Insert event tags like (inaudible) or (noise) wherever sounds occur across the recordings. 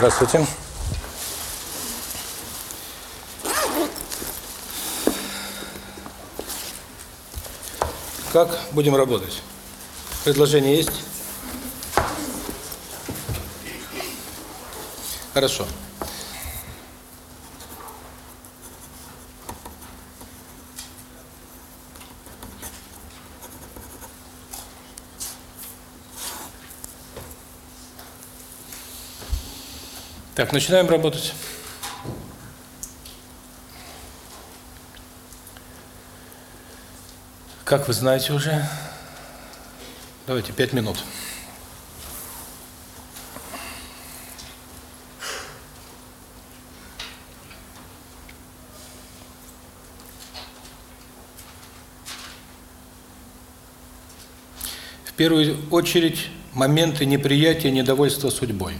Здравствуйте. Как будем работать? Предложение есть? Хорошо. Так, начинаем работать. Как вы знаете уже, давайте пять минут. В первую очередь моменты неприятия, недовольства судьбой.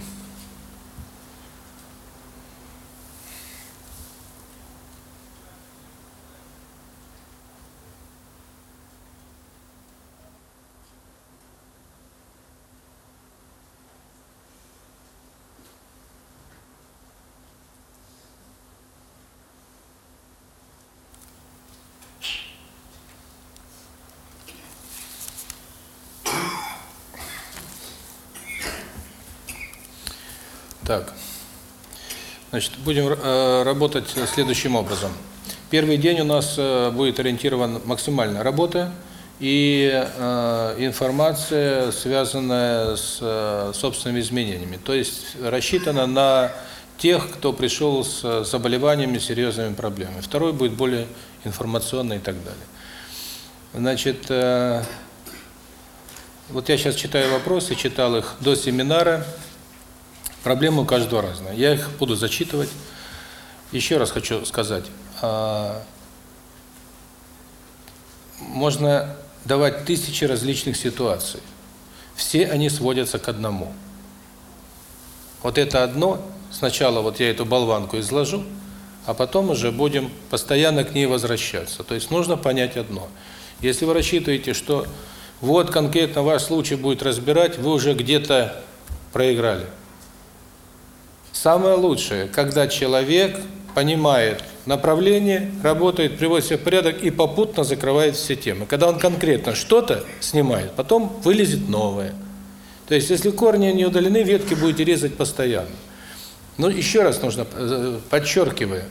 Так. Значит, будем э, работать следующим образом. Первый день у нас э, будет ориентирован максимально работа и э, информация, связанная с собственными изменениями. То есть рассчитана на тех, кто пришел с заболеваниями, серьезными проблемами. Второй будет более информационный и так далее. Значит, вот я сейчас читаю вопросы, читал их до семинара. Проблемы у каждого разная. Я их буду зачитывать. Еще раз хочу сказать. А, можно давать тысячи различных ситуаций. Все они сводятся к одному. Вот это одно, сначала вот я эту болванку изложу, а потом уже будем постоянно к ней возвращаться. То есть нужно понять одно. Если вы рассчитываете, что вот конкретно ваш случай будет разбирать, вы уже где-то проиграли. Самое лучшее, когда человек понимает направление, работает, приводит себя в порядок и попутно закрывает все темы. Когда он конкретно что-то снимает, потом вылезет новое. То есть, если корни не удалены, ветки будете резать постоянно. Но еще раз нужно, э, подчеркиваю,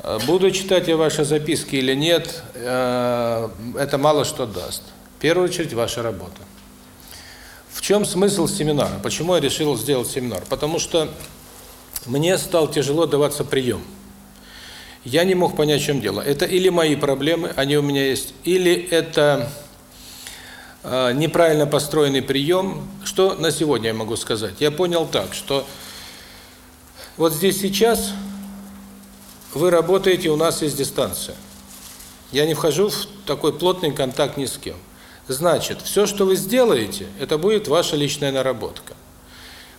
э, буду читать я ваши записки или нет, э, это мало что даст. В первую очередь, ваша работа. В чем смысл семинара? Почему я решил сделать семинар? Потому что мне стал тяжело даваться прием. Я не мог понять, в чем дело. Это или мои проблемы, они у меня есть, или это э, неправильно построенный прием. Что на сегодня я могу сказать? Я понял так, что вот здесь сейчас вы работаете, у нас есть дистанция. Я не вхожу в такой плотный контакт ни с кем. Значит, все, что вы сделаете, это будет ваша личная наработка.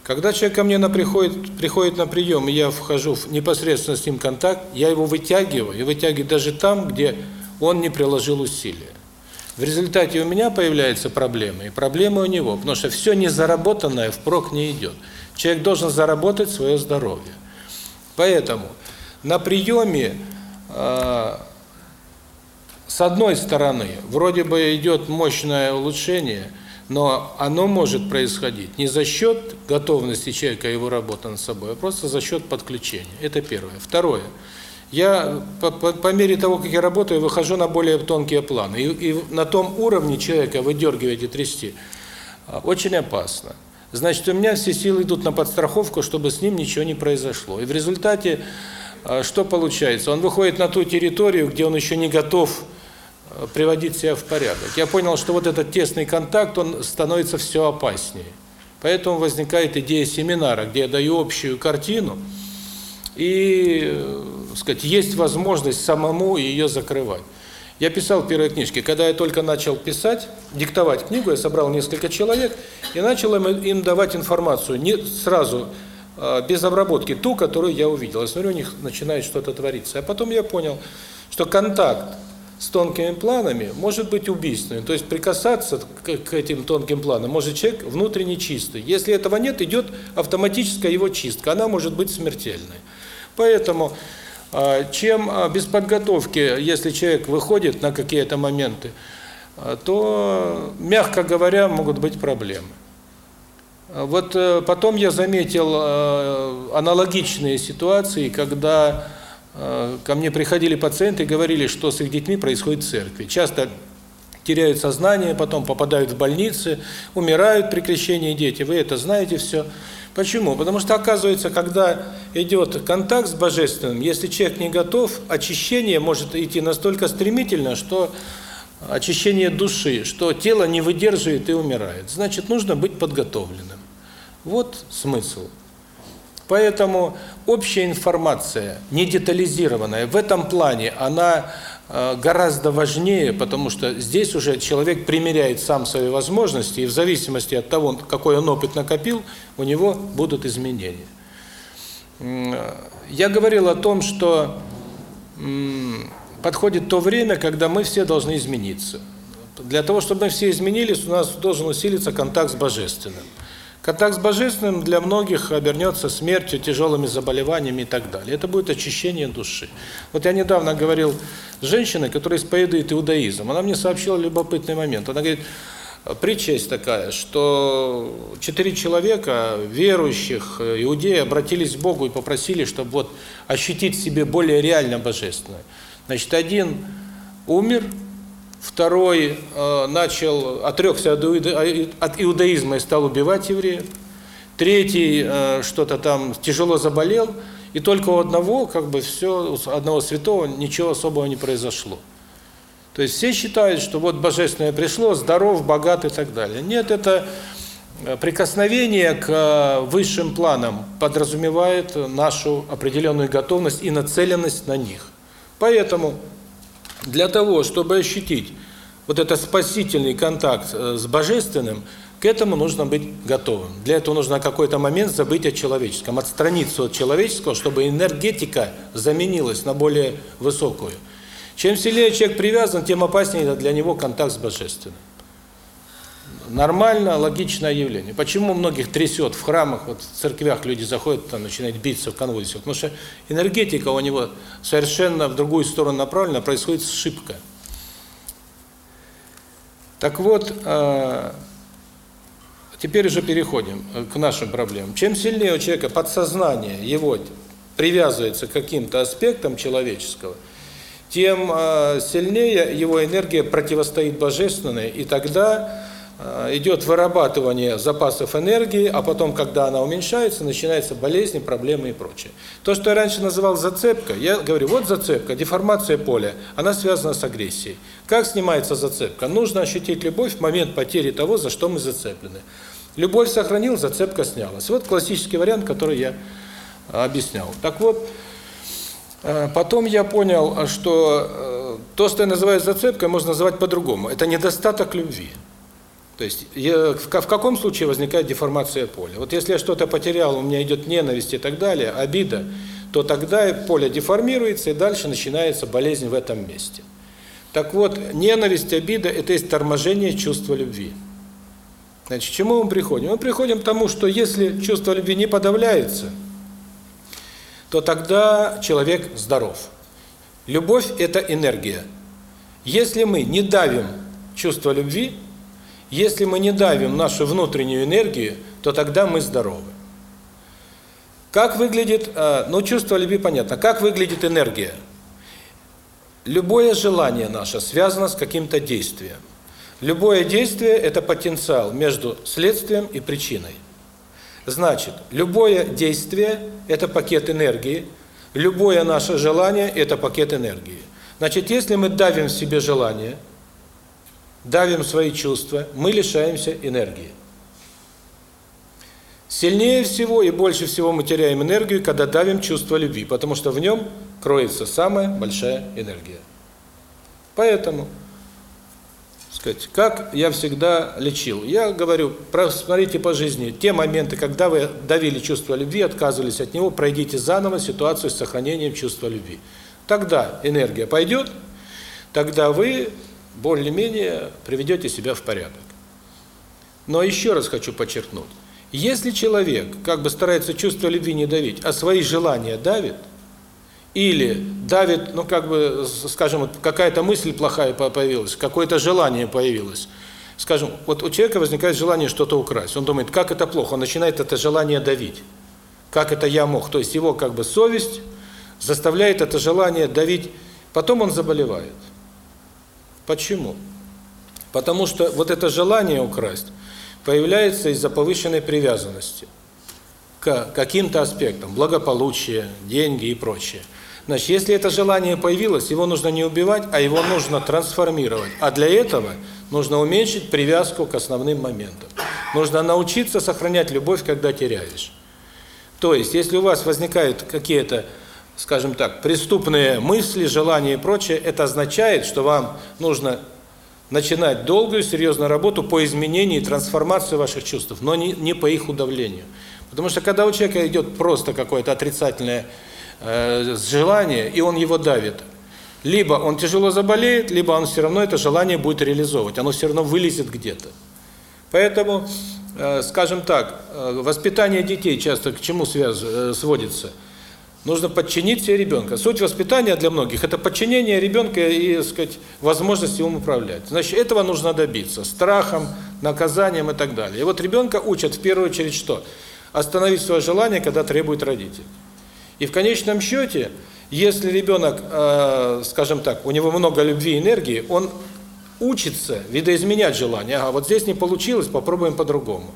Когда человек ко мне на приходит, приходит на прием, и я вхожу в непосредственно с ним контакт, я его вытягиваю, и вытягиваю даже там, где он не приложил усилия. В результате у меня появляются проблемы, и проблемы у него, потому что все незаработанное впрок не идет. Человек должен заработать свое здоровье. Поэтому на приеме э, с одной стороны вроде бы идет мощное улучшение – но оно может происходить не за счет готовности человека и его работы над собой, а просто за счет подключения. Это первое. Второе. Я по, по, по мере того, как я работаю, выхожу на более тонкие планы. И, и на том уровне человека выдергивать и трясти а, очень опасно. Значит, у меня все силы идут на подстраховку, чтобы с ним ничего не произошло. И в результате а, что получается? Он выходит на ту территорию, где он еще не готов приводить себя в порядок. Я понял, что вот этот тесный контакт, он становится все опаснее. Поэтому возникает идея семинара, где я даю общую картину, и, э, сказать, есть возможность самому ее закрывать. Я писал в первой книжке, когда я только начал писать, диктовать книгу, я собрал несколько человек и начал им, им давать информацию, не сразу, э, без обработки, ту, которую я увидел. Я смотрю, у них начинает что-то твориться. А потом я понял, что контакт с тонкими планами может быть убийственным. То есть прикасаться к, этим тонким планам может человек внутренне чистый. Если этого нет, идет автоматическая его чистка. Она может быть смертельной. Поэтому а, чем а, без подготовки, если человек выходит на какие-то моменты, а, то, мягко говоря, могут быть проблемы. Вот э, потом я заметил аналогичные ситуации, когда ко мне приходили пациенты и говорили, что с их детьми происходит в церкви. Часто теряют сознание, потом попадают в больницы, умирают при крещении дети. Вы это знаете все. Почему? Потому что, оказывается, когда идет контакт с Божественным, если человек не готов, очищение может идти настолько стремительно, что очищение души, что тело не выдерживает и умирает. Значит, нужно быть подготовленным. Вот смысл. Поэтому общая информация, не детализированная, в этом плане она Э, гораздо важнее, потому что здесь уже человек примеряет сам свои возможности, и в зависимости от того, какой он опыт накопил, у него будут изменения. Я говорил о том, что подходит то время, когда мы все должны измениться. Для того, чтобы мы все изменились, у нас должен усилиться контакт с Божественным. Контакт с Божественным для многих обернется смертью, тяжелыми заболеваниями и так далее. Это будет очищение души. Вот я недавно говорил с женщиной, которая исповедует иудаизм. Она мне сообщила любопытный момент. Она говорит, притча есть такая, что четыре человека, верующих, иудеи, обратились к Богу и попросили, чтобы вот ощутить в себе более реально Божественное. Значит, один умер, Второй э, начал отрекся от, от иудаизма и стал убивать евреев. Третий э, что-то там тяжело заболел, и только у одного, как бы все, у одного святого ничего особого не произошло. То есть все считают, что вот божественное пришло, здоров, богат и так далее. Нет, это э, прикосновение к высшим планам подразумевает нашу определенную готовность и нацеленность на них. Поэтому для того, чтобы ощутить вот этот спасительный контакт э, с Божественным, к этому нужно быть готовым. Для этого нужно какой-то момент забыть о человеческом, отстраниться от человеческого, чтобы энергетика заменилась на более высокую. Чем сильнее человек привязан, тем опаснее для него контакт с Божественным. Нормально, логичное явление. Почему многих трясет в храмах, вот в церквях люди заходят, там начинают биться в конвульсиях? Потому что энергетика у него совершенно в другую сторону направлена, происходит сшибка. Так вот, э, теперь уже переходим к нашим проблемам. Чем сильнее у человека подсознание его привязывается к каким-то аспектам человеческого, тем э, сильнее его энергия противостоит божественной, и тогда Э, идет вырабатывание запасов энергии, а потом, когда она уменьшается, начинаются болезни, проблемы и прочее. То, что я раньше называл зацепкой, я говорю, вот зацепка, деформация поля, она связана с агрессией. Как снимается зацепка? Нужно ощутить любовь в момент потери того, за что мы зацеплены. Любовь сохранил, зацепка снялась. Вот классический вариант, который я объяснял. Так вот, э, потом я понял, что э, то, что я называю зацепкой, можно называть по-другому. Это недостаток любви. То есть в каком случае возникает деформация поля? Вот если я что-то потерял, у меня идет ненависть и так далее, обида, то тогда поле деформируется, и дальше начинается болезнь в этом месте. Так вот, ненависть, обида – это есть торможение чувства любви. Значит, к чему мы приходим? Мы приходим к тому, что если чувство любви не подавляется, то тогда человек здоров. Любовь – это энергия. Если мы не давим чувство любви, если мы не давим нашу внутреннюю энергию, то тогда мы здоровы. Как выглядит, а, ну чувство любви понятно, как выглядит энергия? Любое желание наше связано с каким-то действием. Любое действие – это потенциал между следствием и причиной. Значит, любое действие – это пакет энергии, любое наше желание – это пакет энергии. Значит, если мы давим в себе желание – давим свои чувства, мы лишаемся энергии. Сильнее всего и больше всего мы теряем энергию, когда давим чувство любви, потому что в нем кроется самая большая энергия. Поэтому, сказать, как я всегда лечил? Я говорю, посмотрите по жизни, те моменты, когда вы давили чувство любви, отказывались от него, пройдите заново ситуацию с сохранением чувства любви. Тогда энергия пойдет, тогда вы более-менее приведете себя в порядок. Но еще раз хочу подчеркнуть. Если человек как бы старается чувство любви не давить, а свои желания давит, или давит, ну как бы, скажем, какая-то мысль плохая появилась, какое-то желание появилось, скажем, вот у человека возникает желание что-то украсть, он думает, как это плохо, он начинает это желание давить, как это я мог, то есть его как бы совесть заставляет это желание давить, потом он заболевает. Почему? Потому что вот это желание украсть появляется из-за повышенной привязанности к каким-то аспектам, благополучие, деньги и прочее. Значит, если это желание появилось, его нужно не убивать, а его нужно трансформировать. А для этого нужно уменьшить привязку к основным моментам. Нужно научиться сохранять любовь, когда теряешь. То есть, если у вас возникают какие-то, скажем так, преступные мысли, желания и прочее, это означает, что вам нужно начинать долгую, серьезную работу по изменению и трансформации ваших чувств, но не, не по их удавлению. Потому что когда у человека идет просто какое-то отрицательное э, желание, и он его давит, либо он тяжело заболеет, либо он все равно это желание будет реализовывать, оно все равно вылезет где-то. Поэтому, э, скажем так, э, воспитание детей часто к чему связ, э, сводится – Нужно подчинить себе ребенка. Суть воспитания для многих – это подчинение ребенка и, так сказать, возможность им управлять. Значит, этого нужно добиться. Страхом, наказанием и так далее. И вот ребенка учат в первую очередь что? Остановить свое желание, когда требует родитель. И в конечном счете, если ребенок, э, скажем так, у него много любви и энергии, он учится видоизменять желание. Ага, вот здесь не получилось, попробуем по-другому.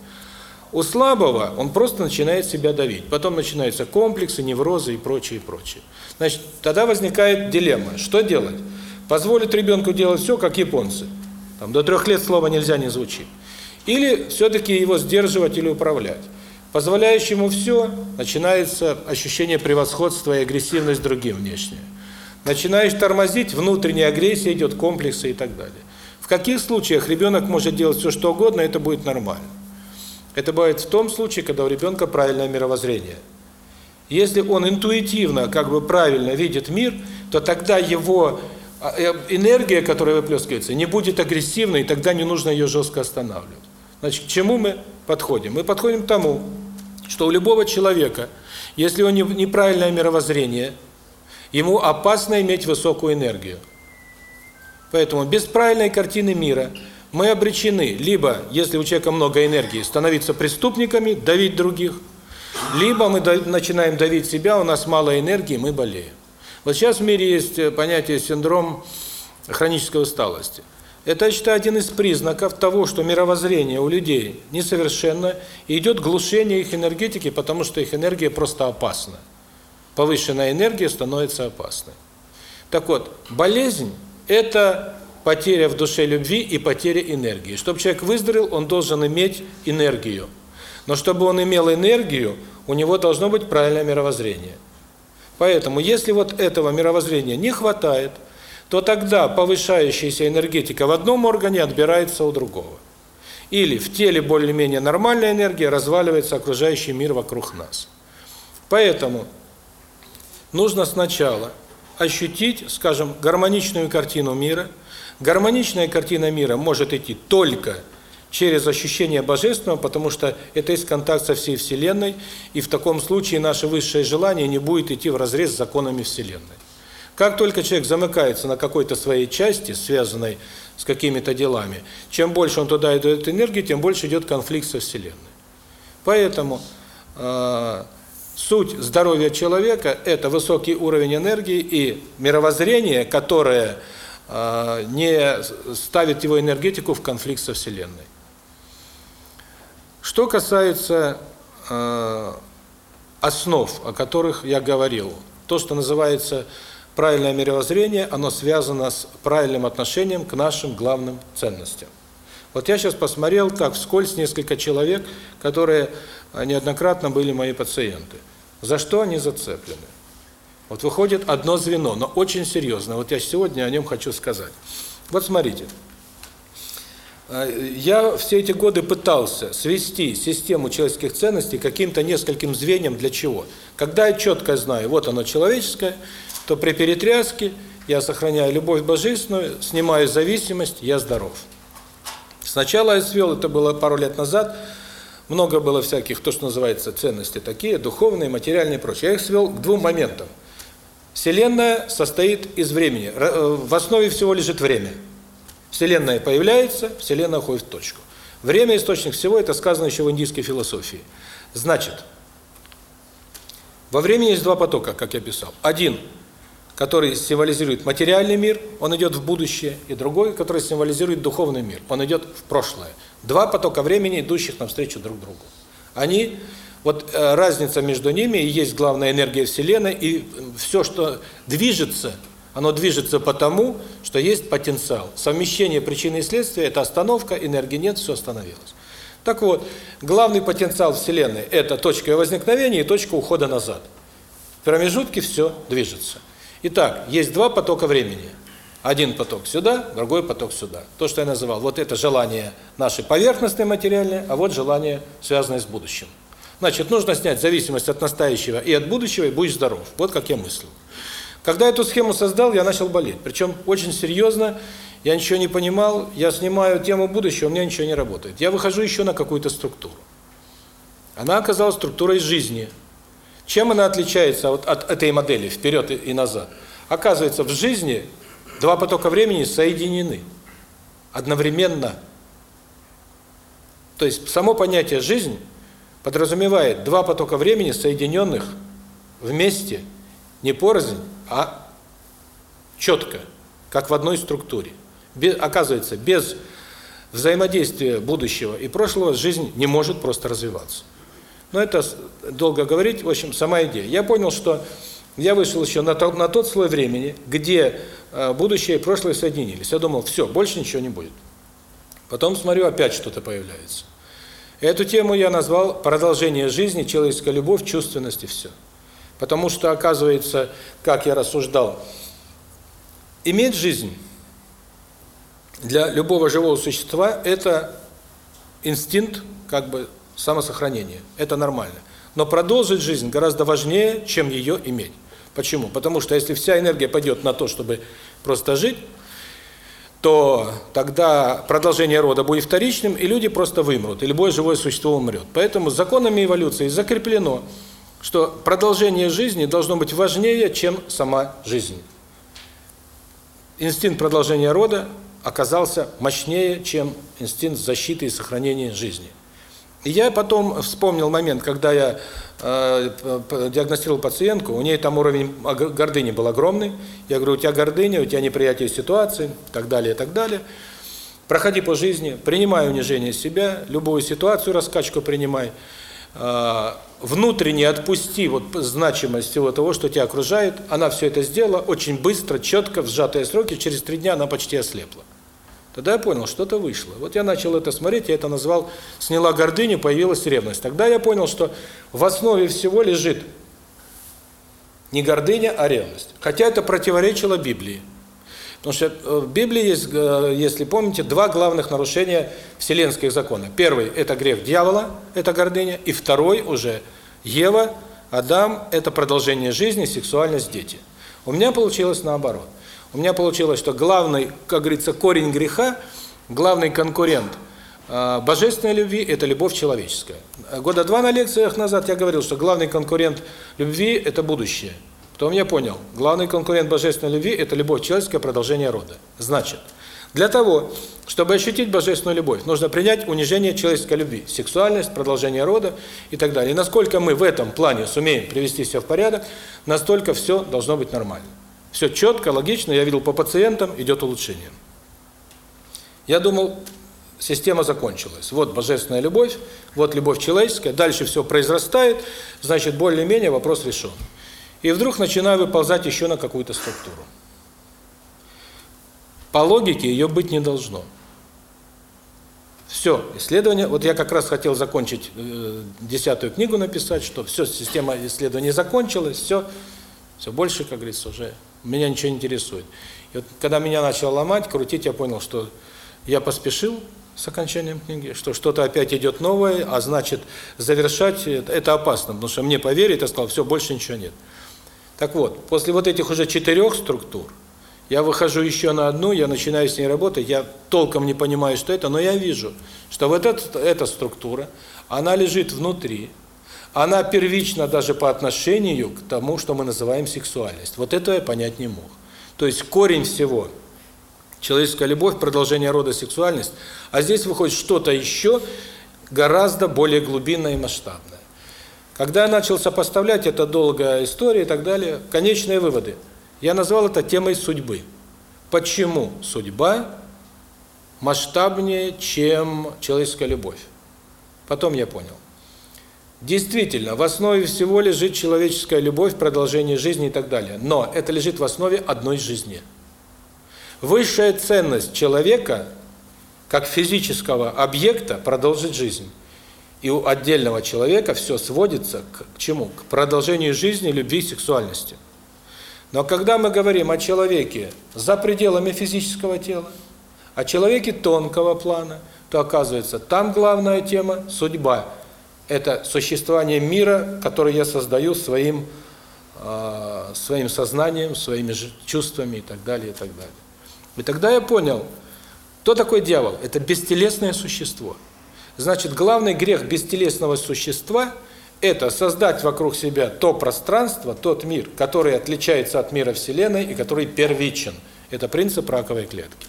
У слабого он просто начинает себя давить. Потом начинаются комплексы, неврозы и прочее, и прочее. Значит, тогда возникает дилемма. Что делать? Позволить ребенку делать все, как японцы. Там до трех лет слова нельзя не звучит. Или все-таки его сдерживать или управлять. Позволяешь ему все, начинается ощущение превосходства и агрессивность другим внешне. Начинаешь тормозить, внутренняя агрессия идет, комплексы и так далее. В каких случаях ребенок может делать все, что угодно, это будет нормально. Это бывает в том случае, когда у ребенка правильное мировоззрение. Если он интуитивно, как бы правильно видит мир, то тогда его а, э, энергия, которая выплескивается, не будет агрессивной, и тогда не нужно ее жестко останавливать. Значит, к чему мы подходим? Мы подходим к тому, что у любого человека, если у него неправильное мировоззрение, ему опасно иметь высокую энергию. Поэтому без правильной картины мира – мы обречены либо, если у человека много энергии, становиться преступниками, давить других, либо мы начинаем давить себя, у нас мало энергии, мы болеем. Вот сейчас в мире есть э, понятие синдром хронической усталости. Это, я считаю, один из признаков того, что мировоззрение у людей несовершенно, и идет глушение их энергетики, потому что их энергия просто опасна. Повышенная энергия становится опасной. Так вот, болезнь – это потеря в душе любви и потеря энергии. Чтобы человек выздоровел, он должен иметь энергию. Но чтобы он имел энергию, у него должно быть правильное мировоззрение. Поэтому, если вот этого мировоззрения не хватает, то тогда повышающаяся энергетика в одном органе отбирается у другого. Или в теле более-менее нормальная энергия, разваливается окружающий мир вокруг нас. Поэтому нужно сначала ощутить, скажем, гармоничную картину мира – Гармоничная картина мира может идти только через ощущение Божественного, потому что это есть контакт со всей Вселенной, и в таком случае наше высшее желание не будет идти вразрез с законами Вселенной. Как только человек замыкается на какой-то своей части, связанной с какими-то делами, чем больше он туда идет энергии, тем больше идет конфликт со Вселенной. Поэтому э, суть здоровья человека – это высокий уровень энергии и мировоззрение, которое не ставит его энергетику в конфликт со Вселенной. Что касается э, основ, о которых я говорил, то, что называется правильное мировоззрение, оно связано с правильным отношением к нашим главным ценностям. Вот я сейчас посмотрел так вскользь несколько человек, которые неоднократно были мои пациенты. За что они зацеплены? Вот выходит одно звено, но очень серьезно. Вот я сегодня о нем хочу сказать. Вот смотрите. Э, я все эти годы пытался свести систему человеческих ценностей каким-то нескольким звеньям для чего? Когда я четко знаю, вот оно человеческое, то при перетряске я сохраняю любовь божественную, снимаю зависимость, я здоров. Сначала я свел, это было пару лет назад, много было всяких, то, что называется, ценности такие, духовные, материальные и прочее. Я их свел к двум моментам. Вселенная состоит из времени. Э, в основе всего лежит время. Вселенная появляется, Вселенная уходит в точку. Время – источник всего, это сказано еще в индийской философии. Значит, во времени есть два потока, как я писал. Один, который символизирует материальный мир, он идет в будущее, и другой, который символизирует духовный мир, он идет в прошлое. Два потока времени, идущих навстречу друг другу. Они, вот э, разница между ними и есть главная энергия Вселенной, и все, что движется, оно движется потому, что есть потенциал. Совмещение причины и следствия – это остановка, энергии нет, все остановилось. Так вот, главный потенциал Вселенной – это точка возникновения и точка ухода назад. В промежутке все движется. Итак, есть два потока времени. Один поток сюда, другой поток сюда. То, что я называл. Вот это желание наше поверхностное материальное, а вот желание, связанное с будущим. Значит, нужно снять зависимость от настоящего и от будущего, и будь здоров. Вот как я мыслил. Когда эту схему создал, я начал болеть. Причем очень серьезно, я ничего не понимал, я снимаю тему будущего, у меня ничего не работает. Я выхожу еще на какую-то структуру. Она оказалась структурой жизни. Чем она отличается от, от этой модели, вперед и, и назад? Оказывается, в жизни два потока времени соединены одновременно. То есть само понятие «жизнь» подразумевает два потока времени, соединенных вместе, не порознь, а четко, как в одной структуре. Без, оказывается, без взаимодействия будущего и прошлого жизнь не может просто развиваться. Но это долго говорить, в общем, сама идея. Я понял, что я вышел еще на, на тот слой времени, где э, будущее и прошлое соединились. Я думал, все, больше ничего не будет. Потом смотрю, опять что-то появляется. Эту тему я назвал «Продолжение жизни, человеческая любовь, чувственность и все». Потому что, оказывается, как я рассуждал, иметь жизнь для любого живого существа – это инстинкт как бы самосохранения. Это нормально. Но продолжить жизнь гораздо важнее, чем ее иметь. Почему? Потому что если вся энергия пойдет на то, чтобы просто жить, то тогда продолжение рода будет вторичным, и люди просто вымрут, и любое живое существо умрет. Поэтому законами эволюции закреплено, что продолжение жизни должно быть важнее, чем сама жизнь. Инстинкт продолжения рода оказался мощнее, чем инстинкт защиты и сохранения жизни. И я потом вспомнил момент, когда я э, диагностировал пациентку, у нее там уровень гордыни был огромный. Я говорю, у тебя гордыня, у тебя неприятие ситуации, так далее, так далее. Проходи по жизни, принимай унижение себя, любую ситуацию, раскачку принимай. Э, внутренне отпусти вот значимость всего того, что тебя окружает. Она все это сделала очень быстро, четко, в сжатые сроки. Через три дня она почти ослепла. Тогда я понял, что-то вышло. Вот я начал это смотреть, я это назвал «сняла гордыню, появилась ревность». Тогда я понял, что в основе всего лежит не гордыня, а ревность. Хотя это противоречило Библии. Потому что э, в Библии есть, э, если помните, два главных нарушения вселенских законов. Первый – это грех дьявола, это гордыня. И второй уже – Ева, Адам – это продолжение жизни, сексуальность, дети. У меня получилось наоборот – у меня получилось, что главный, как говорится, корень греха, главный конкурент э, божественной любви – это любовь человеческая. Года два на лекциях назад я говорил, что главный конкурент любви – это будущее. Потом я понял, главный конкурент божественной любви – это любовь человеческая, продолжение рода. Значит, для того, чтобы ощутить божественную любовь, нужно принять унижение человеческой любви, сексуальность, продолжение рода и так далее. И насколько мы в этом плане сумеем привести себя в порядок, настолько все должно быть нормально. Все четко, логично, я видел по пациентам, идет улучшение. Я думал, система закончилась. Вот божественная любовь, вот любовь человеческая, дальше все произрастает, значит, более-менее вопрос решен. И вдруг начинаю выползать еще на какую-то структуру. По логике ее быть не должно. Все, исследование, вот я как раз хотел закончить э, десятую книгу написать, что все, система исследований закончилась, все, все больше, как говорится, уже меня ничего не интересует. И вот когда меня начало ломать, крутить, я понял, что я поспешил с окончанием книги, что что-то опять идет новое, а значит, завершать это опасно, потому что мне поверить, я сказал, все, больше ничего нет. Так вот, после вот этих уже четырех структур, Я выхожу еще на одну, я начинаю с ней работать, я толком не понимаю, что это, но я вижу, что вот эта, эта структура, она лежит внутри, она первична даже по отношению к тому, что мы называем сексуальность. Вот этого я понять не мог. То есть корень всего – человеческая любовь, продолжение рода, сексуальность, а здесь выходит что-то еще гораздо более глубинное и масштабное. Когда я начал сопоставлять, это долгая история и так далее, конечные выводы. Я назвал это темой судьбы. Почему судьба масштабнее, чем человеческая любовь? Потом я понял. Действительно, в основе всего лежит человеческая любовь, продолжение жизни и так далее. Но это лежит в основе одной жизни. Высшая ценность человека, как физического объекта, продолжить жизнь. И у отдельного человека все сводится к, к чему? К продолжению жизни, любви, сексуальности. Но когда мы говорим о человеке за пределами физического тела, о человеке тонкого плана, то оказывается, там главная тема – судьба – это существование мира, который я создаю своим э, своим сознанием, своими чувствами и так далее, и так далее. И тогда я понял, кто такой дьявол? Это бестелесное существо. Значит, главный грех бестелесного существа – это создать вокруг себя то пространство, тот мир, который отличается от мира Вселенной и который первичен. Это принцип раковой клетки.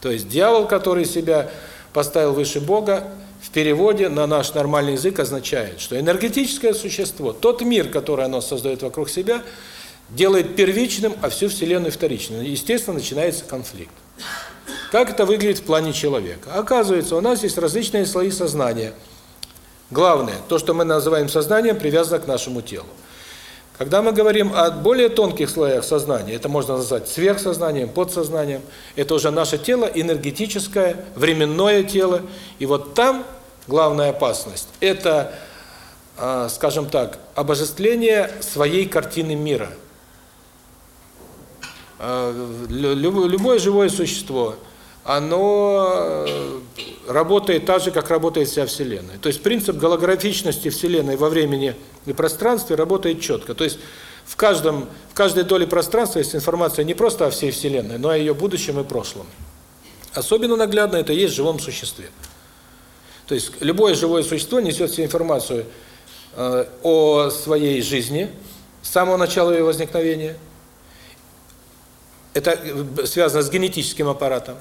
То есть дьявол, который себя поставил выше Бога, в переводе на наш нормальный язык означает, что энергетическое существо, тот мир, который оно создает вокруг себя, делает первичным, а всю Вселенную вторичным. Естественно, начинается конфликт. Как это выглядит в плане человека? Оказывается, у нас есть различные слои сознания. Главное, то, что мы называем сознанием, привязано к нашему телу. Когда мы говорим о более тонких слоях сознания, это можно назвать сверхсознанием, подсознанием, это уже наше тело, энергетическое, временное тело. И вот там главная опасность – это, а, скажем так, обожествление своей картины мира. А, любое живое существо – оно э, работает так же, как работает вся Вселенная. То есть принцип голографичности Вселенной во времени и пространстве работает четко. То есть в каждом в каждой доле пространства есть информация не просто о всей Вселенной, но и о ее будущем и прошлом. Особенно наглядно это есть в живом существе. То есть любое живое существо несет всю информацию э, о своей жизни с самого начала ее возникновения. Это э, связано с генетическим аппаратом.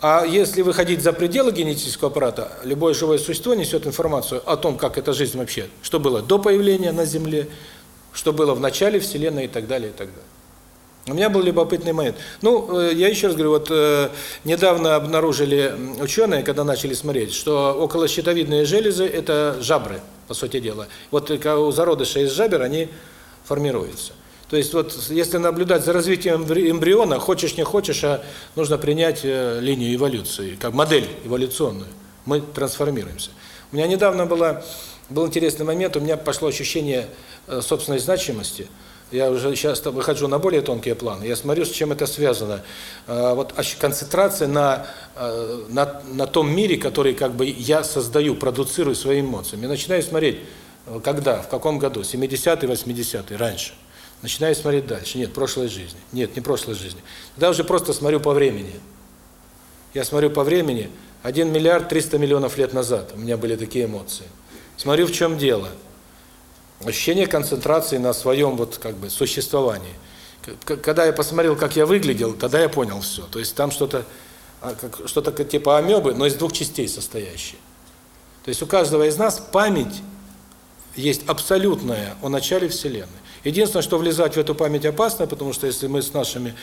А если выходить за пределы генетического аппарата, любое живое существо несет информацию о том, как эта жизнь вообще, что было до появления на Земле, что было в начале Вселенной и так далее, и так далее. У меня был любопытный момент. Ну, э, я еще раз говорю, вот э, недавно обнаружили ученые, когда начали смотреть, что околощитовидные железы – это жабры, по сути дела. Вот у зародыша из жабер они формируются. То есть вот если наблюдать за развитием эмбриона, хочешь не хочешь, а нужно принять э, линию эволюции, как модель эволюционную. Мы трансформируемся. У меня недавно было был интересный момент, у меня пошло ощущение э, собственной значимости. Я уже сейчас выхожу на более тонкие планы. Я смотрю, с чем это связано. Э, вот концентрация на на на том мире, который как бы я создаю, продуцирую своими эмоциями. Я начинаю смотреть, когда, в каком году, 70-е, 80-е, раньше. Начинаю смотреть дальше. Нет, прошлой жизни. Нет, не прошлой жизни. Тогда уже просто смотрю по времени. Я смотрю по времени. 1 миллиард 300 миллионов лет назад у меня были такие эмоции. Смотрю, в чем дело. Ощущение концентрации на своем вот как бы существовании. Когда я посмотрел, как я выглядел, тогда я понял все. То есть там что-то а, что-то типа амебы, но из двух частей состоящие. То есть у каждого из нас память есть абсолютная о начале Вселенной. Единственное, что влезать в эту память опасно, потому что если мы с нашими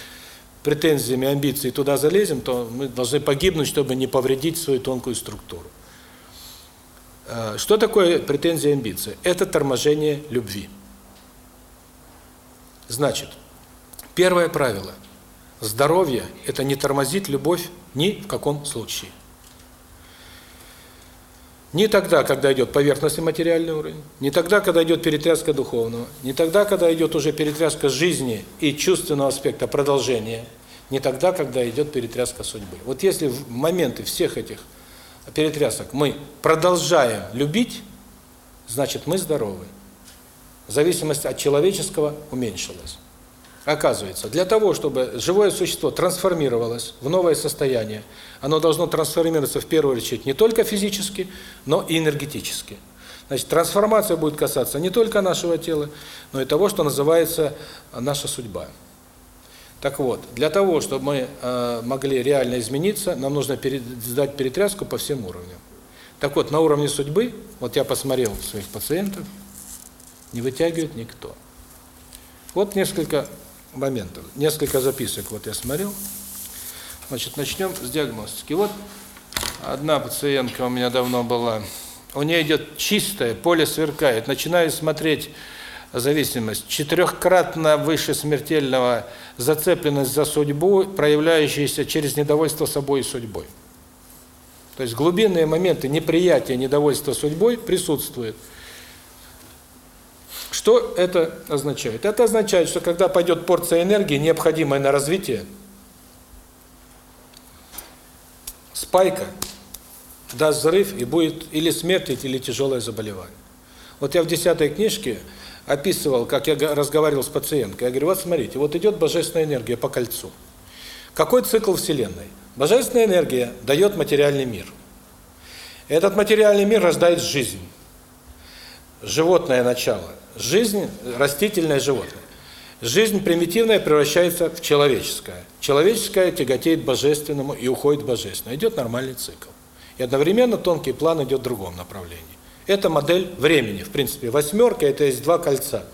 претензиями, амбициями туда залезем, то мы должны погибнуть, чтобы не повредить свою тонкую структуру. Э, что такое претензия и амбиции? Это торможение любви. Значит, первое правило. Здоровье – это не тормозит любовь ни в каком случае. Не тогда, когда идет поверхностный материальный уровень, не тогда, когда идет перетряска духовного, не тогда, когда идет уже перетряска жизни и чувственного аспекта продолжения, не тогда, когда идет перетряска судьбы. Вот если в моменты всех этих перетрясок мы продолжаем любить, значит мы здоровы. Зависимость от человеческого уменьшилась. Оказывается, для того, чтобы живое существо трансформировалось в новое состояние, оно должно трансформироваться в первую очередь не только физически, но и энергетически. Значит, трансформация будет касаться не только нашего тела, но и того, что называется наша судьба. Так вот, для того, чтобы мы э, могли реально измениться, нам нужно перед, сдать перетряску по всем уровням. Так вот, на уровне судьбы, вот я посмотрел своих пациентов, не вытягивает никто. Вот несколько моментов, несколько записок вот я смотрел. Значит, начнем с диагностики. Вот одна пациентка у меня давно была, у нее идет чистое, поле сверкает, начинаю смотреть зависимость, четырехкратно выше смертельного зацепленность за судьбу, проявляющаяся через недовольство собой и судьбой. То есть глубинные моменты неприятия, недовольства судьбой присутствуют. Что это означает? Это означает, что когда пойдет порция энергии, необходимая на развитие, спайка даст взрыв и будет или смерть, или тяжелое заболевание. Вот я в десятой книжке описывал, как я разговаривал с пациенткой. Я говорю, вот смотрите, вот идет божественная энергия по кольцу. Какой цикл Вселенной? Божественная энергия дает материальный мир. Этот материальный мир рождает жизнь. Животное начало. Жизнь – растительное животное. Жизнь примитивная превращается в человеческое. Человеческое тяготеет божественному и уходит божественное. Идет нормальный цикл. И одновременно тонкий план идет в другом направлении. Это модель времени. В принципе, восьмерка – это есть два кольца.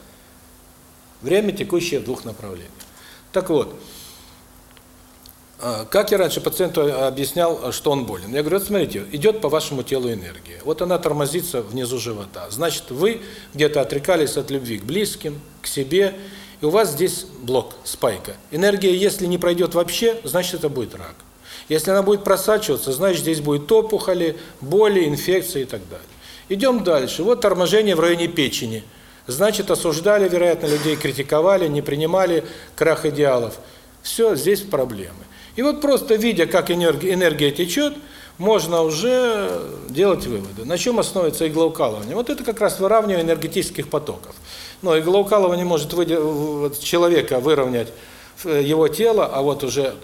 Время, текущее в двух направлениях. Так вот, а, как я раньше пациенту объяснял, что он болен? Я говорю, вот смотрите, идет по вашему телу энергия. Вот она тормозится внизу живота. Значит, вы где-то отрекались от любви к близким, к себе, и у вас здесь блок, спайка. Энергия, если не пройдет вообще, значит, это будет рак. Если она будет просачиваться, значит, здесь будет опухоли, боли, инфекции и так далее. Идем дальше. Вот торможение в районе печени. Значит, осуждали, вероятно, людей, критиковали, не принимали крах идеалов. Все, здесь проблемы. И вот просто видя, как энергия, течет, можно уже делать выводы. На чем основывается иглоукалывание? Вот это как раз выравнивание энергетических потоков. Но иглоукалывание может человека выровнять его тело, а вот уже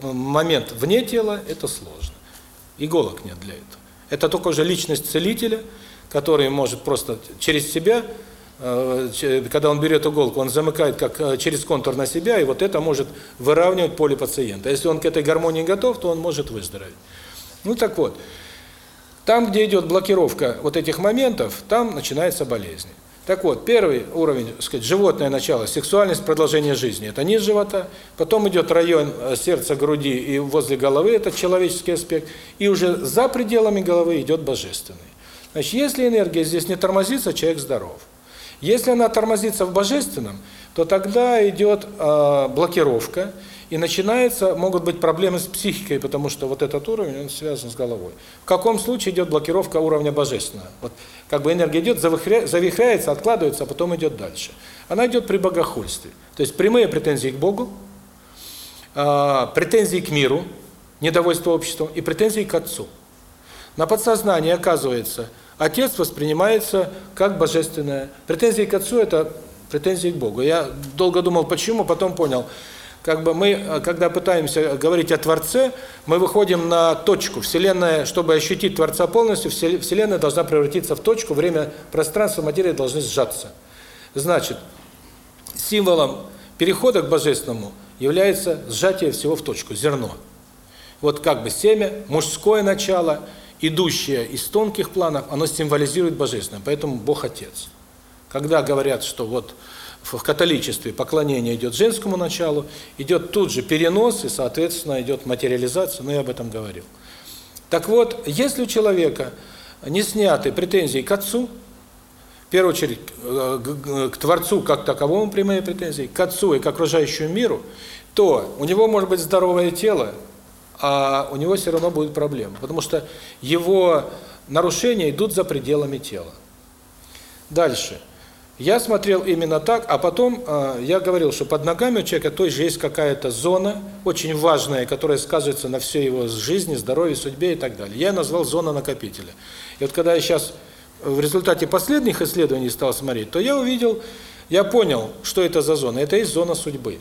момент вне тела – это сложно. Иголок нет для этого. Это только уже личность целителя, который может просто через себя, э, когда он берет иголку, он замыкает как э, через контур на себя, и вот это может выравнивать поле пациента. Если он к этой гармонии готов, то он может выздороветь. Ну так вот, там, где идет блокировка вот этих моментов, там начинается болезнь. Так вот, первый уровень, так сказать, животное начало, сексуальность, продолжение жизни, это низ живота, потом идет район э, сердца, груди и возле головы, это человеческий аспект, и уже за пределами головы идет божественный. Значит, если энергия здесь не тормозится, человек здоров. Если она тормозится в божественном, то тогда идет э, блокировка, и начинается, могут быть проблемы с психикой, потому что вот этот уровень, он связан с головой. В каком случае идет блокировка уровня божественного? Вот как бы энергия идет, завихряется, откладывается, а потом идет дальше. Она идет при богохульстве. То есть прямые претензии к Богу, э, претензии к миру, недовольство обществом и претензии к Отцу. На подсознании, оказывается, Отец воспринимается как божественное. Претензии к Отцу – это претензии к Богу. Я долго думал, почему, потом понял – как бы мы, э, когда пытаемся говорить о Творце, мы выходим на точку. Вселенная, чтобы ощутить Творца полностью, Вселенная должна превратиться в точку, время, пространство, материя должны сжаться. Значит, символом перехода к Божественному является сжатие всего в точку, зерно. Вот как бы семя, мужское начало, идущее из тонких планов, оно символизирует Божественное, поэтому Бог Отец. Когда говорят, что вот в католичестве поклонение идет женскому началу, идет тут же перенос, и, соответственно, идет материализация, но я об этом говорил. Так вот, если у человека не сняты претензии к Отцу, в первую очередь э, к Творцу как таковому прямые претензии, к Отцу и к окружающему миру, то у него может быть здоровое тело, а у него все равно будут проблемы, потому что его нарушения идут за пределами тела. Дальше. Я смотрел именно так, а потом э, я говорил, что под ногами у человека тоже есть какая-то зона, очень важная, которая сказывается на всей его жизни, здоровье, судьбе и так далее. Я назвал зона накопителя. И вот когда я сейчас в результате последних исследований стал смотреть, то я увидел Я понял, что это за зона. Это есть зона судьбы.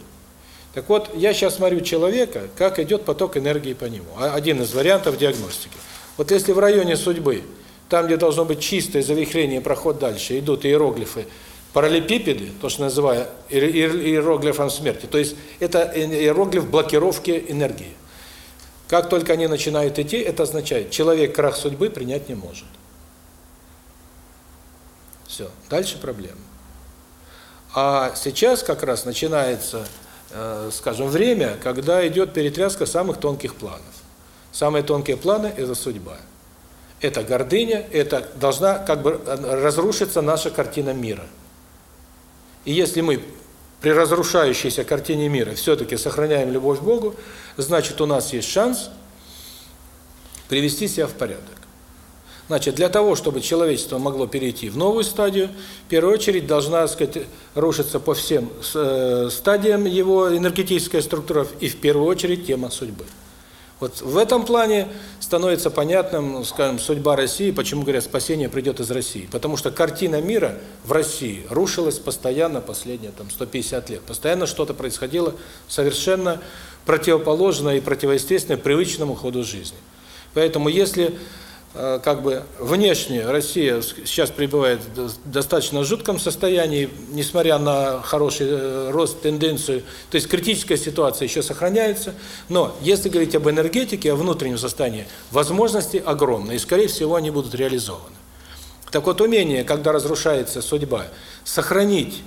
Так вот, я сейчас смотрю человека, как идет поток энергии по нему. А, один из вариантов диагностики. Вот если в районе судьбы, там, где должно быть чистое завихрение, проход дальше, идут иероглифы, параллелепипеды, то, что называю иероглифом смерти, то есть это иероглиф блокировки энергии. Как только они начинают идти, это означает, человек крах судьбы принять не может. Все, дальше проблема. А сейчас как раз начинается, э, скажем, время, когда идет перетряска самых тонких планов. Самые тонкие планы – это судьба. Это гордыня, это должна как бы разрушиться наша картина мира. И если мы при разрушающейся картине мира все-таки сохраняем любовь к Богу, значит у нас есть шанс привести себя в порядок. Значит, для того, чтобы человечество могло перейти в новую стадию, в первую очередь должна, так сказать, рушиться по всем э, стадиям его энергетическая структура и в первую очередь тема судьбы. Вот в этом плане становится понятным, скажем, судьба России, почему говорят, спасение придет из России. Потому что картина мира в России рушилась постоянно последние там 150 лет. Постоянно что-то происходило совершенно противоположное и противоестественное привычному ходу жизни. Поэтому если как бы внешне Россия сейчас пребывает в достаточно жутком состоянии, несмотря на хороший э, рост, тенденцию, то есть критическая ситуация еще сохраняется, но если говорить об энергетике, о внутреннем состоянии, возможности огромны, и скорее всего они будут реализованы. Так вот, умение, когда разрушается судьба, сохранить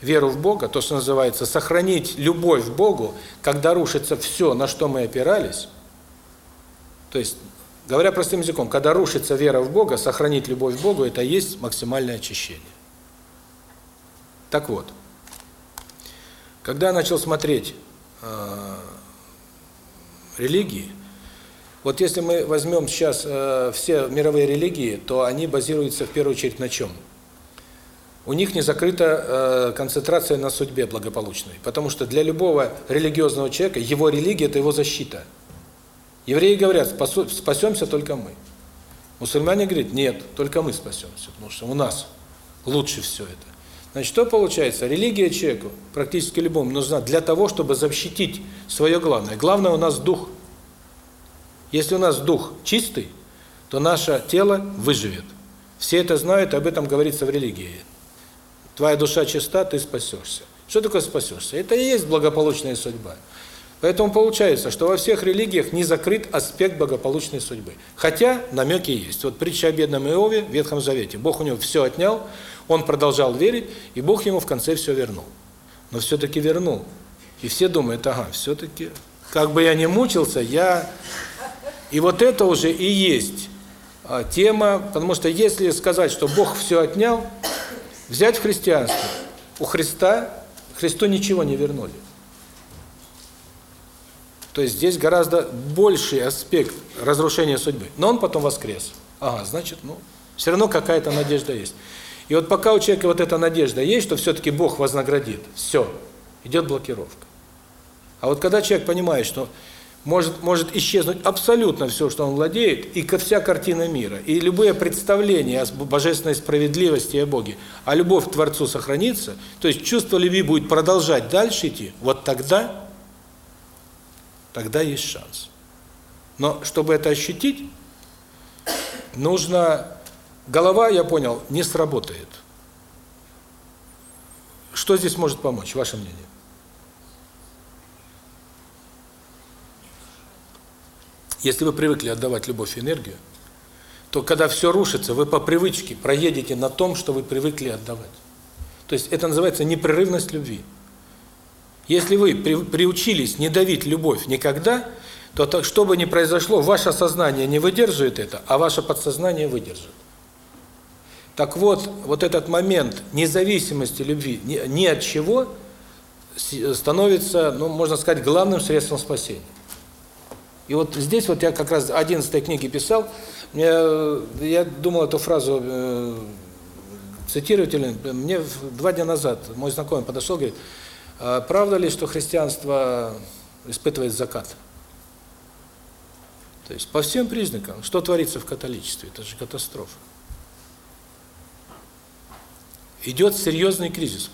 веру в Бога, то, что называется, сохранить любовь к Богу, когда рушится все, на что мы опирались, то есть Говоря простым языком, когда рушится вера в Бога, сохранить любовь к Богу – это есть максимальное очищение. Так вот, когда я начал смотреть э, религии, вот если мы возьмем сейчас э, все мировые религии, то они базируются в первую очередь на чем? У них не закрыта э, концентрация на судьбе благополучной, потому что для любого религиозного человека его религия – это его защита – Евреи говорят, спасемся только мы. Мусульмане говорят, нет, только мы спасемся, потому что у нас лучше все это. Значит, что получается? Религия человеку, практически любому, нужна для того, чтобы защитить свое главное. Главное у нас дух. Если у нас дух чистый, то наше тело выживет. Все это знают, об этом говорится в религии. Твоя душа чиста, ты спасешься. Что такое спасешься? Это и есть благополучная судьба. Поэтому получается, что во всех религиях не закрыт аспект благополучной судьбы. Хотя намеки есть. Вот притча о бедном Иове в Ветхом Завете. Бог у него все отнял, он продолжал верить, и Бог ему в конце все вернул. Но все-таки вернул. И все думают, ага, все-таки, как бы я ни мучился, я... И вот это уже и есть а, тема, потому что если сказать, что Бог все отнял, взять в христианство, у Христа, Христу ничего не вернули. То есть здесь гораздо больший аспект разрушения судьбы. Но он потом воскрес. Ага, значит, ну, все равно какая-то надежда есть. И вот пока у человека вот эта надежда есть, что все-таки Бог вознаградит, все, идет блокировка. А вот когда человек понимает, что может может исчезнуть абсолютно все, что он владеет, и вся картина мира, и любые представления о божественной справедливости и о Боге, а любовь к Творцу сохранится, то есть чувство любви будет продолжать дальше идти, вот тогда тогда есть шанс. Но чтобы это ощутить, нужно... Голова, я понял, не сработает. Что здесь может помочь, ваше мнение? Если вы привыкли отдавать любовь и энергию, то когда все рушится, вы по привычке проедете на том, что вы привыкли отдавать. То есть это называется непрерывность любви. Если вы при, приучились не давить любовь никогда, то так, что бы ни произошло, ваше сознание не выдерживает это, а ваше подсознание выдержит. Так вот, вот этот момент независимости любви ни, ни от чего становится, ну, можно сказать, главным средством спасения. И вот здесь вот я как раз 11 книги писал, я, я думал эту фразу э, цитировать, мне два дня назад мой знакомый подошел, говорит, а правда ли, что христианство испытывает закат? То есть по всем признакам, что творится в католичестве, это же катастрофа. идет серьезный кризис.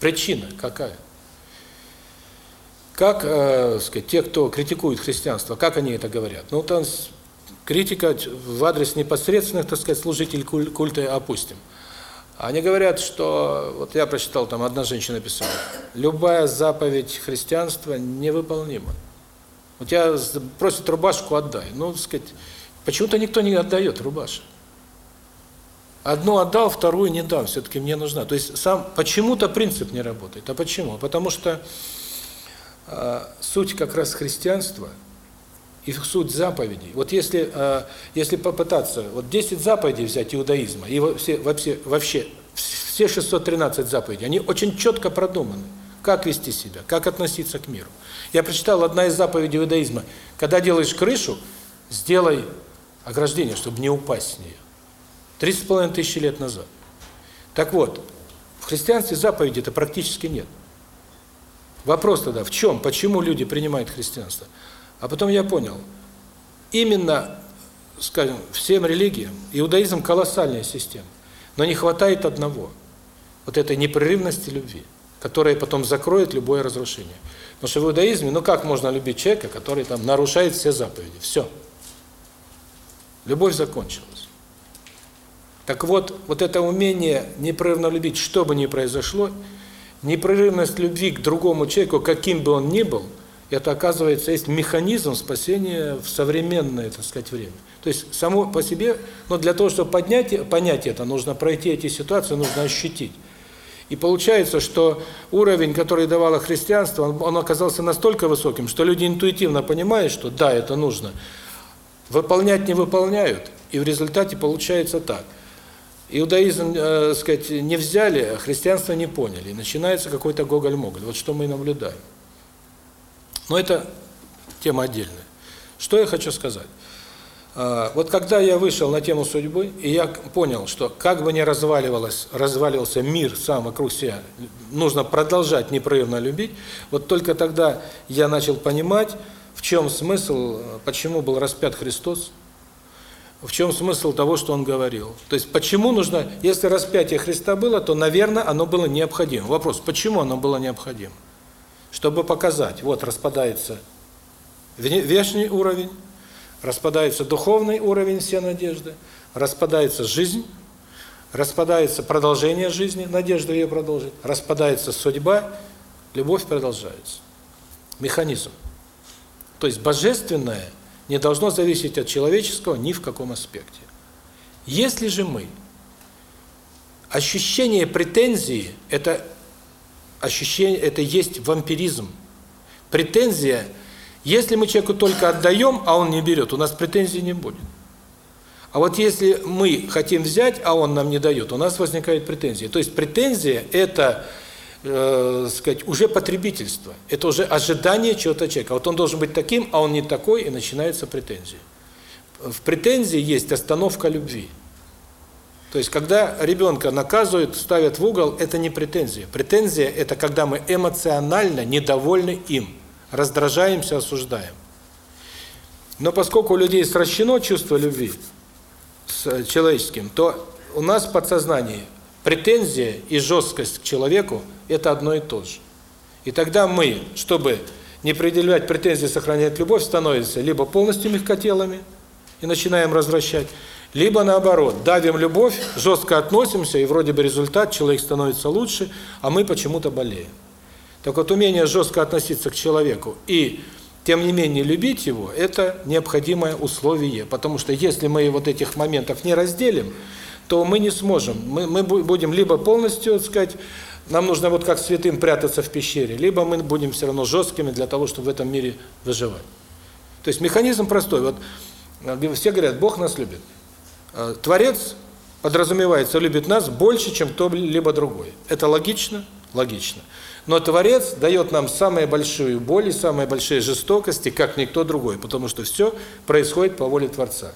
Причина какая? Как, э, сказать, те, кто критикует христианство, как они это говорят? Ну, там критика в адрес непосредственных, так сказать, служителей культа опустим. Они говорят, что, вот я прочитал, там одна женщина писала, любая заповедь христианства невыполнима. У тебя просят рубашку, отдай. Ну, так сказать, почему-то никто не отдает рубашек. Одну отдал, вторую не дам, все-таки мне нужна. То есть сам почему-то принцип не работает. А почему? Потому что э, суть как раз христианства и суть заповедей. Вот если э, если попытаться, вот 10 заповедей взять иудаизма, и все, вообще, вообще все 613 заповедей, они очень четко продуманы. Как вести себя, как относиться к миру. Я прочитал одна из заповедей иудаизма. Когда делаешь крышу, сделай ограждение, чтобы не упасть с нее. Три с половиной тысячи лет назад. Так вот, в христианстве заповеди-то практически нет. Вопрос тогда, в чем, почему люди принимают христианство? А потом я понял, именно, скажем, всем религиям, иудаизм колоссальная система, но не хватает одного, вот этой непрерывности любви, которая потом закроет любое разрушение. Потому что в иудаизме, ну как можно любить человека, который там нарушает все заповеди? Все. Любовь закончилась. Так вот, вот это умение непрерывно любить, что бы ни произошло, непрерывность любви к другому человеку, каким бы он ни был, это, оказывается, есть механизм спасения в современное, так сказать, время. То есть, само по себе, но для того, чтобы поднять, понять это, нужно пройти эти ситуации, нужно ощутить. И получается, что уровень, который давало христианство, он, оказался настолько высоким, что люди интуитивно понимают, что да, это нужно. Выполнять не выполняют, и в результате получается так – Иудаизм, э, сказать, не взяли, а христианство не поняли. И начинается какой-то гоголь-моголь. Вот что мы наблюдаем. Но это тема отдельная. Что я хочу сказать? А, вот когда я вышел на тему судьбы, и я понял, что как бы ни разваливалось, разваливался мир сам вокруг себя, нужно продолжать непрерывно любить, вот только тогда я начал понимать, в чем смысл, почему был распят Христос, в чем смысл того, что он говорил. То есть почему нужно, если распятие Христа было, то, наверное, оно было необходимо. Вопрос, почему оно было необходимо? Чтобы показать, вот распадается внешний уровень, распадается духовный уровень все надежды, распадается жизнь, распадается продолжение жизни, надежда ее продолжить, распадается судьба, любовь продолжается. Механизм. То есть божественное – не должно зависеть от человеческого ни в каком аспекте. Если же мы ощущение претензии это ощущение это есть вампиризм. Претензия, если мы человеку только отдаем, а он не берет, у нас претензий не будет. А вот если мы хотим взять, а он нам не дает, у нас возникает претензия. То есть претензия это э, сказать, уже потребительство. Это уже ожидание чего-то человека. Вот он должен быть таким, а он не такой, и начинается претензия. В претензии есть остановка любви. То есть, когда ребенка наказывают, ставят в угол, это не претензия. Претензия – это когда мы эмоционально недовольны им, раздражаемся, осуждаем. Но поскольку у людей сращено чувство любви с человеческим, то у нас в подсознании претензия и жесткость к человеку – это одно и то же. И тогда мы, чтобы не предъявлять претензии, сохранять любовь, становимся либо полностью мягкотелыми и начинаем развращать, либо наоборот, давим любовь, жестко относимся, и вроде бы результат, человек становится лучше, а мы почему-то болеем. Так вот, умение жестко относиться к человеку и, тем не менее, любить его – это необходимое условие, потому что если мы вот этих моментов не разделим, то мы не сможем. Мы, мы будем либо полностью, так сказать, нам нужно вот как святым прятаться в пещере, либо мы будем все равно жесткими для того, чтобы в этом мире выживать. То есть механизм простой. Вот э, все говорят, Бог нас любит. Э, Творец, подразумевается, любит нас больше, чем кто-либо другой. Это логично? Логично. Но Творец дает нам самую большую боль и самые большие жестокости, как никто другой, потому что все происходит по воле Творца.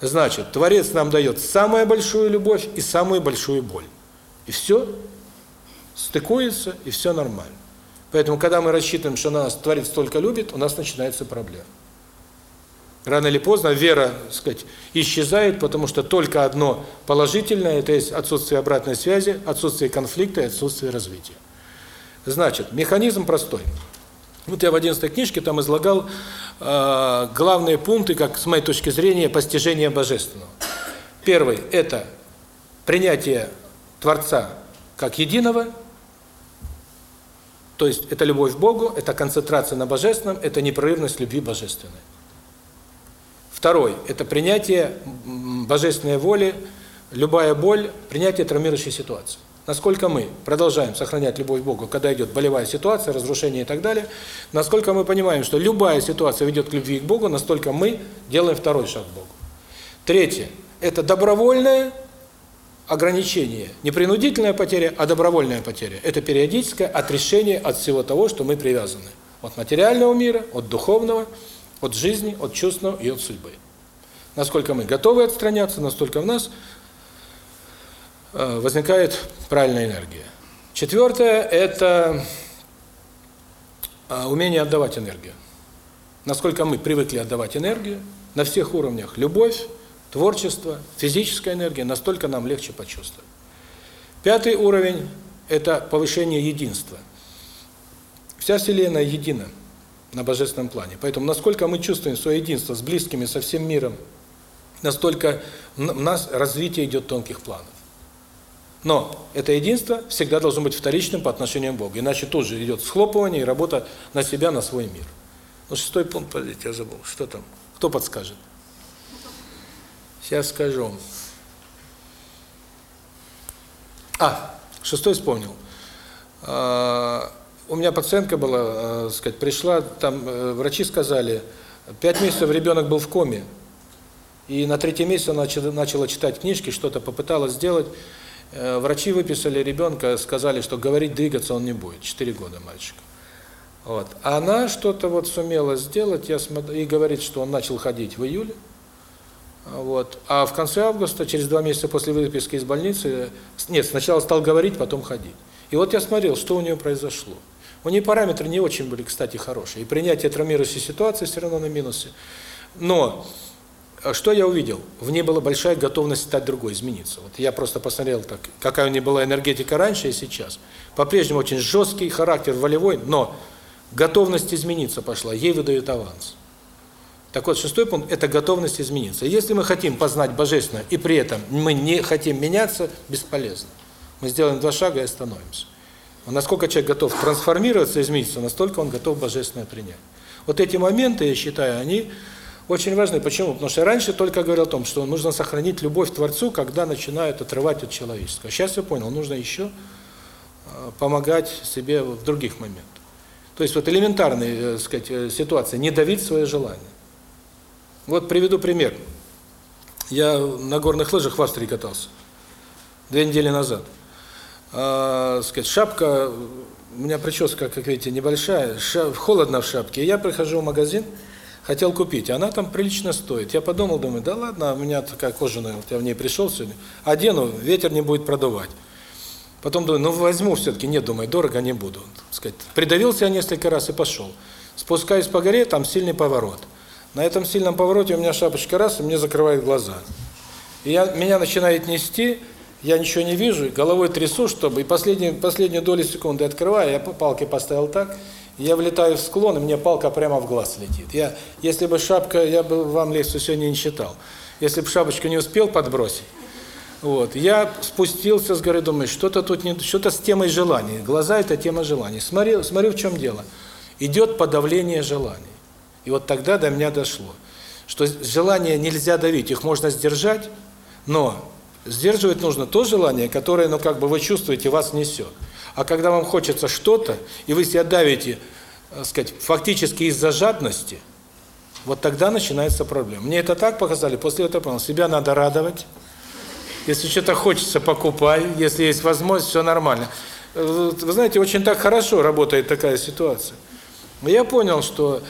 Значит, Творец нам дает самую большую любовь и самую большую боль. И все стыкуется, и все нормально. Поэтому, когда мы рассчитываем, что нас Творец столько любит, у нас начинается проблема. Рано или поздно вера, так сказать, исчезает, потому что только одно положительное это есть отсутствие обратной связи, отсутствие конфликта и отсутствие развития. Значит, механизм простой. Вот я в 11 книжке там излагал э, главные пункты, как с моей точки зрения, постижения божественного. Первый это принятие Творца как единого, то есть это любовь к Богу, это концентрация на божественном, это непрерывность любви божественной. Второй – это принятие божественной воли, любая боль, принятие травмирующей ситуации. Насколько мы продолжаем сохранять любовь к Богу, когда идет болевая ситуация, разрушение и так далее, насколько мы понимаем, что любая ситуация ведет к любви к Богу, настолько мы делаем второй шаг к Богу. Третье – это добровольное ограничение, не принудительная потеря, а добровольная потеря. Это периодическое отрешение от всего того, что мы привязаны. От материального мира, от духовного – от жизни, от чувственного и от судьбы. Насколько мы готовы отстраняться, настолько в нас э, возникает правильная энергия. Четвертое – это э, умение отдавать энергию. Насколько мы привыкли отдавать энергию на всех уровнях – любовь, творчество, физическая энергия, настолько нам легче почувствовать. Пятый уровень – это повышение единства. Вся Вселенная едина – на божественном плане. Поэтому насколько мы чувствуем свое единство с близкими, со всем миром, настолько у нас развитие идет тонких планов. Но это единство всегда должно быть вторичным по отношению к Богу. Иначе тут же идет схлопывание и работа на себя, на свой мир. Ну, шестой пункт, подождите, я забыл. Что там? Кто подскажет? Сейчас скажу. А, шестой вспомнил. А, у меня пациентка была, э, сказать, пришла, там э, врачи сказали, пять месяцев ребенок был в коме, и на третий месяц она начала, читать книжки, что-то попыталась сделать. Э, врачи выписали ребенка, сказали, что говорить, двигаться он не будет. Четыре года мальчик. Вот. А она что-то вот сумела сделать, я смотрю, и говорит, что он начал ходить в июле. Вот. А в конце августа, через два месяца после выписки из больницы, нет, сначала стал говорить, потом ходить. И вот я смотрел, что у нее произошло. У нее параметры не очень были, кстати, хорошие. И принятие травмирующей ситуации все равно на минусе. Но э, что я увидел? В ней была большая готовность стать другой, измениться. Вот я просто посмотрел, так, какая у нее была энергетика раньше и сейчас. По-прежнему очень жесткий характер, волевой, но готовность измениться пошла, ей выдают аванс. Так вот, шестой пункт – это готовность измениться. Если мы хотим познать Божественное, и при этом мы не хотим меняться, бесполезно. Мы сделаем два шага и остановимся. А насколько человек готов трансформироваться, измениться, настолько он готов божественное принять. Вот эти моменты, я считаю, они очень важны. Почему? Потому что раньше только говорил о том, что нужно сохранить любовь к Творцу, когда начинают отрывать от человеческого. Сейчас я понял, нужно еще а, помогать себе в других моментах. То есть вот элементарные, э, сказать, э, ситуации, не давить свое желание. Вот приведу пример. Я на горных лыжах в Австрии катался две недели назад э, сказать, шапка, у меня прическа, как видите, небольшая, шап, холодно в шапке. Я прихожу в магазин, хотел купить, она там прилично стоит. Я подумал, думаю, да ладно, у меня такая кожаная, вот я в ней пришел сегодня, одену, ветер не будет продувать. Потом думаю, ну возьму все-таки, нет, думаю, дорого не буду. сказать, придавился я несколько раз и пошел. Спускаюсь по горе, там сильный поворот. На этом сильном повороте у меня шапочка раз, и мне закрывает глаза. И я, меня начинает нести, я ничего не вижу, головой трясу, чтобы, и последнюю, последнюю долю секунды открываю, я палки поставил так, я влетаю в склон, и мне палка прямо в глаз летит. Я, если бы шапка, я бы вам лекцию сегодня не читал, если бы шапочку не успел подбросить, вот, я спустился с горы, думаю, что-то тут не, что-то с темой желаний, глаза – это тема желаний. Смотрю, смотрю, в чем дело. Идет подавление желаний. И вот тогда до меня дошло, что желания нельзя давить, их можно сдержать, но Сдерживать нужно то желание, которое, ну как бы вы чувствуете, вас несет. А когда вам хочется что-то, и вы себя давите, так сказать, фактически из-за жадности, вот тогда начинается проблема. Мне это так показали, после этого понял, себя надо радовать. Если что-то хочется, покупай, если есть возможность, все нормально. Вы знаете, очень так хорошо работает такая ситуация. Я понял, что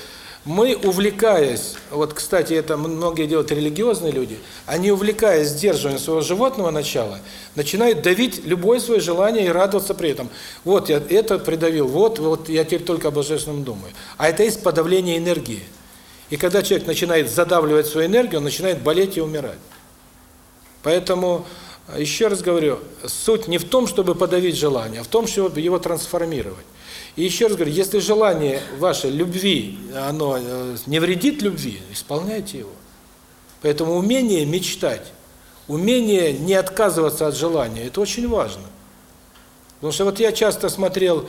мы, увлекаясь, вот, кстати, это многие делают религиозные люди, они, увлекаясь сдерживанием своего животного начала, начинают давить любое свое желание и радоваться при этом. Вот я это придавил, вот, вот я теперь только о Божественном думаю. А это есть подавление энергии. И когда человек начинает задавливать свою энергию, он начинает болеть и умирать. Поэтому, еще раз говорю, суть не в том, чтобы подавить желание, а в том, чтобы его трансформировать. И еще раз говорю, если желание ваше любви, оно э, не вредит любви, исполняйте его. Поэтому умение мечтать, умение не отказываться от желания, это очень важно. Потому что вот я часто смотрел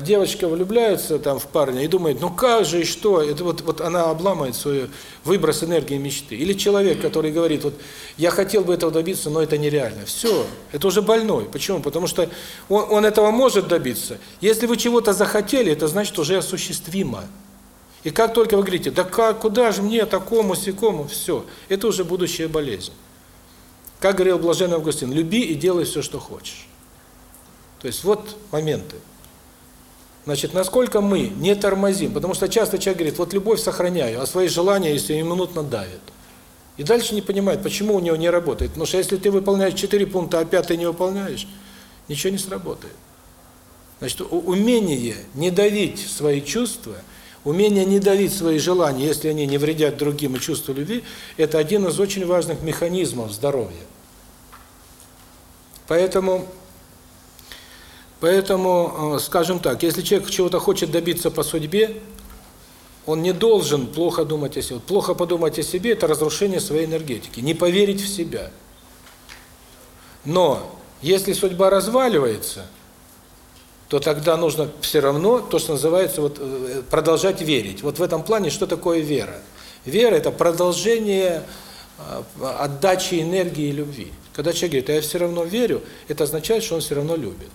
девочка влюбляется там в парня и думает, ну как же и что? Это вот вот она обламывает свой выброс энергии мечты. Или человек, который говорит, вот я хотел бы этого добиться, но это нереально. Все, это уже больной. Почему? Потому что он он этого может добиться. Если вы чего-то захотели, это значит уже осуществимо. И как только вы говорите: "Да как, куда же мне такому сякому?" все, это уже будущая болезнь. Как говорил блаженный Августин: "Люби и делай все, что хочешь". То есть вот моменты. Значит, насколько мы не тормозим, потому что часто человек говорит, вот любовь сохраняю, а свои желания, если минутно давит. И дальше не понимает, почему у него не работает. Потому что если ты выполняешь четыре пункта, а пятый не выполняешь, ничего не сработает. Значит, умение не давить свои чувства, умение не давить свои желания, если они не вредят другим и чувству любви, это один из очень важных механизмов здоровья. Поэтому Поэтому, э, скажем так, если человек чего-то хочет добиться по судьбе, он не должен плохо думать о себе. Плохо подумать о себе – это разрушение своей энергетики, не поверить в себя. Но если судьба разваливается, то тогда нужно все равно, то, что называется, вот э, продолжать верить. Вот в этом плане что такое вера? Вера – это продолжение э, отдачи энергии и любви. Когда человек говорит, я все равно верю, это означает, что он все равно любит.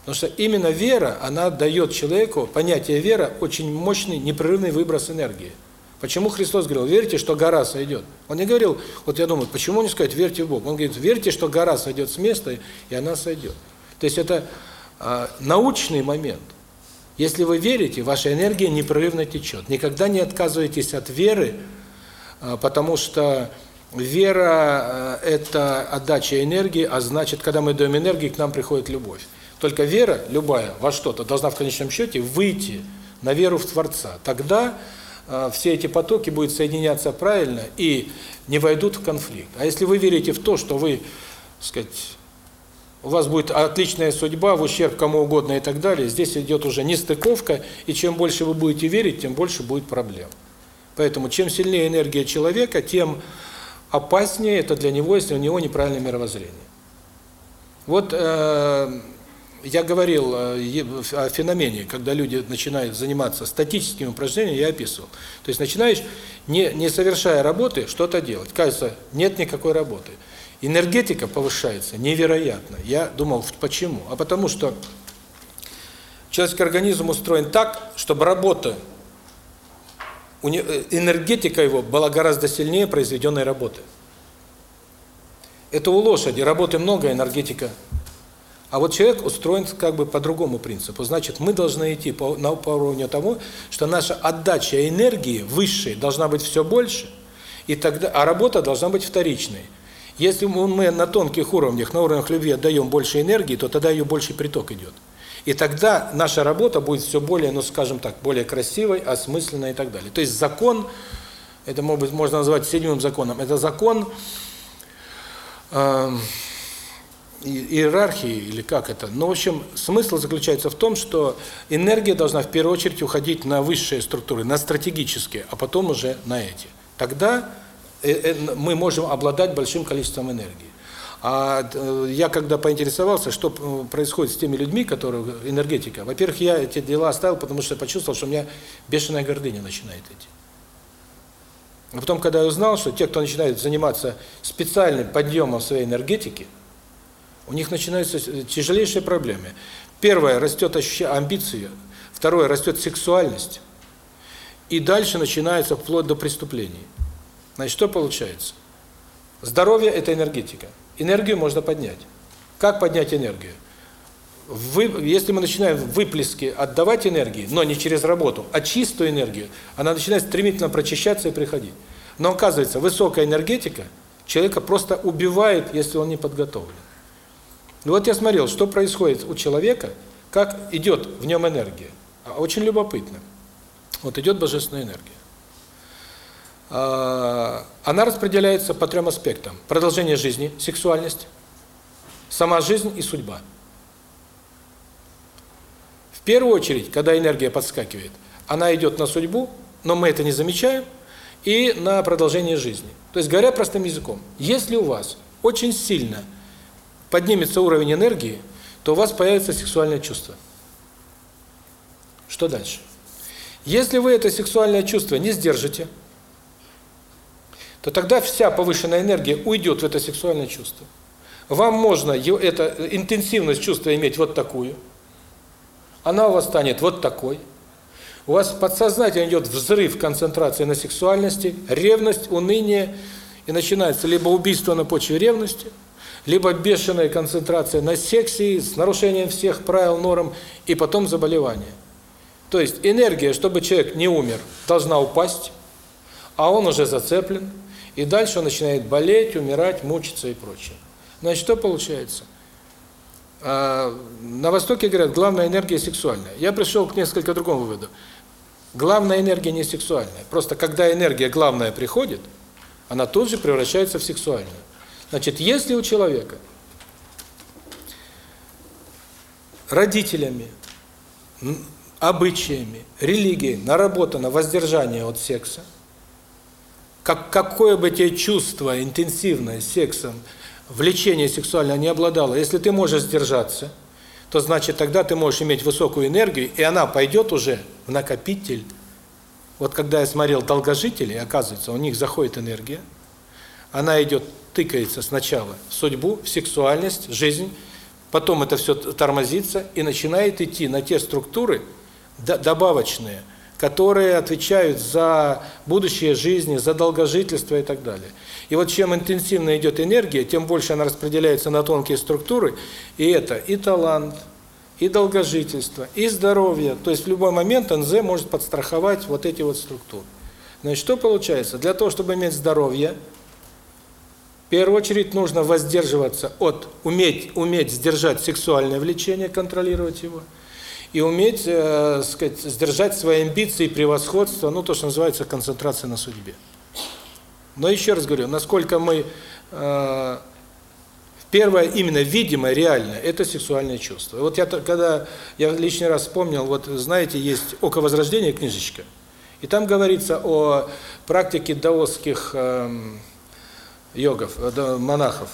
Потому что именно вера, она дает человеку, понятие вера, очень мощный, непрерывный выброс энергии. Почему Христос говорил, верьте, что гора сойдет? Он не говорил, вот я думаю, почему не сказать, верьте в Бога? Он говорит, верьте, что гора сойдет с места, и она сойдет. То есть это э, научный момент. Если вы верите, ваша энергия непрерывно течет. Никогда не отказывайтесь от веры, э, потому что вера э, – это отдача энергии, а значит, когда мы даем энергию, к нам приходит любовь. Только вера, любая, во что-то, должна в конечном счете выйти на веру в Творца. Тогда э, все эти потоки будут соединяться правильно и не войдут в конфликт. А если вы верите в то, что вы, сказать, у вас будет отличная судьба, в ущерб кому угодно и так далее, здесь идет уже нестыковка, и чем больше вы будете верить, тем больше будет проблем. Поэтому чем сильнее энергия человека, тем опаснее это для него, если у него неправильное мировоззрение. Вот э, я говорил э, о феномене, когда люди начинают заниматься статическими упражнениями, я описывал. То есть начинаешь, не, не совершая работы, что-то делать. Кажется, нет никакой работы. Энергетика повышается невероятно. Я думал, почему? А потому что человеческий организм устроен так, чтобы работа, э, энергетика его была гораздо сильнее произведенной работы. Это у лошади работы много, энергетика а вот человек устроен как бы по другому принципу. Значит, мы должны идти по, на, по уровню того, что наша отдача энергии высшей должна быть все больше, и тогда, а работа должна быть вторичной. Если мы на тонких уровнях, на уровнях любви отдаем больше энергии, то тогда ее больше приток идет. И тогда наша работа будет все более, ну скажем так, более красивой, осмысленной и так далее. То есть закон, это может быть можно назвать седьмым законом, это закон... Э, иерархии или как это. Но, в общем, смысл заключается в том, что энергия должна в первую очередь уходить на высшие структуры, на стратегические, а потом уже на эти. Тогда э, э, мы можем обладать большим количеством энергии. А э, я когда поинтересовался, что происходит с теми людьми, которые энергетика, во-первых, я эти дела оставил, потому что почувствовал, что у меня бешеная гордыня начинает идти. А потом, когда я узнал, что те, кто начинает заниматься специальным подъемом своей энергетики, у них начинаются тяжелейшие проблемы. Первое растет амбиции, второе растет сексуальность. И дальше начинается вплоть до преступлений. Значит, что получается? Здоровье это энергетика. Энергию можно поднять. Как поднять энергию? Вы, если мы начинаем выплески отдавать энергии, но не через работу, а чистую энергию, она начинает стремительно прочищаться и приходить. Но оказывается, высокая энергетика человека просто убивает, если он не подготовлен. Ну вот я смотрел, что происходит у человека, как идет в нем энергия. А очень любопытно. Вот идет божественная энергия. она распределяется по трем аспектам. Продолжение жизни, сексуальность, сама жизнь и судьба. В первую очередь, когда энергия подскакивает, она идет на судьбу, но мы это не замечаем, и на продолжение жизни. То есть, говоря простым языком, если у вас очень сильно поднимется уровень энергии, то у вас появится сексуальное чувство. Что дальше? Если вы это сексуальное чувство не сдержите, то тогда вся повышенная энергия уйдет в это сексуальное чувство. Вам можно это интенсивность чувства иметь вот такую, она у вас станет вот такой. У вас подсознательно идет взрыв концентрации на сексуальности, ревность, уныние, и начинается либо убийство на почве ревности, либо бешеная концентрация на сексе с нарушением всех правил, норм, и потом заболевание. То есть энергия, чтобы человек не умер, должна упасть, а он уже зацеплен, и дальше он начинает болеть, умирать, мучиться и прочее. Значит, что получается? А, на Востоке говорят, главная энергия сексуальная. Я пришел к несколько другому выводу. Главная энергия не сексуальная. Просто когда энергия главная приходит, она тут же превращается в сексуальную. Значит, если у человека родителями, обычаями, религией наработано воздержание от секса, как какое бы тебе чувство интенсивное сексом, влечение сексуальное не обладало, если ты можешь сдержаться, то значит тогда ты можешь иметь высокую энергию, и она пойдет уже в накопитель. Вот когда я смотрел долгожителей, оказывается, у них заходит энергия, она идет, тыкается сначала в судьбу, в сексуальность, жизнь, потом это все тормозится и начинает идти на те структуры добавочные, которые отвечают за будущее жизни, за долгожительство и так далее. И вот чем интенсивно идет энергия, тем больше она распределяется на тонкие структуры, и это и талант, и долгожительство, и здоровье. То есть в любой момент НЗ может подстраховать вот эти вот структуры. Значит, что получается? Для того, чтобы иметь здоровье, в первую очередь нужно воздерживаться от, уметь, уметь сдержать сексуальное влечение, контролировать его – и уметь, э, сказать, сдержать свои амбиции, превосходство, ну то, что называется концентрация на судьбе. Но еще раз говорю, насколько мы э, первое именно видимое, реальное это сексуальное чувство. Вот я когда я лишний раз вспомнил, вот знаете, есть Око возрождения книжечка. И там говорится о практике даосских э, йогов, э, монахов.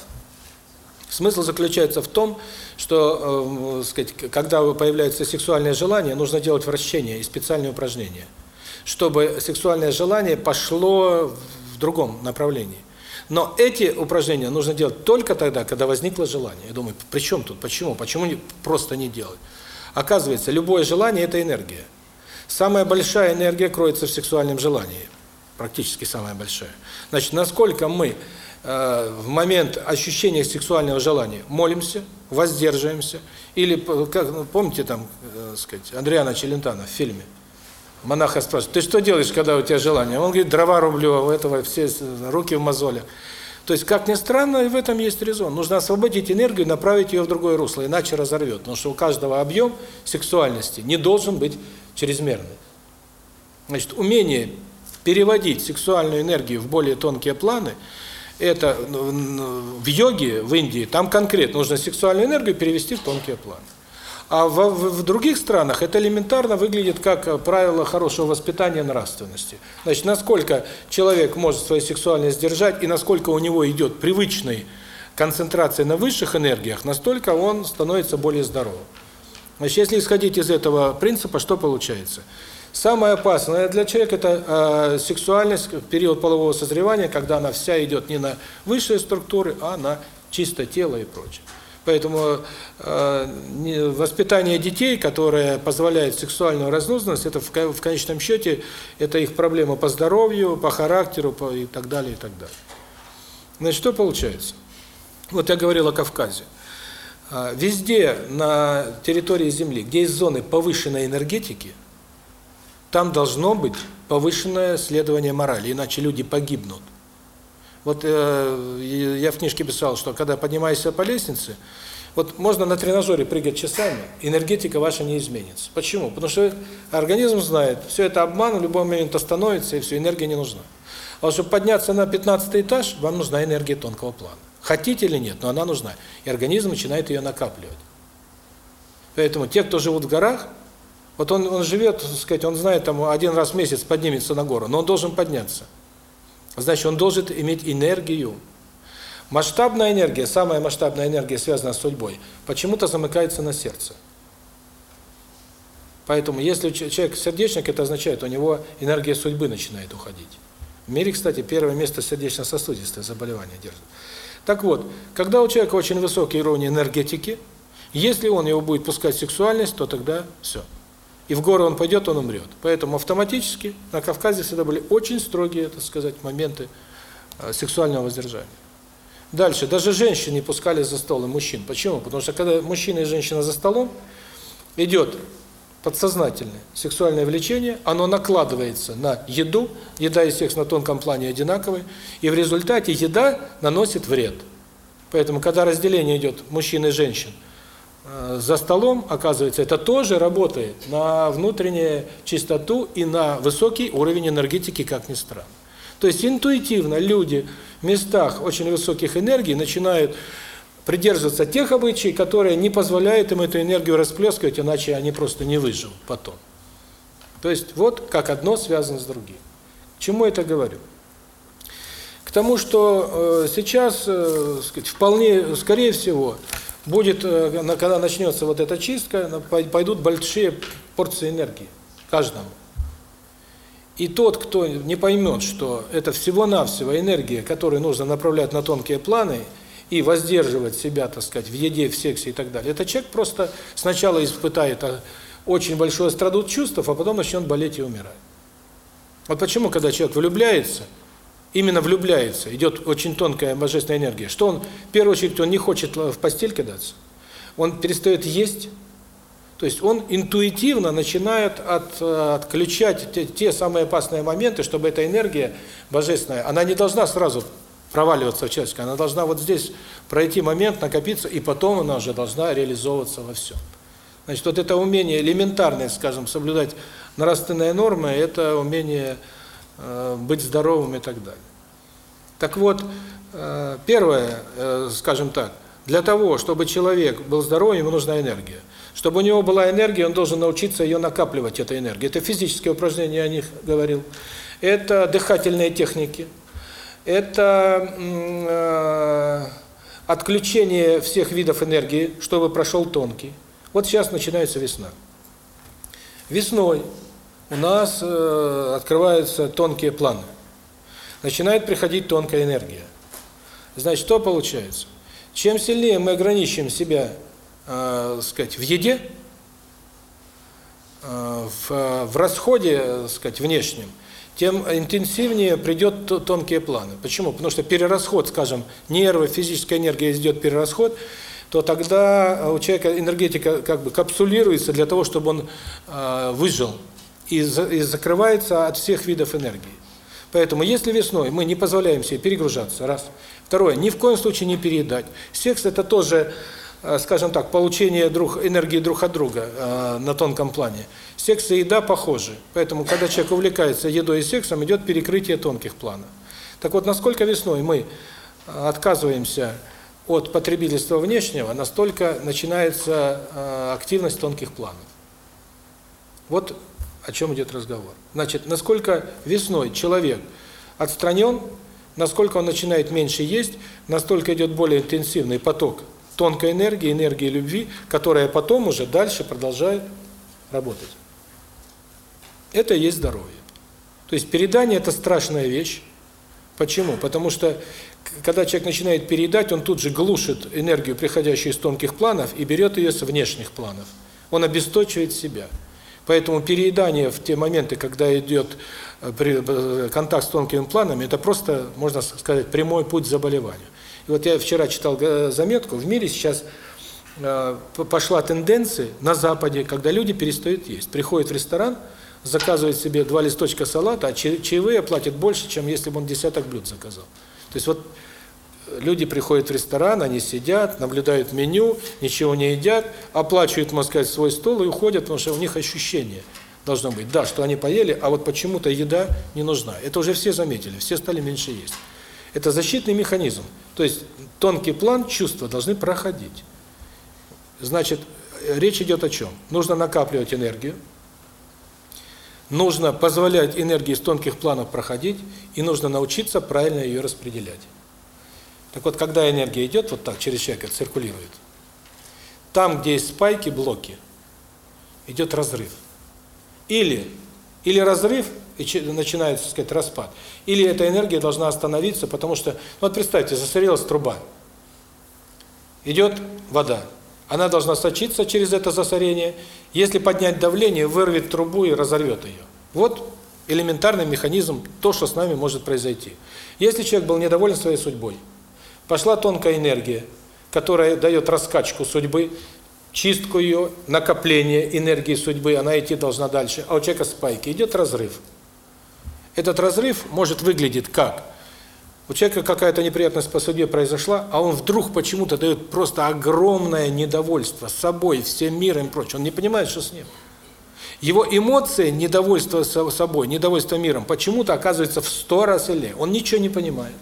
Смысл заключается в том, что, э, сказать, когда появляется сексуальное желание, нужно делать вращение и специальные упражнения, чтобы сексуальное желание пошло в другом направлении. Но эти упражнения нужно делать только тогда, когда возникло желание. Я думаю, при чем тут? Почему? Почему не, просто не делать? Оказывается, любое желание – это энергия. Самая большая энергия кроется в сексуальном желании. Практически самая большая. Значит, насколько мы в момент ощущения сексуального желания молимся, воздерживаемся, или, как ну, помните там, э, сказать, Андриана Челентана в фильме, монаха спрашивает, ты что делаешь, когда у тебя желание? Он говорит, дрова рублю, а у этого все руки в мозолях. То есть, как ни странно, в этом есть резон. Нужно освободить энергию, направить ее в другое русло, иначе разорвет. Потому что у каждого объем сексуальности не должен быть чрезмерный. Значит, умение переводить сексуальную энергию в более тонкие планы – это ну, в йоге, в Индии, там конкретно нужно сексуальную энергию перевести в тонкие планы. А в, в, в других странах это элементарно выглядит как правило хорошего воспитания нравственности. Значит, насколько человек может свою сексуальность сдержать и насколько у него идет привычный концентрация на высших энергиях, настолько он становится более здоровым. Значит, если исходить из этого принципа, что получается? Самое опасное для человека это э, сексуальность в период полового созревания, когда она вся идет не на высшие структуры, а на чисто тело и прочее. Поэтому э, воспитание детей, которое позволяет сексуальную разнузданность, это в, в конечном счете это их проблема по здоровью, по характеру по, и так далее, и так далее. Значит, что получается? Вот я говорил о Кавказе. Э, везде на территории Земли, где есть зоны повышенной энергетики – там должно быть повышенное следование морали, иначе люди погибнут. Вот э, я в книжке писал, что когда поднимаешься по лестнице, вот можно на тренажере прыгать часами, энергетика ваша не изменится. Почему? Потому что организм знает, все это обман, в любой момент остановится, и все, энергия не нужна. А чтобы подняться на 15 этаж, вам нужна энергия тонкого плана. Хотите или нет, но она нужна. И организм начинает ее накапливать. Поэтому те, кто живут в горах, вот он, он живет, так сказать, он знает, там один раз в месяц поднимется на гору, но он должен подняться. Значит, он должен иметь энергию. Масштабная энергия, самая масштабная энергия, связанная с судьбой, почему-то замыкается на сердце. Поэтому, если человек сердечник, это означает, у него энергия судьбы начинает уходить. В мире, кстати, первое место сердечно-сосудистые заболевания держит. Так вот, когда у человека очень высокий уровень энергетики, если он его будет пускать в сексуальность, то тогда все. И в горы он пойдет, он умрет. Поэтому автоматически на Кавказе всегда были очень строгие, так сказать, моменты э, сексуального воздержания. Дальше, даже женщин не пускали за стол, и мужчин. Почему? Потому что когда мужчина и женщина за столом, идет подсознательное сексуальное влечение, оно накладывается на еду, еда и секс на тонком плане одинаковые, и в результате еда наносит вред. Поэтому, когда разделение идет мужчин и женщин за столом, оказывается, это тоже работает на внутреннюю чистоту и на высокий уровень энергетики, как ни странно. То есть интуитивно люди в местах очень высоких энергий начинают придерживаться тех обычаев, которые не позволяют им эту энергию расплескивать, иначе они просто не выживут потом. То есть вот как одно связано с другим. К чему это говорю? К тому, что э, сейчас, э, сказать, вполне, скорее всего, будет, э, когда начнется вот эта чистка, пойдут большие порции энергии каждому. И тот, кто не поймет, что это всего-навсего энергия, которую нужно направлять на тонкие планы – и воздерживать себя, так сказать, в еде, в сексе и так далее. Этот человек просто сначала испытает а, очень большой острадут чувств, а потом начнет болеть и умирать. Вот почему, когда человек влюбляется, именно влюбляется, идет очень тонкая божественная энергия, что он, в первую очередь, он не хочет в постель кидаться, он перестает есть, то есть он интуитивно начинает от, отключать те, те самые опасные моменты, чтобы эта энергия божественная, она не должна сразу проваливаться в человеческое, она должна вот здесь пройти момент, накопиться, и потом она уже должна реализовываться во всем. Значит, вот это умение элементарное, скажем, соблюдать нравственные нормы, это умение э, быть здоровым и так далее. Так вот, э, первое, э, скажем так, для того, чтобы человек был здоровым, ему нужна энергия. Чтобы у него была энергия, он должен научиться ее накапливать, эту энергию. Это физические упражнения, я о них говорил. Это дыхательные техники – это э, отключение всех видов энергии, чтобы прошел тонкий. Вот сейчас начинается весна. Весной у нас э, открываются тонкие планы. Начинает приходить тонкая энергия. Значит, что получается? Чем сильнее мы ограничим себя, э, сказать, в еде, э, в, в расходе, э, сказать, внешнем, тем интенсивнее придет тонкие планы. Почему? Потому что перерасход, скажем, нервы, физическая энергия идет перерасход, то тогда у человека энергетика как бы капсулируется для того, чтобы он э, выжил и, и закрывается от всех видов энергии. Поэтому если весной мы не позволяем себе перегружаться, раз. Второе, ни в коем случае не переедать. Секс это тоже Э, скажем так, получение друг, энергии друг от друга э, на тонком плане. Секс и еда похожи. Поэтому, когда человек увлекается едой и сексом, идет перекрытие тонких планов. Так вот, насколько весной мы э, отказываемся от потребительства внешнего, настолько начинается э, активность тонких планов. Вот о чем идет разговор. Значит, насколько весной человек отстранен, насколько он начинает меньше есть, настолько идет более интенсивный поток тонкой энергии, энергии любви, которая потом уже дальше продолжает работать. Это и есть здоровье. То есть передание – это страшная вещь. Почему? Потому что, когда человек начинает передать, он тут же глушит энергию, приходящую из тонких планов, и берет ее с внешних планов. Он обесточивает себя. Поэтому переедание в те моменты, когда идет э, э, контакт с тонкими планами, это просто, можно сказать, прямой путь к заболеванию. И вот я вчера читал э, заметку, в мире сейчас пошла тенденция на Западе, когда люди перестают есть. Приходят в ресторан, заказывают себе два листочка салата, а чаевые платят больше, чем если бы он десяток блюд заказал. То есть вот люди приходят в ресторан, они сидят, наблюдают меню, ничего не едят, оплачивают, можно сказать, свой стол и уходят, потому что у них ощущение. должно быть. Да, что они поели, а вот почему-то еда не нужна. Это уже все заметили, все стали меньше есть. Это защитный механизм. То есть тонкий план чувства должны проходить. Значит, речь идет о чем? Нужно накапливать энергию, нужно позволять энергии из тонких планов проходить, и нужно научиться правильно ее распределять. Так вот, когда энергия идет вот так, через человека циркулирует, там, где есть спайки, блоки, идет разрыв. Или, или разрыв, и начинается, так сказать, распад, или эта энергия должна остановиться, потому что, ну вот представьте, засорилась труба, идет вода, она должна сочиться через это засорение. Если поднять давление, вырвет трубу и разорвет ее. Вот элементарный механизм, то, что с нами может произойти. Если человек был недоволен своей судьбой, пошла тонкая энергия, которая дает раскачку судьбы, чистку ее, накопление энергии судьбы, она идти должна дальше, а у человека спайки, идет разрыв. Этот разрыв может выглядеть как у человека какая-то неприятность по судьбе произошла, а он вдруг почему-то дает просто огромное недовольство собой, всем миром и прочее. Он не понимает, что с ним. Его эмоции, недовольство собой, недовольство миром, почему-то оказывается в сто раз или. Он ничего не понимает.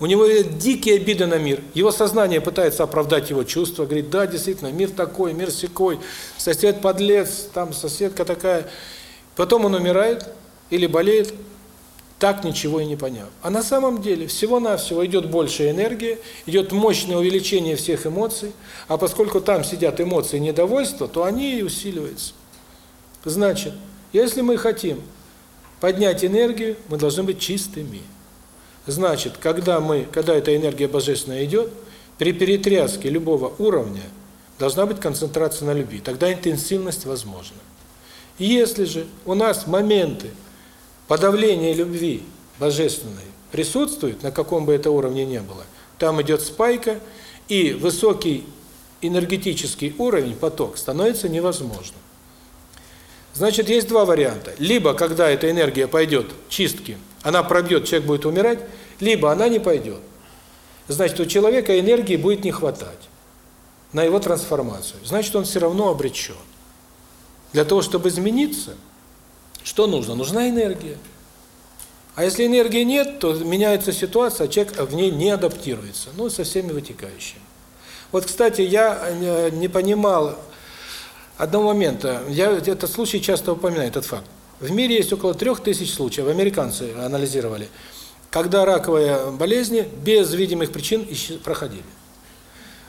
У него дикие обиды на мир. Его сознание пытается оправдать его чувства, говорит, да, действительно, мир такой, мир секой, сосед подлец, там соседка такая. Потом он умирает или болеет, так ничего и не поняв. А на самом деле всего-навсего идет больше энергии, идет мощное увеличение всех эмоций, а поскольку там сидят эмоции недовольства, то они и усиливаются. Значит, если мы хотим поднять энергию, мы должны быть чистыми. Значит, когда мы, когда эта энергия божественная идет, при перетряске любого уровня должна быть концентрация на любви, тогда интенсивность возможна. Если же у нас моменты подавление любви божественной присутствует, на каком бы это уровне ни было, там идет спайка, и высокий энергетический уровень, поток, становится невозможным. Значит, есть два варианта. Либо, когда эта энергия пойдет чистки, она пробьет, человек будет умирать, либо она не пойдет. Значит, у человека энергии будет не хватать на его трансформацию. Значит, он все равно обречен. Для того, чтобы измениться – что нужно? Нужна энергия. А если энергии нет, то меняется ситуация, а человек в ней не адаптируется. Ну, со всеми вытекающими. Вот, кстати, я э, не понимал одного момента. Я этот случай часто упоминаю, этот факт. В мире есть около трех тысяч случаев, американцы анализировали, когда раковые болезни без видимых причин проходили.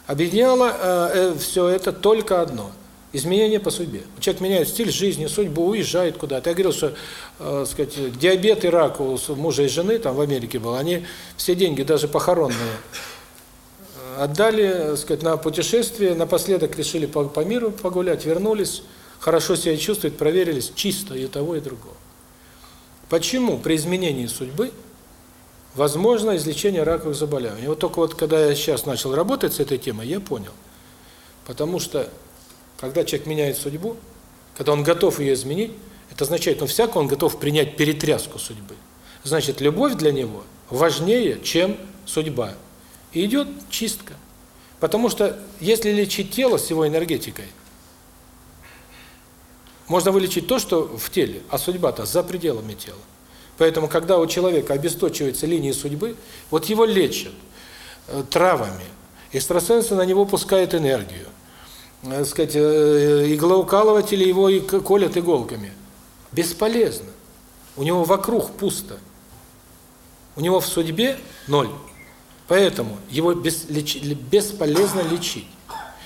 Объединяло э, э, все это только одно – Изменения по судьбе. Человек меняет стиль жизни, судьбу, уезжает куда-то. Я говорил, что, э, сказать, диабет и рак у мужа и жены там в Америке был, они все деньги, даже похоронные, э, отдали, э, сказать, на путешествие, напоследок решили по, по миру погулять, вернулись, хорошо себя чувствуют, проверились, чисто и того, и другого. Почему при изменении судьбы возможно излечение раковых заболеваний? Вот только вот когда я сейчас начал работать с этой темой, я понял. Потому что когда человек меняет судьбу, когда он готов ее изменить, это означает, ну, всяко он готов принять перетряску судьбы. Значит, любовь для него важнее, чем судьба. И идет чистка. Потому что если лечить тело с его энергетикой, можно вылечить то, что в теле, а судьба-то за пределами тела. Поэтому, когда у человека обесточиваются линии судьбы, вот его лечат э, травами, экстрасенсы на него пускают энергию, так сказать, э, иглоукалыватели его и колят иголками. Бесполезно. У него вокруг пусто. У него в судьбе ноль. Поэтому его бесполезно лечить.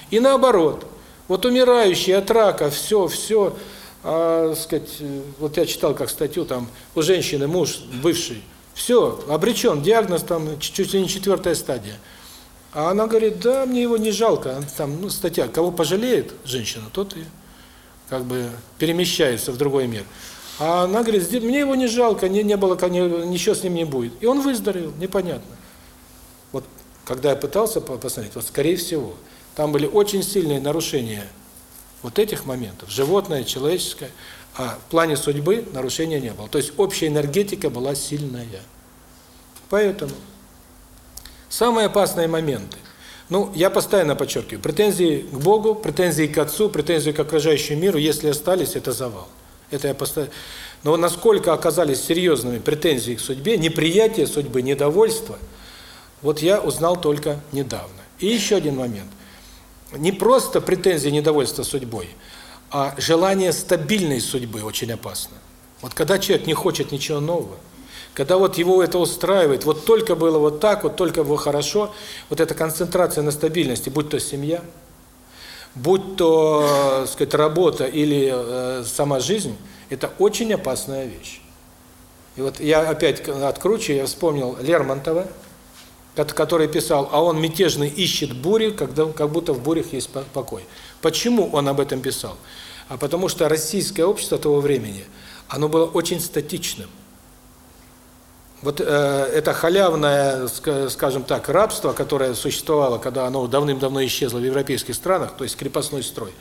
И наоборот, вот умирающий от рака, все, все, а, сказать, вот я читал как статью, там у женщины муж бывший, все, обречен, диагноз там чуть ли не четвертая стадия. А она говорит, да, мне его не жалко. Там, ну, статья, кого пожалеет женщина, тот и как бы перемещается в другой мир. А она говорит, мне его не жалко, не, не было, ничего с ним не будет. И он выздоровел, непонятно. Вот когда я пытался посмотреть, вот скорее всего, там были очень сильные нарушения вот этих моментов, животное, человеческое, а в плане судьбы нарушения не было. То есть общая энергетика была сильная. Поэтому Самые опасные моменты. Ну, я постоянно подчеркиваю, претензии к Богу, претензии к Отцу, претензии к окружающему миру, если остались, это завал. Это я постоянно... Но насколько оказались серьезными претензии к судьбе, неприятие судьбы, недовольство, вот я узнал только недавно. И еще один момент. Не просто претензии, недовольство судьбой, а желание стабильной судьбы очень опасно. Вот когда человек не хочет ничего нового, когда вот его это устраивает, вот только было вот так, вот только было хорошо, вот эта концентрация на стабильности, будь то семья, будь то, сказать, работа или э, сама жизнь, это очень опасная вещь. И вот я опять откручу, я вспомнил Лермонтова, который писал, а он мятежный ищет бури, когда как будто в бурях есть покой. Почему он об этом писал? А потому что российское общество того времени, оно было очень статичным. Вот э, это халявное, скажем так, рабство, которое существовало, когда оно давным-давно исчезло в европейских странах, то есть крепостной строй,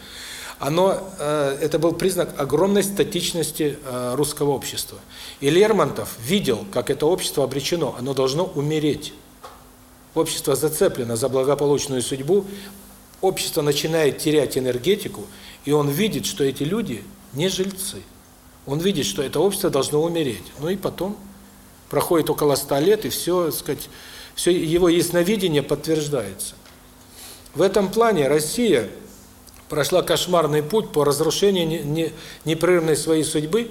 оно, э, это был признак огромной статичности э, русского общества. И Лермонтов видел, как это общество обречено, оно должно умереть. Общество зацеплено за благополучную судьбу, общество начинает терять энергетику, и он видит, что эти люди не жильцы. Он видит, что это общество должно умереть. Ну и потом проходит около ста лет, и все, так сказать, все его ясновидение подтверждается. В этом плане Россия прошла кошмарный путь по разрушению непрерывной своей судьбы.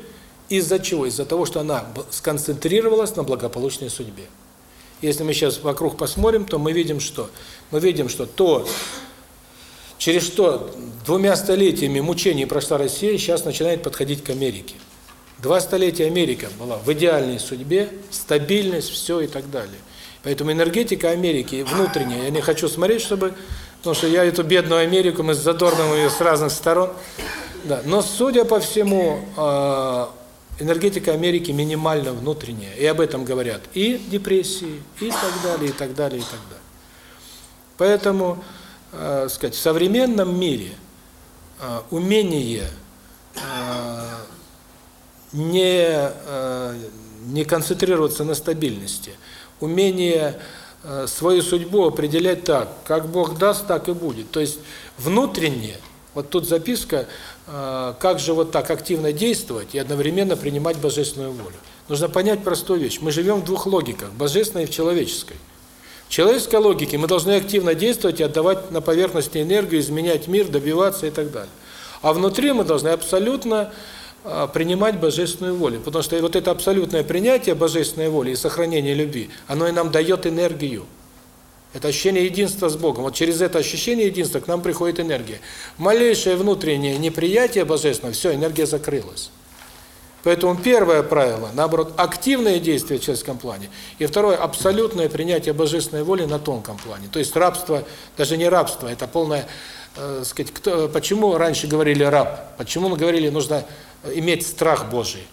Из-за чего? Из-за того, что она сконцентрировалась на благополучной судьбе. Если мы сейчас вокруг посмотрим, то мы видим что? Мы видим, что то, через что двумя столетиями мучений прошла Россия, сейчас начинает подходить к Америке. Два столетия Америка была в идеальной судьбе, стабильность, все и так далее. Поэтому энергетика Америки внутренняя, я не хочу смотреть, чтобы, потому что я эту бедную Америку, мы задорным ее с разных сторон, да. Но судя по всему, э, энергетика Америки минимально внутренняя, и об этом говорят и депрессии, и так далее, и так далее, и так далее. Поэтому, э, сказать, в современном мире э, умение э, не э, не концентрироваться на стабильности, умение э, свою судьбу определять так, как Бог даст, так и будет. То есть внутренне, вот тут записка, как же вот так активно действовать и одновременно принимать божественную волю. Нужно понять простую вещь. Мы живем в двух логиках, божественной и в человеческой. В человеческой логике мы должны активно действовать и отдавать на поверхности энергию, изменять мир, добиваться и так далее. А внутри мы должны абсолютно а, принимать божественную волю. Потому что вот это абсолютное принятие божественной воли и сохранение любви, оно и нам дает энергию. Это ощущение единства с Богом. Вот через это ощущение единства к нам приходит энергия. Малейшее внутреннее неприятие божественного, все, энергия закрылась. Поэтому первое правило, наоборот, активное действие в человеческом плане. И второе, абсолютное принятие божественной воли на тонком плане. То есть рабство, даже не рабство, это полное, э, сказать, кто, почему раньше говорили раб? Почему мы говорили, нужно иметь страх Божий.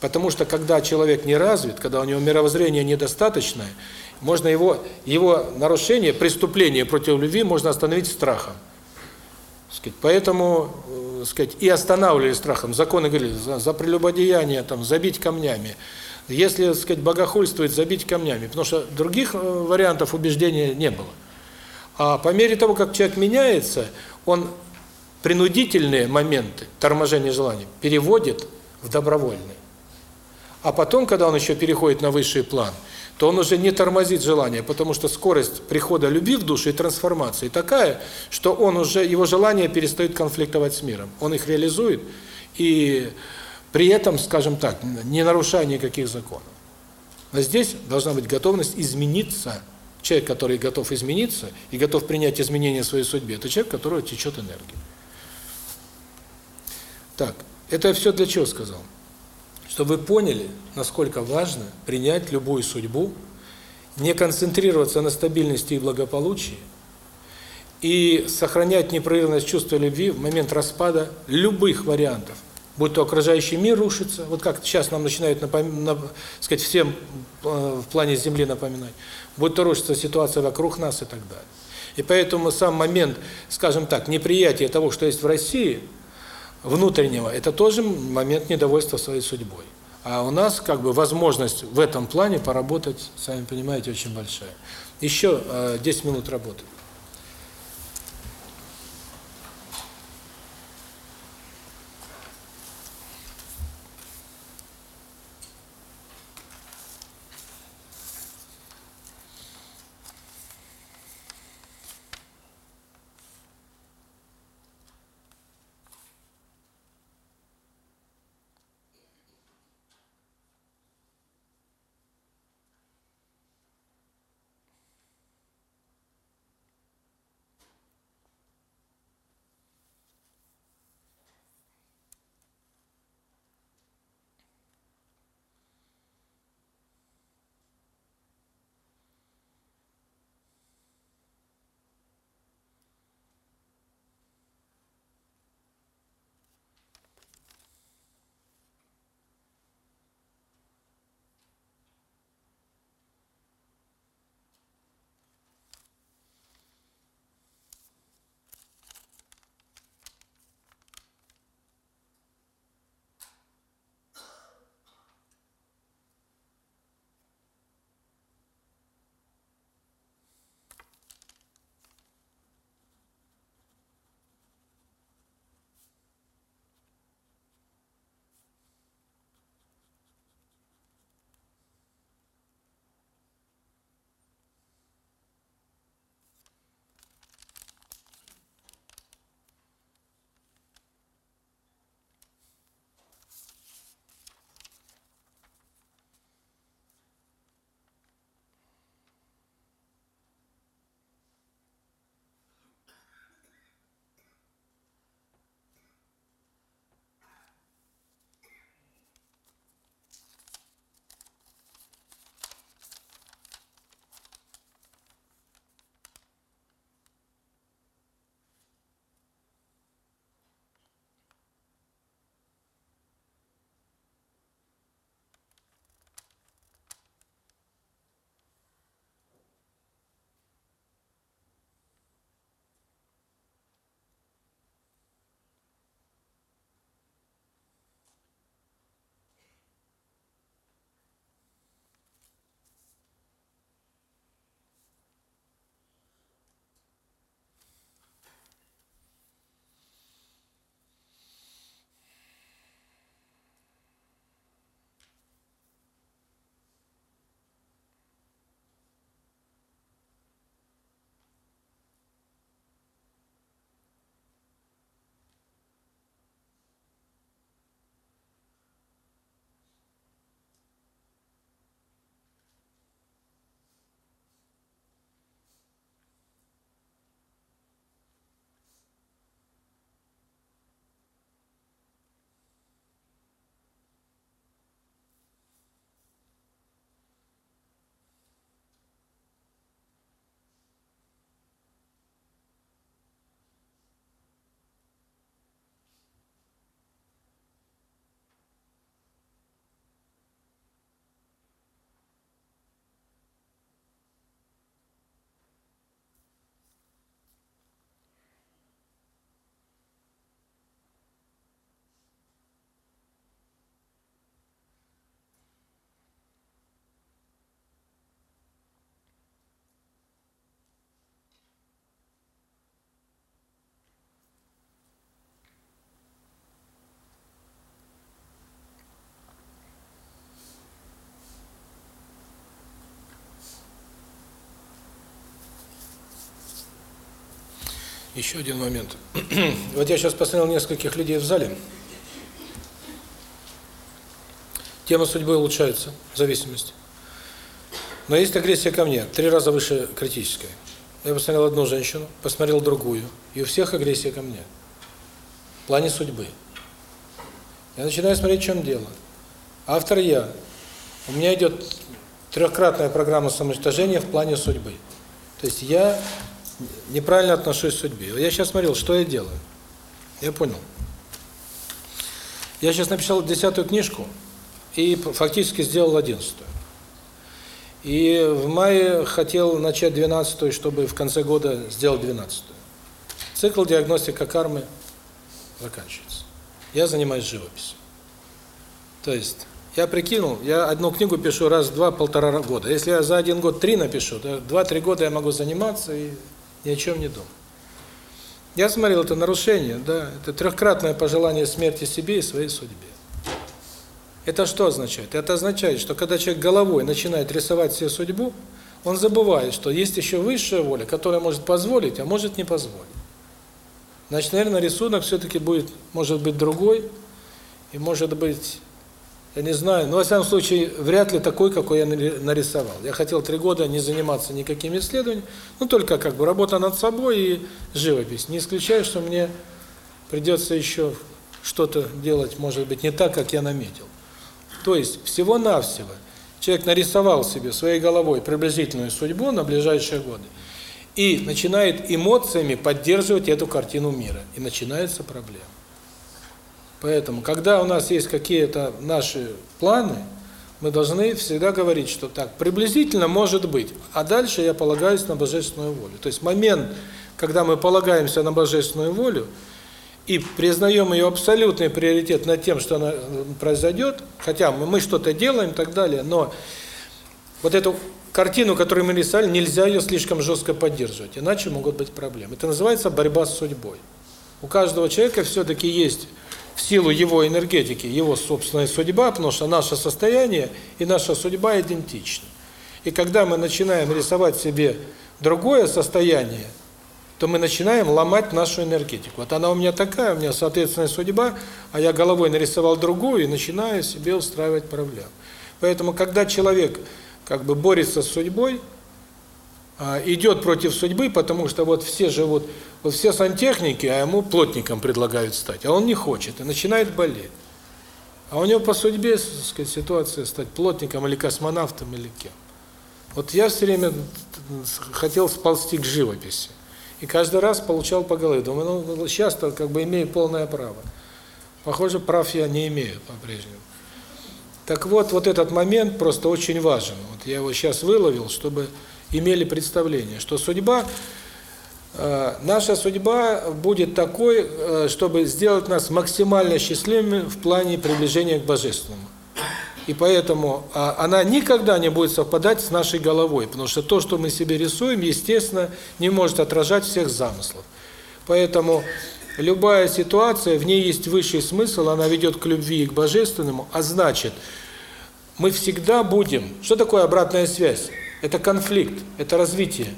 Потому что когда человек не развит, когда у него мировоззрение недостаточное, можно его его нарушение, преступление против любви можно остановить страхом. Сказать, поэтому, э, сказать, и останавливали страхом. Законы говорили за, за прелюбодеяние там забить камнями. Если, сказать, богохульствует, забить камнями, потому что других э, вариантов убеждения не было. А по мере того, как человек меняется, он принудительные моменты торможения желаний переводит в добровольные. А потом, когда он еще переходит на высший план, то он уже не тормозит желание, потому что скорость прихода любви в душу и трансформации такая, что он уже его желания перестают конфликтовать с миром. Он их реализует и при этом, скажем так, не нарушая никаких законов. Но здесь должна быть готовность измениться. Человек, который готов измениться и готов принять изменения в своей судьбе, это человек, у которого течет энергия. Так, это все для чего сказал? Чтобы вы поняли, насколько важно принять любую судьбу, не концентрироваться на стабильности и благополучии, и сохранять непрерывность чувства любви в момент распада любых вариантов. Будь то окружающий мир рушится, вот как сейчас нам начинают напоминать, сказать, всем э, в плане Земли напоминать, будь то рушится ситуация вокруг нас и так далее. И поэтому сам момент, скажем так, неприятия того, что есть в России – внутреннего, это тоже момент недовольства своей судьбой. А у нас как бы возможность в этом плане поработать, сами понимаете, очень большая. Еще э, 10 минут работы. Еще один момент. (clears throat) вот я сейчас посмотрел нескольких людей в зале. Тема судьбы улучшается в зависимости. Но есть агрессия ко мне, три раза выше критической. Я посмотрел одну женщину, посмотрел другую, и у всех агрессия ко мне. В плане судьбы. Я начинаю смотреть, в чем дело. Автор я. У меня идет трехкратная программа самоуничтожения в плане судьбы. То есть я неправильно отношусь к судьбе. Я сейчас смотрел, что я делаю. Я понял. Я сейчас написал десятую книжку и фактически сделал одиннадцатую. И в мае хотел начать двенадцатую, чтобы в конце года сделать двенадцатую. Цикл диагностика кармы заканчивается. Я занимаюсь живописью. То есть я прикинул, я одну книгу пишу раз в два-полтора года. Если я за один год три напишу, то два-три года я могу заниматься и ни о чем не думать. Я смотрел, это нарушение, да, это трехкратное пожелание смерти себе и своей судьбе. Это что означает? Это означает, что когда человек головой начинает рисовать себе судьбу, он забывает, что есть еще высшая воля, которая может позволить, а может не позволить. Значит, наверное, рисунок все-таки будет, может быть, другой, и может быть я не знаю, но, во всяком случае, вряд ли такой, какой я нарисовал. Я хотел три года не заниматься никакими исследованиями, ну, только как бы работа над собой и живопись. Не исключаю, что мне придется еще что-то делать, может быть, не так, как я наметил. То есть, всего-навсего человек нарисовал себе своей головой приблизительную судьбу на ближайшие годы и начинает эмоциями поддерживать эту картину мира. И начинается проблема. Поэтому, когда у нас есть какие-то наши планы, мы должны всегда говорить, что так, приблизительно может быть, а дальше я полагаюсь на божественную волю. То есть момент, когда мы полагаемся на божественную волю и признаем ее абсолютный приоритет над тем, что она э, произойдет, хотя мы, мы что-то делаем и так далее, но вот эту картину, которую мы рисовали, нельзя ее слишком жестко поддерживать, иначе могут быть проблемы. Это называется борьба с судьбой. У каждого человека все-таки есть в силу его энергетики, его собственная судьба, потому что наше состояние и наша судьба идентичны. И когда мы начинаем рисовать себе другое состояние, то мы начинаем ломать нашу энергетику. Вот она у меня такая, у меня соответственная судьба, а я головой нарисовал другую и начинаю себе устраивать проблемы. Поэтому, когда человек как бы борется с судьбой, а, идет против судьбы, потому что вот все живут вот все сантехники, а ему плотником предлагают стать, а он не хочет и начинает болеть. А у него по судьбе, так сказать, ситуация стать плотником или космонавтом или кем. Вот я все время хотел сползти к живописи. И каждый раз получал по голове. Думаю, ну, сейчас-то как бы имею полное право. Похоже, прав я не имею по-прежнему. Так вот, вот этот момент просто очень важен. Вот я его сейчас выловил, чтобы имели представление, что судьба наша судьба будет такой, э, чтобы сделать нас максимально счастливыми в плане приближения к Божественному. И поэтому а, она никогда не будет совпадать с нашей головой, потому что то, что мы себе рисуем, естественно, не может отражать всех замыслов. Поэтому любая ситуация, в ней есть высший смысл, она ведет к любви и к Божественному, а значит, мы всегда будем... Что такое обратная связь? Это конфликт, это развитие.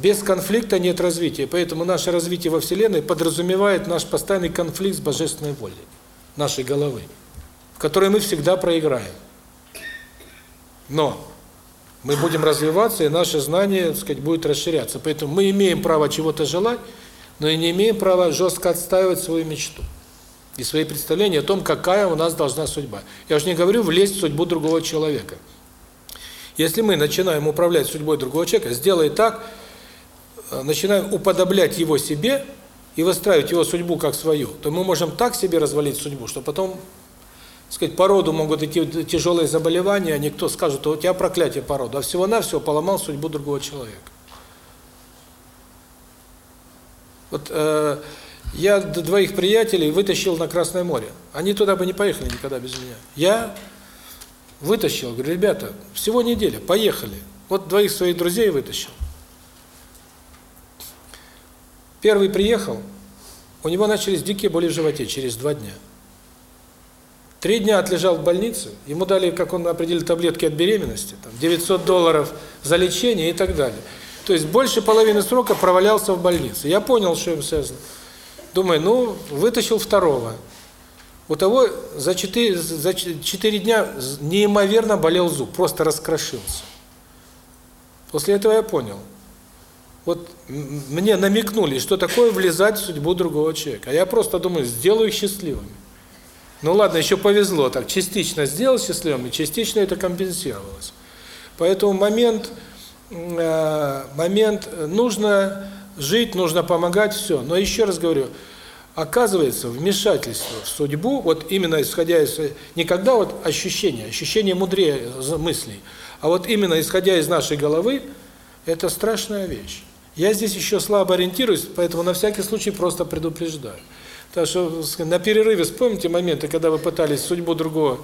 Без конфликта нет развития, поэтому наше развитие во Вселенной подразумевает наш постоянный конфликт с Божественной волей, нашей головы, в которой мы всегда проиграем. Но мы будем развиваться, и наше знание, так сказать, будет расширяться. Поэтому мы имеем право чего-то желать, но и не имеем права жестко отстаивать свою мечту и свои представления о том, какая у нас должна судьба. Я уже не говорю влезть в судьбу другого человека. Если мы начинаем управлять судьбой другого человека, сделай так, начинаем уподоблять его себе и выстраивать его судьбу как свою, то мы можем так себе развалить судьбу, что потом, сказать, по роду могут идти тяжелые заболевания, а никто скажет, у тебя проклятие по роду, а всего-навсего поломал судьбу другого человека. Вот э, я двоих приятелей вытащил на Красное море. Они туда бы не поехали никогда без меня. Я вытащил, говорю, ребята, всего неделя, поехали. Вот двоих своих друзей вытащил. Первый приехал, у него начались дикие боли в животе через два дня. Три дня отлежал в больнице, ему дали, как он определил, таблетки от беременности, там 900 долларов за лечение и так далее. То есть больше половины срока провалялся в больнице. Я понял, что им связано. Думаю, ну, вытащил второго. У того за 4, за 4 дня неимоверно болел зуб, просто раскрошился. После этого я понял. Вот мне намекнули, что такое влезать в судьбу другого человека. А я просто думаю, сделаю их счастливыми. Ну ладно, еще повезло, так частично сделал счастливыми, частично это компенсировалось. Поэтому момент, э, момент нужно жить, нужно помогать, все. Но еще раз говорю, оказывается, вмешательство в судьбу, вот именно исходя из, не когда вот ощущения, ощущения мудрее мыслей, а вот именно исходя из нашей головы, это страшная вещь. Я здесь еще слабо ориентируюсь, поэтому на всякий случай просто предупреждаю. Так что на перерыве вспомните моменты, когда вы пытались судьбу другого,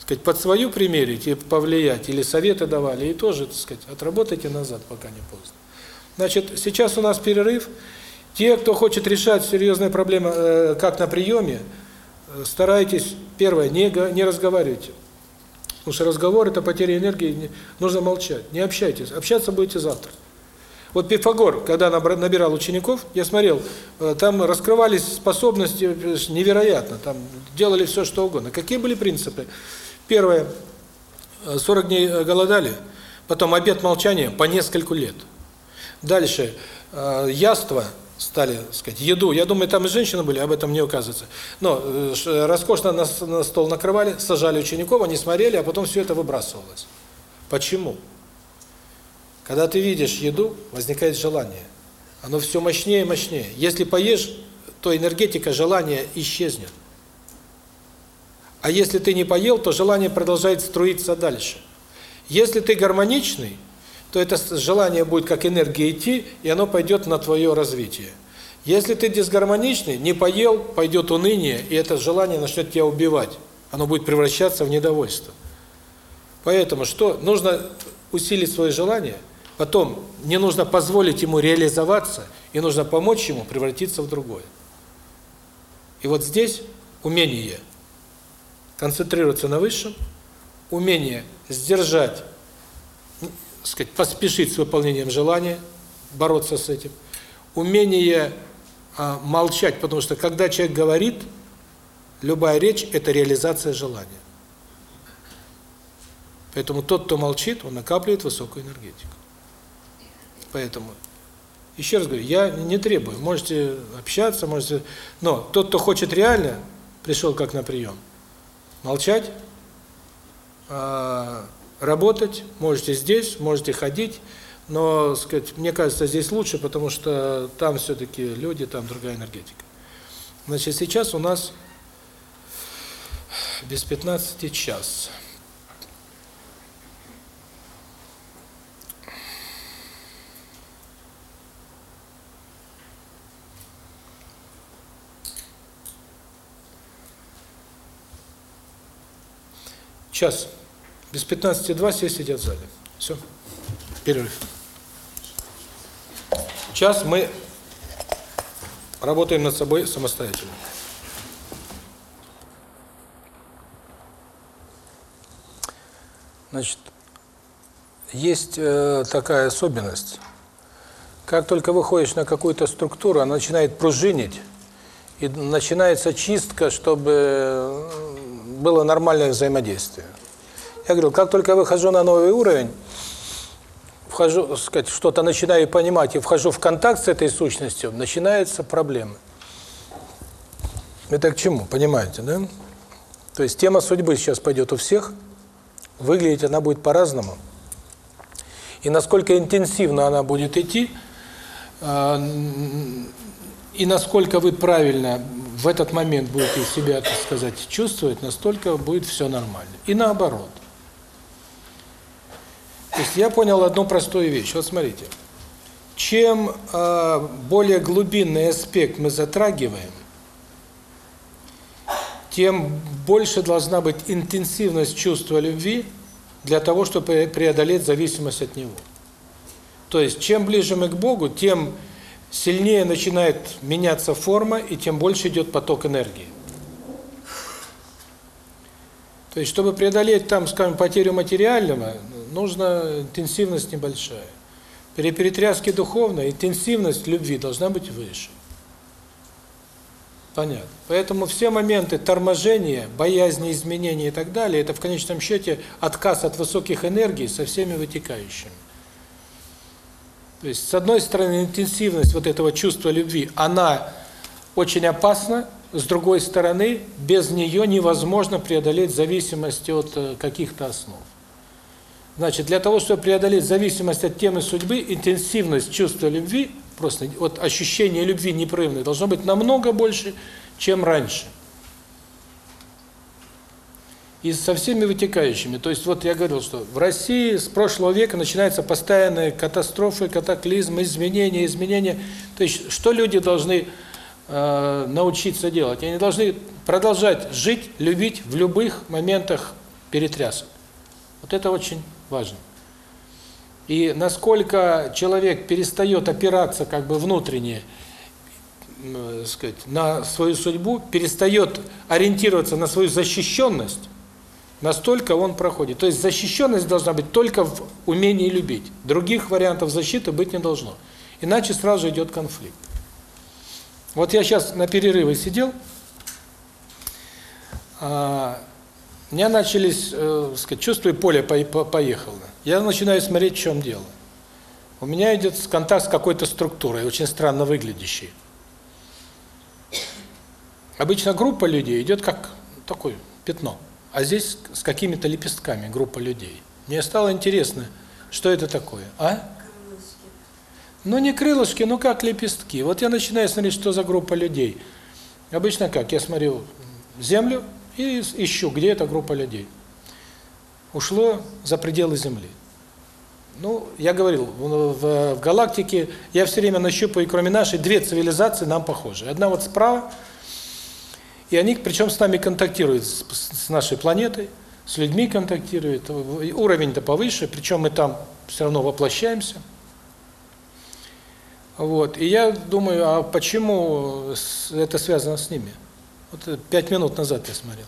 сказать, под свою примерить и повлиять, или советы давали, и тоже, так сказать, отработайте назад, пока не поздно. Значит, сейчас у нас перерыв. Те, кто хочет решать серьезные проблемы, э, как на приеме, э, старайтесь, первое, не, не разговаривайте. Потому что разговор – это потеря энергии, нужно молчать, не общайтесь. Общаться будете завтра. Вот Пифагор, когда набирал учеников, я смотрел, э, там раскрывались способности невероятно, там делали все, что угодно. Какие были принципы? Первое, 40 дней голодали, потом обед молчания по нескольку лет. Дальше, яство – стали, сказать, еду. Я думаю, там и женщины были, об этом не указывается. Но э, роскошно на, стол накрывали, сажали учеников, они смотрели, а потом все это выбрасывалось. Почему? Когда ты видишь еду, возникает желание. Оно все мощнее и мощнее. Если поешь, то энергетика желания исчезнет. А если ты не поел, то желание продолжает струиться дальше. Если ты гармоничный, то это желание будет как энергия идти, и оно пойдет на твое развитие. Если ты дисгармоничный, не поел, пойдет уныние, и это желание начнет тебя убивать. Оно будет превращаться в недовольство. Поэтому что? Нужно усилить свое желание, потом не нужно позволить ему реализоваться, и нужно помочь ему превратиться в другое. И вот здесь умение концентрироваться на высшем, умение сдержать сказать, поспешить с выполнением желания, бороться с этим. Умение а, молчать, потому что когда человек говорит, любая речь – это реализация желания. Поэтому тот, кто молчит, он накапливает высокую энергетику. Поэтому, еще раз говорю, я не требую, можете общаться, можете... Но тот, кто хочет реально, пришел как на прием, молчать, а, работать, можете здесь, можете ходить, но, сказать, мне кажется, здесь лучше, потому что там все-таки люди, там другая энергетика. Значит, сейчас у нас без 15 час. Час. Без 15.2 все сидят в зале. Все. Перерыв. Сейчас мы работаем над собой самостоятельно. Значит, есть э, такая особенность. Как только выходишь на какую-то структуру, она начинает пружинить, и начинается чистка, чтобы э, было нормальное взаимодействие. Я говорил, как только я выхожу на новый уровень, вхожу, сказать, что-то начинаю понимать и вхожу в контакт с этой сущностью, начинаются проблемы. Это к чему, понимаете, да? То есть тема судьбы сейчас пойдет у всех, выглядеть она будет по-разному. И насколько интенсивно она будет идти, а, и насколько вы правильно в этот момент будете себя, так сказать, чувствовать, настолько будет все нормально. И наоборот. То есть я понял одну простую вещь. Вот смотрите. Чем э, более глубинный аспект мы затрагиваем, тем больше должна быть интенсивность чувства любви для того, чтобы преодолеть зависимость от него. То есть, чем ближе мы к Богу, тем сильнее начинает меняться форма, и тем больше идет поток энергии. То есть, чтобы преодолеть там, скажем, потерю материального, нужна интенсивность небольшая. При перетряске духовной интенсивность любви должна быть выше. Понятно. Поэтому все моменты торможения, боязни изменений и так далее, это в конечном счете отказ от высоких энергий со всеми вытекающими. То есть, с одной стороны, интенсивность вот этого чувства любви, она очень опасна, с другой стороны, без нее невозможно преодолеть зависимость от э, каких-то основ. Значит, для того, чтобы преодолеть зависимость от темы судьбы, интенсивность чувства любви, просто вот ощущение любви непрерывной, должно быть намного больше, чем раньше. И со всеми вытекающими. То есть вот я говорил, что в России с прошлого века начинаются постоянные катастрофы, катаклизмы, изменения, изменения. То есть что люди должны э, научиться делать? Они должны продолжать жить, любить в любых моментах перетрясок. Вот это очень важно. И насколько человек перестает опираться как бы внутренне, э, сказать, на свою судьбу, перестает ориентироваться на свою защищенность, настолько он проходит. То есть защищенность должна быть только в умении любить. Других вариантов защиты быть не должно. Иначе сразу же идет конфликт. Вот я сейчас на перерыве сидел, а, у меня начались, э, сказать, чувство и поле по по поехало. Я начинаю смотреть, в чем дело. У меня идет контакт с какой-то структурой, очень странно выглядящей. Обычно группа людей идет как такое пятно, а здесь с какими-то лепестками группа людей. Мне стало интересно, что это такое, а? Ну не крылышки, ну как лепестки. Вот я начинаю смотреть, что за группа людей. Обычно как? Я смотрю землю, и ищу, где эта группа людей. Ушло за пределы Земли. Ну, я говорил, в, в, в галактике я все время нащупаю, кроме нашей, две цивилизации нам похожи. Одна вот справа, и они, причем с нами контактируют, с, с нашей планетой, с людьми контактируют, уровень-то повыше, причем мы там все равно воплощаемся. Вот. И я думаю, а почему это связано с ними? Вот пять минут назад я смотрел.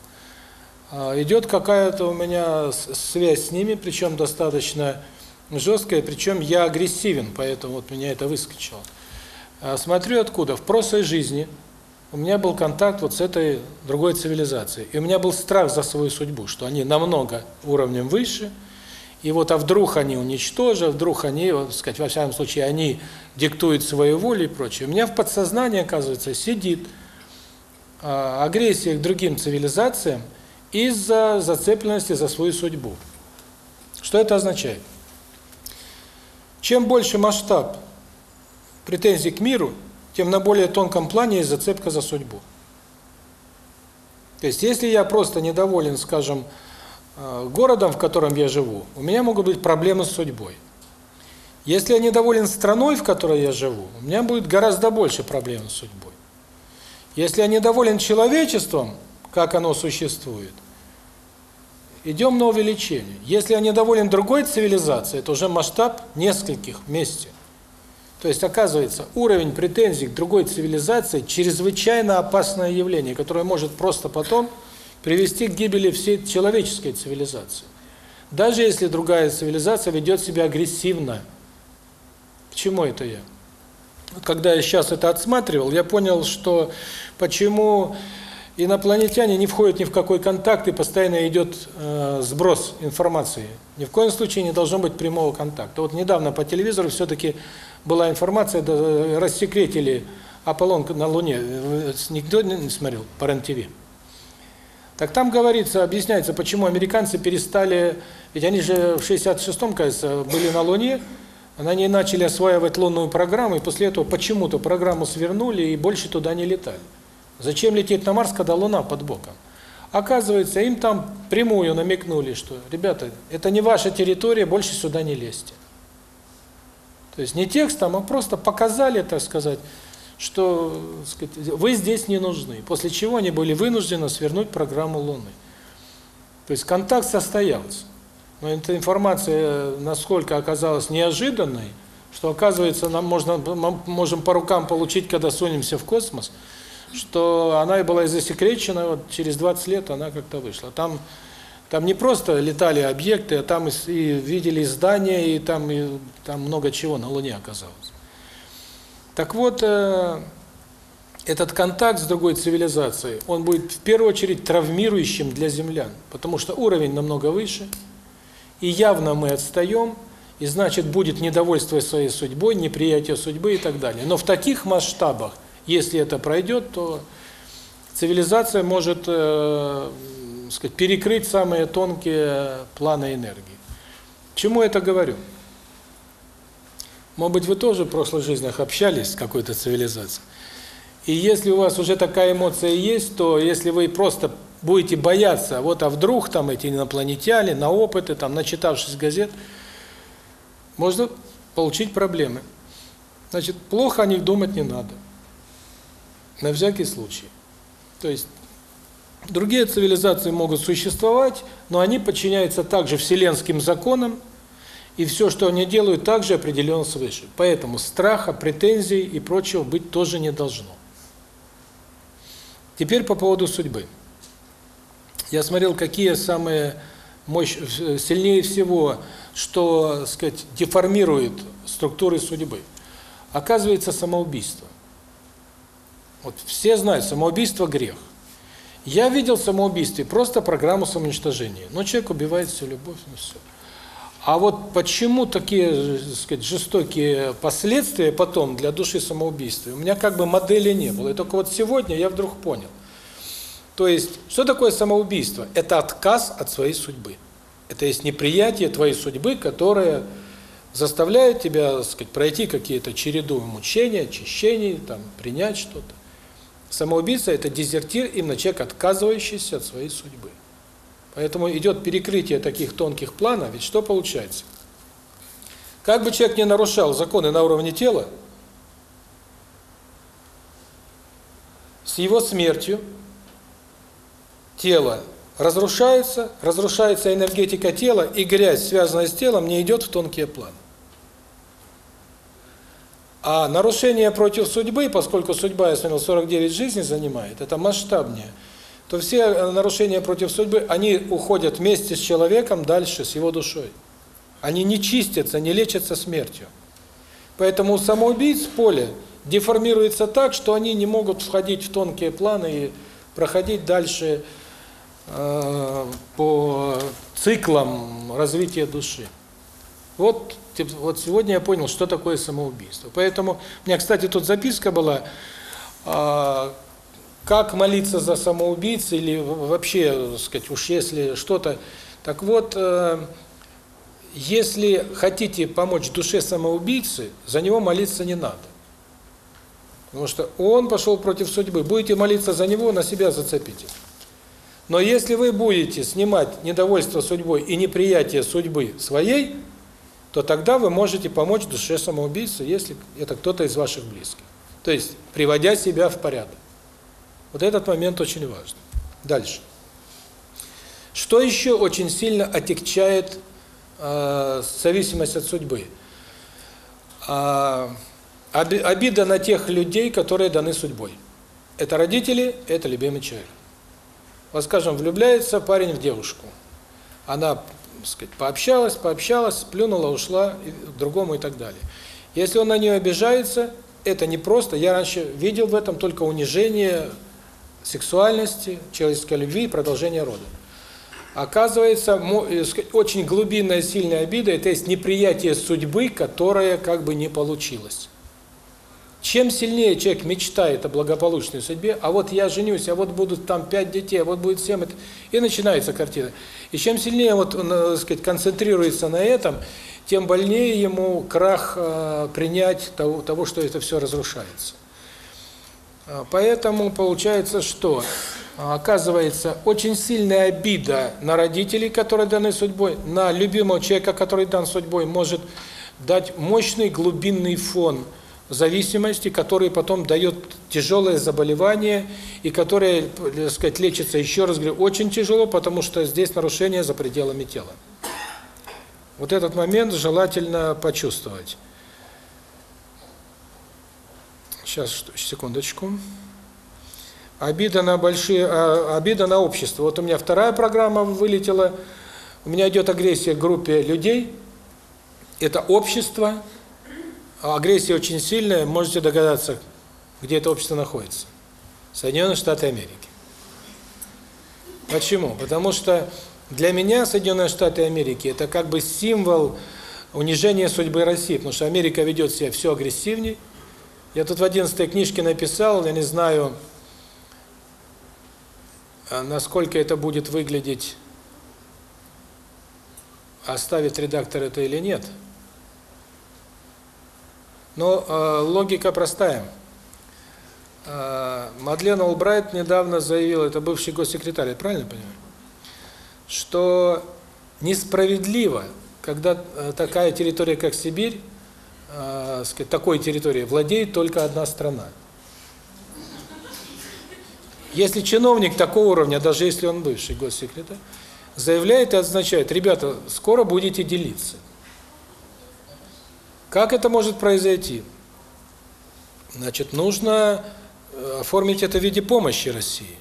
А, идет какая-то у меня связь с ними, причем достаточно жесткая, причем я агрессивен, поэтому вот меня это выскочило. А, смотрю откуда. В прошлой жизни у меня был контакт вот с этой другой цивилизацией. И у меня был страх за свою судьбу, что они намного уровнем выше, и вот а вдруг они уничтожат, вдруг они, вот, сказать, во всяком случае, они диктуют свою волю и прочее. У меня в подсознании, оказывается, сидит а, агрессия к другим цивилизациям из-за зацепленности за свою судьбу. Что это означает? Чем больше масштаб претензий к миру, тем на более тонком плане есть зацепка за судьбу. То есть, если я просто недоволен, скажем, а, городом, в котором я живу, у меня могут быть проблемы с судьбой. Если я недоволен страной, в которой я живу, у меня будет гораздо больше проблем с судьбой. Если я недоволен человечеством, как оно существует, идем на увеличение. Если я недоволен другой цивилизацией, это уже масштаб нескольких вместе. То есть, оказывается, уровень претензий к другой цивилизации чрезвычайно опасное явление, которое может просто потом привести к гибели всей человеческой цивилизации. Даже если другая цивилизация ведет себя агрессивно. Почему это я? когда я сейчас это отсматривал, я понял, что почему инопланетяне не входят ни в какой контакт и постоянно идет э, сброс информации. Ни в коем случае не должно быть прямого контакта. Вот недавно по телевизору все-таки была информация, да, рассекретили Аполлон на Луне. Никто не смотрел по РЕН-ТВ. Так там говорится, объясняется, почему американцы перестали, ведь они же в 66-м, кажется, были на Луне, они начали осваивать лунную программу, и после этого почему-то программу свернули и больше туда не летали. Зачем лететь на Марс, когда Луна под боком? Оказывается, им там прямую намекнули, что, ребята, это не ваша территория, больше сюда не лезьте. То есть не текстом, а просто показали, так сказать, что сказать, вы здесь не нужны. После чего они были вынуждены свернуть программу Луны. То есть контакт состоялся. Но эта информация насколько оказалась неожиданной, что оказывается нам можно мы можем по рукам получить, когда сунемся в космос, что она и была засекречена, вот через 20 лет она как-то вышла. Там Там не просто летали объекты, а там и, и видели здания, и там и там много чего на Луне оказалось. Так вот, э, этот контакт с другой цивилизацией, он будет в первую очередь травмирующим для землян, потому что уровень намного выше, и явно мы отстаем, и значит будет недовольство своей судьбой, неприятие судьбы и так далее. Но в таких масштабах, если это пройдет, то цивилизация может, э, сказать, перекрыть самые тонкие планы энергии. Чему это говорю? Может быть, вы тоже в прошлых жизнях общались с какой-то цивилизацией. И если у вас уже такая эмоция есть, то если вы просто будете бояться, вот а вдруг там эти инопланетяне, на опыты, там, начитавшись газет, можно получить проблемы. Значит, плохо о них думать не надо. На всякий случай. То есть другие цивилизации могут существовать, но они подчиняются также вселенским законам, и все, что они делают, также определено свыше. Поэтому страха, претензий и прочего быть тоже не должно. Теперь по поводу судьбы. Я смотрел, какие самые мощь сильнее всего, что, сказать, деформирует структуры судьбы. Оказывается, самоубийство. Вот все знают, самоубийство грех. Я видел в самоубийстве просто программу самоуничтожения. Но человек убивает всю любовь, ну все. А вот почему такие, так сказать, жестокие последствия потом для души самоубийства? У меня как бы модели не было. И только вот сегодня я вдруг понял. То есть, что такое самоубийство? Это отказ от своей судьбы. Это есть неприятие твоей судьбы, которая заставляет тебя, так сказать, пройти какие-то череду мучений, очищений, там, принять что-то. Самоубийца – это дезертир, именно человек, отказывающийся от своей судьбы. Поэтому идет перекрытие таких тонких планов, ведь что получается? Как бы человек не нарушал законы на уровне тела, с его смертью тело разрушается, разрушается энергетика тела, и грязь, связанная с телом, не идет в тонкие планы. А нарушение против судьбы, поскольку судьба, я смотрел, 49 жизней занимает, это масштабнее, то все нарушения против судьбы, они уходят вместе с человеком дальше, с его душой. Они не чистятся, не лечатся смертью. Поэтому у самоубийц поле деформируется так, что они не могут входить в тонкие планы и проходить дальше э, по циклам развития души. Вот вот сегодня я понял, что такое самоубийство. Поэтому у меня, кстати, тут записка была, э, как молиться за самоубийц или вообще, так сказать, уж если что-то. Так вот, э, если хотите помочь душе самоубийцы, за него молиться не надо. Потому что он пошел против судьбы. Будете молиться за него, на себя зацепите. Но если вы будете снимать недовольство судьбой и неприятие судьбы своей, то тогда вы можете помочь душе самоубийцы, если это кто-то из ваших близких. То есть, приводя себя в порядок. Вот этот момент очень важен. Дальше. Что еще очень сильно отягчает э, зависимость от судьбы? Э, обида на тех людей, которые даны судьбой. Это родители, это любимый человек. Вот, скажем, влюбляется парень в девушку. Она сказать, пообщалась, пообщалась, плюнула, ушла к другому и так далее. Если он на нее обижается, это не просто, я раньше видел в этом только унижение сексуальности, человеческой любви и продолжения рода. Оказывается, э, очень глубинная, сильная обида – это есть неприятие судьбы, которая как бы не получилась. Чем сильнее человек мечтает о благополучной судьбе, а вот я женюсь, а вот будут там пять детей, а вот будет семь, и начинается картина. И чем сильнее вот он, э, сказать, концентрируется на этом, тем больнее ему крах э, принять того, того, что это все разрушается. А, поэтому получается, что оказывается очень сильная обида на родителей, которые даны судьбой, на любимого человека, который дан судьбой, может дать мощный глубинный фон – зависимости, который потом дает тяжелое заболевание и которое, так сказать, лечится, еще раз говорю, очень тяжело, потому что здесь нарушение за пределами тела. Вот этот момент желательно почувствовать. Сейчас, секундочку. обида на большие, а, обида на общество. Вот у меня вторая программа вылетела, у меня идет агрессия к группе людей, это общество, агрессия очень сильная, можете догадаться, где это общество находится. Соединенные Штаты Америки. Почему? Потому что для меня Соединенные Штаты Америки это как бы символ унижения судьбы России, потому что Америка ведет себя все агрессивнее. Я тут в 11 книжке написал, я не знаю, а насколько это будет выглядеть, оставит редактор это или нет. Но э, логика простая. Э, Мадлен Олбрайт недавно заявил, это бывший госсекретарь, я правильно понимаю, что несправедливо, когда э, такая территория, как Сибирь, э, такой территорией владеет только одна страна. Если чиновник такого уровня, даже если он бывший госсекретарь, заявляет и означает, ребята, скоро будете делиться. Как это может произойти? Значит, нужно э, оформить это в виде помощи России.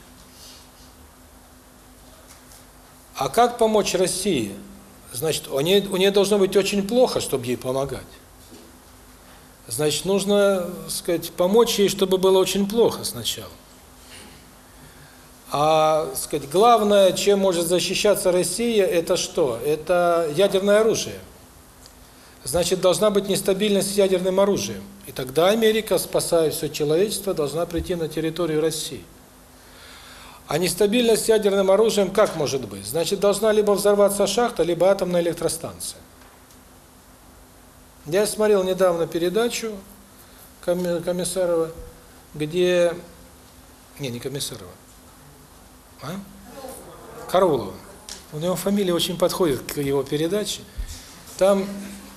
А как помочь России? Значит, у нее, у нее должно быть очень плохо, чтобы ей помогать. Значит, нужно, сказать, помочь ей, чтобы было очень плохо сначала. А, сказать, главное, чем может защищаться Россия, это что? Это ядерное оружие. Значит, должна быть нестабильность с ядерным оружием. И тогда Америка, спасая все человечество, должна прийти на территорию России. А нестабильность с ядерным оружием как может быть? Значит, должна либо взорваться шахта, либо атомная электростанция. Я смотрел недавно передачу Комиссарова, где... Не, не Комиссарова. А? Караулова. У него фамилия очень подходит к его передаче. Там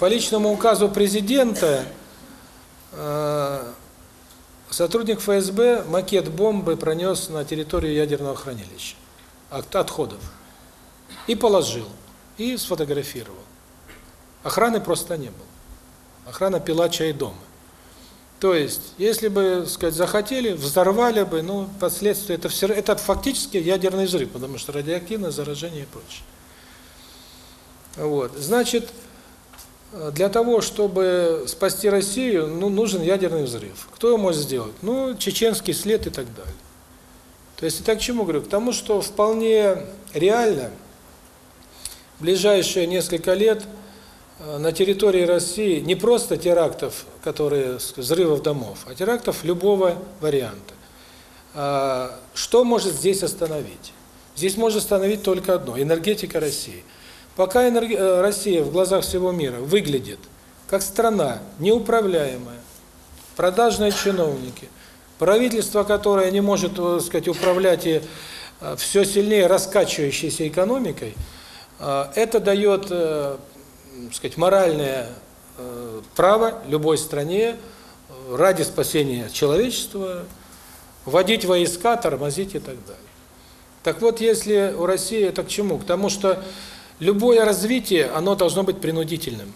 по личному указу президента э, сотрудник ФСБ макет бомбы пронес на территорию ядерного хранилища от отходов и положил, и сфотографировал. Охраны просто не было. Охрана пила чай дома. То есть, если бы, сказать, захотели, взорвали бы, ну, последствия это все это фактически ядерный взрыв, потому что радиоактивное заражение и прочее. Вот. Значит, для того, чтобы спасти Россию, ну, нужен ядерный взрыв. Кто его может сделать? Ну, чеченский след и так далее. То есть, это к чему говорю? К тому, что вполне реально в ближайшие несколько лет Э, на территории России не просто терактов, которые взрывов домов, а терактов любого варианта. А, что может здесь остановить? Здесь может остановить только одно энергетика России. Пока. Э, Россия в глазах всего мира выглядит как страна неуправляемая, продажные чиновники, правительство, которое не может, так э, сказать, управлять и все сильнее раскачивающейся экономикой, это дает сказать, моральное э, право любой стране э, ради спасения человечества вводить войска, тормозить и так далее. Так вот, если у России это к чему? К тому, что любое развитие, оно должно быть принудительным.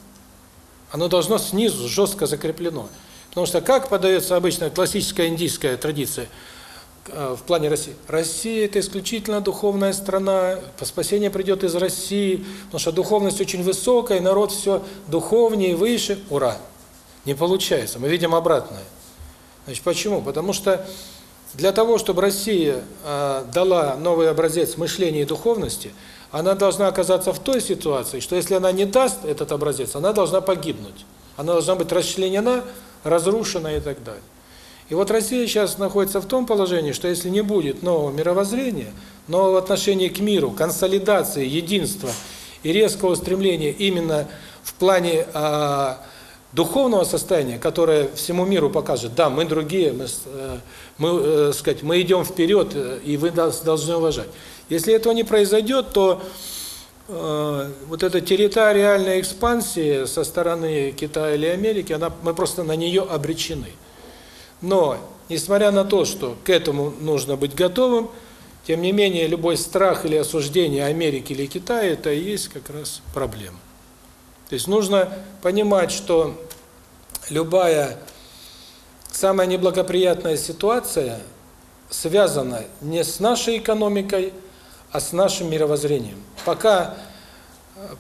Оно должно снизу жестко закреплено. Потому что как подается обычно классическая индийская традиция – Э, в плане России. Россия – это исключительно духовная страна, спасение придет из России, потому что духовность очень высокая, народ все духовнее, выше. Ура! Не получается, мы видим обратное. Значит, почему? Потому что для того, чтобы Россия э, дала новый образец мышления и духовности, она должна оказаться в той ситуации, что если она не даст этот образец, она должна погибнуть. Она должна быть расчленена, разрушена и так далее. И вот Россия сейчас находится в том положении, что если не будет нового мировоззрения, нового отношения к миру, консолидации, единства и резкого стремления именно в плане э, духовного состояния, которое всему миру покажет, да, мы другие, мы, э, мы, э, сказать, мы идем вперед, э, и вы нас должны уважать. Если этого не произойдет, то э, вот эта территориальная экспансия со стороны Китая или Америки, она, мы просто на нее обречены. Но, несмотря на то, что к этому нужно быть готовым, тем не менее, любой страх или осуждение Америки или Китая – это и есть как раз проблема. То есть нужно понимать, что любая самая неблагоприятная ситуация связано не с нашей экономикой, а с нашим мировоззрением. Пока,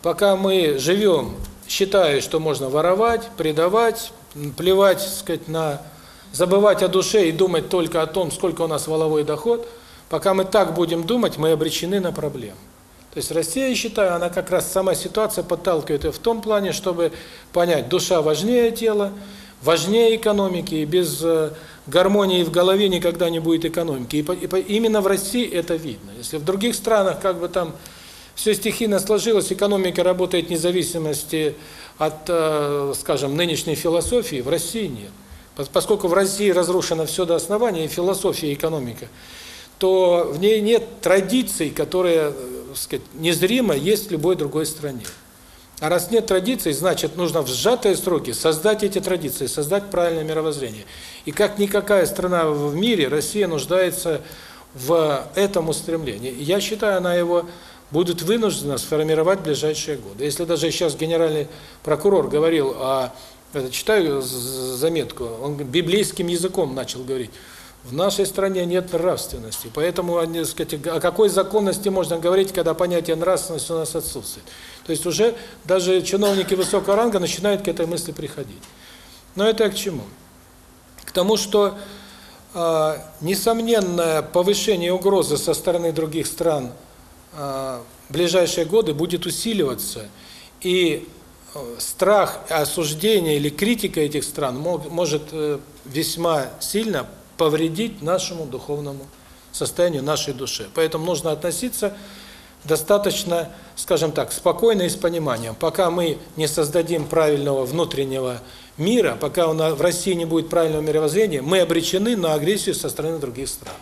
пока мы живем, считая, что можно воровать, предавать, плевать, сказать, на забывать о душе и думать только о том, сколько у нас воловой доход, пока мы так будем думать, мы обречены на проблемы. То есть Россия, я считаю, она как раз сама ситуация подталкивает ее в том плане, чтобы понять, душа важнее тела, важнее экономики, и без э, гармонии в голове никогда не будет экономики. И, и именно в России это видно. Если в других странах как бы там все стихийно сложилось, экономика работает вне зависимости от, э, скажем, нынешней философии, в России нет. Поскольку в России разрушено все до основания, и философия, и экономика, то в ней нет традиций, которые, так э, сказать, незримо есть в любой другой стране. А раз нет традиций, значит, нужно в сжатые сроки создать эти традиции, создать правильное мировоззрение. И как никакая страна в мире, Россия нуждается в этом устремлении. Я считаю, она его будет вынуждена сформировать в ближайшие годы. Если даже сейчас генеральный прокурор говорил о это читаю заметку, он библейским языком начал говорить. В нашей стране нет нравственности, поэтому сказать, о какой законности можно говорить, когда понятие нравственности у нас отсутствует. То есть уже даже чиновники высокого ранга начинают к этой мысли приходить. Но это к чему? Тому, что э, несомненное повышение угрозы со стороны других стран э, в ближайшие годы будет усиливаться, и страх осуждения или критика этих стран может э, весьма сильно повредить нашему духовному состоянию нашей души. Поэтому нужно относиться достаточно, скажем так, спокойно и с пониманием. Пока мы не создадим правильного внутреннего мира, пока в России не будет правильного мировоззрения, мы обречены на агрессию со стороны других стран.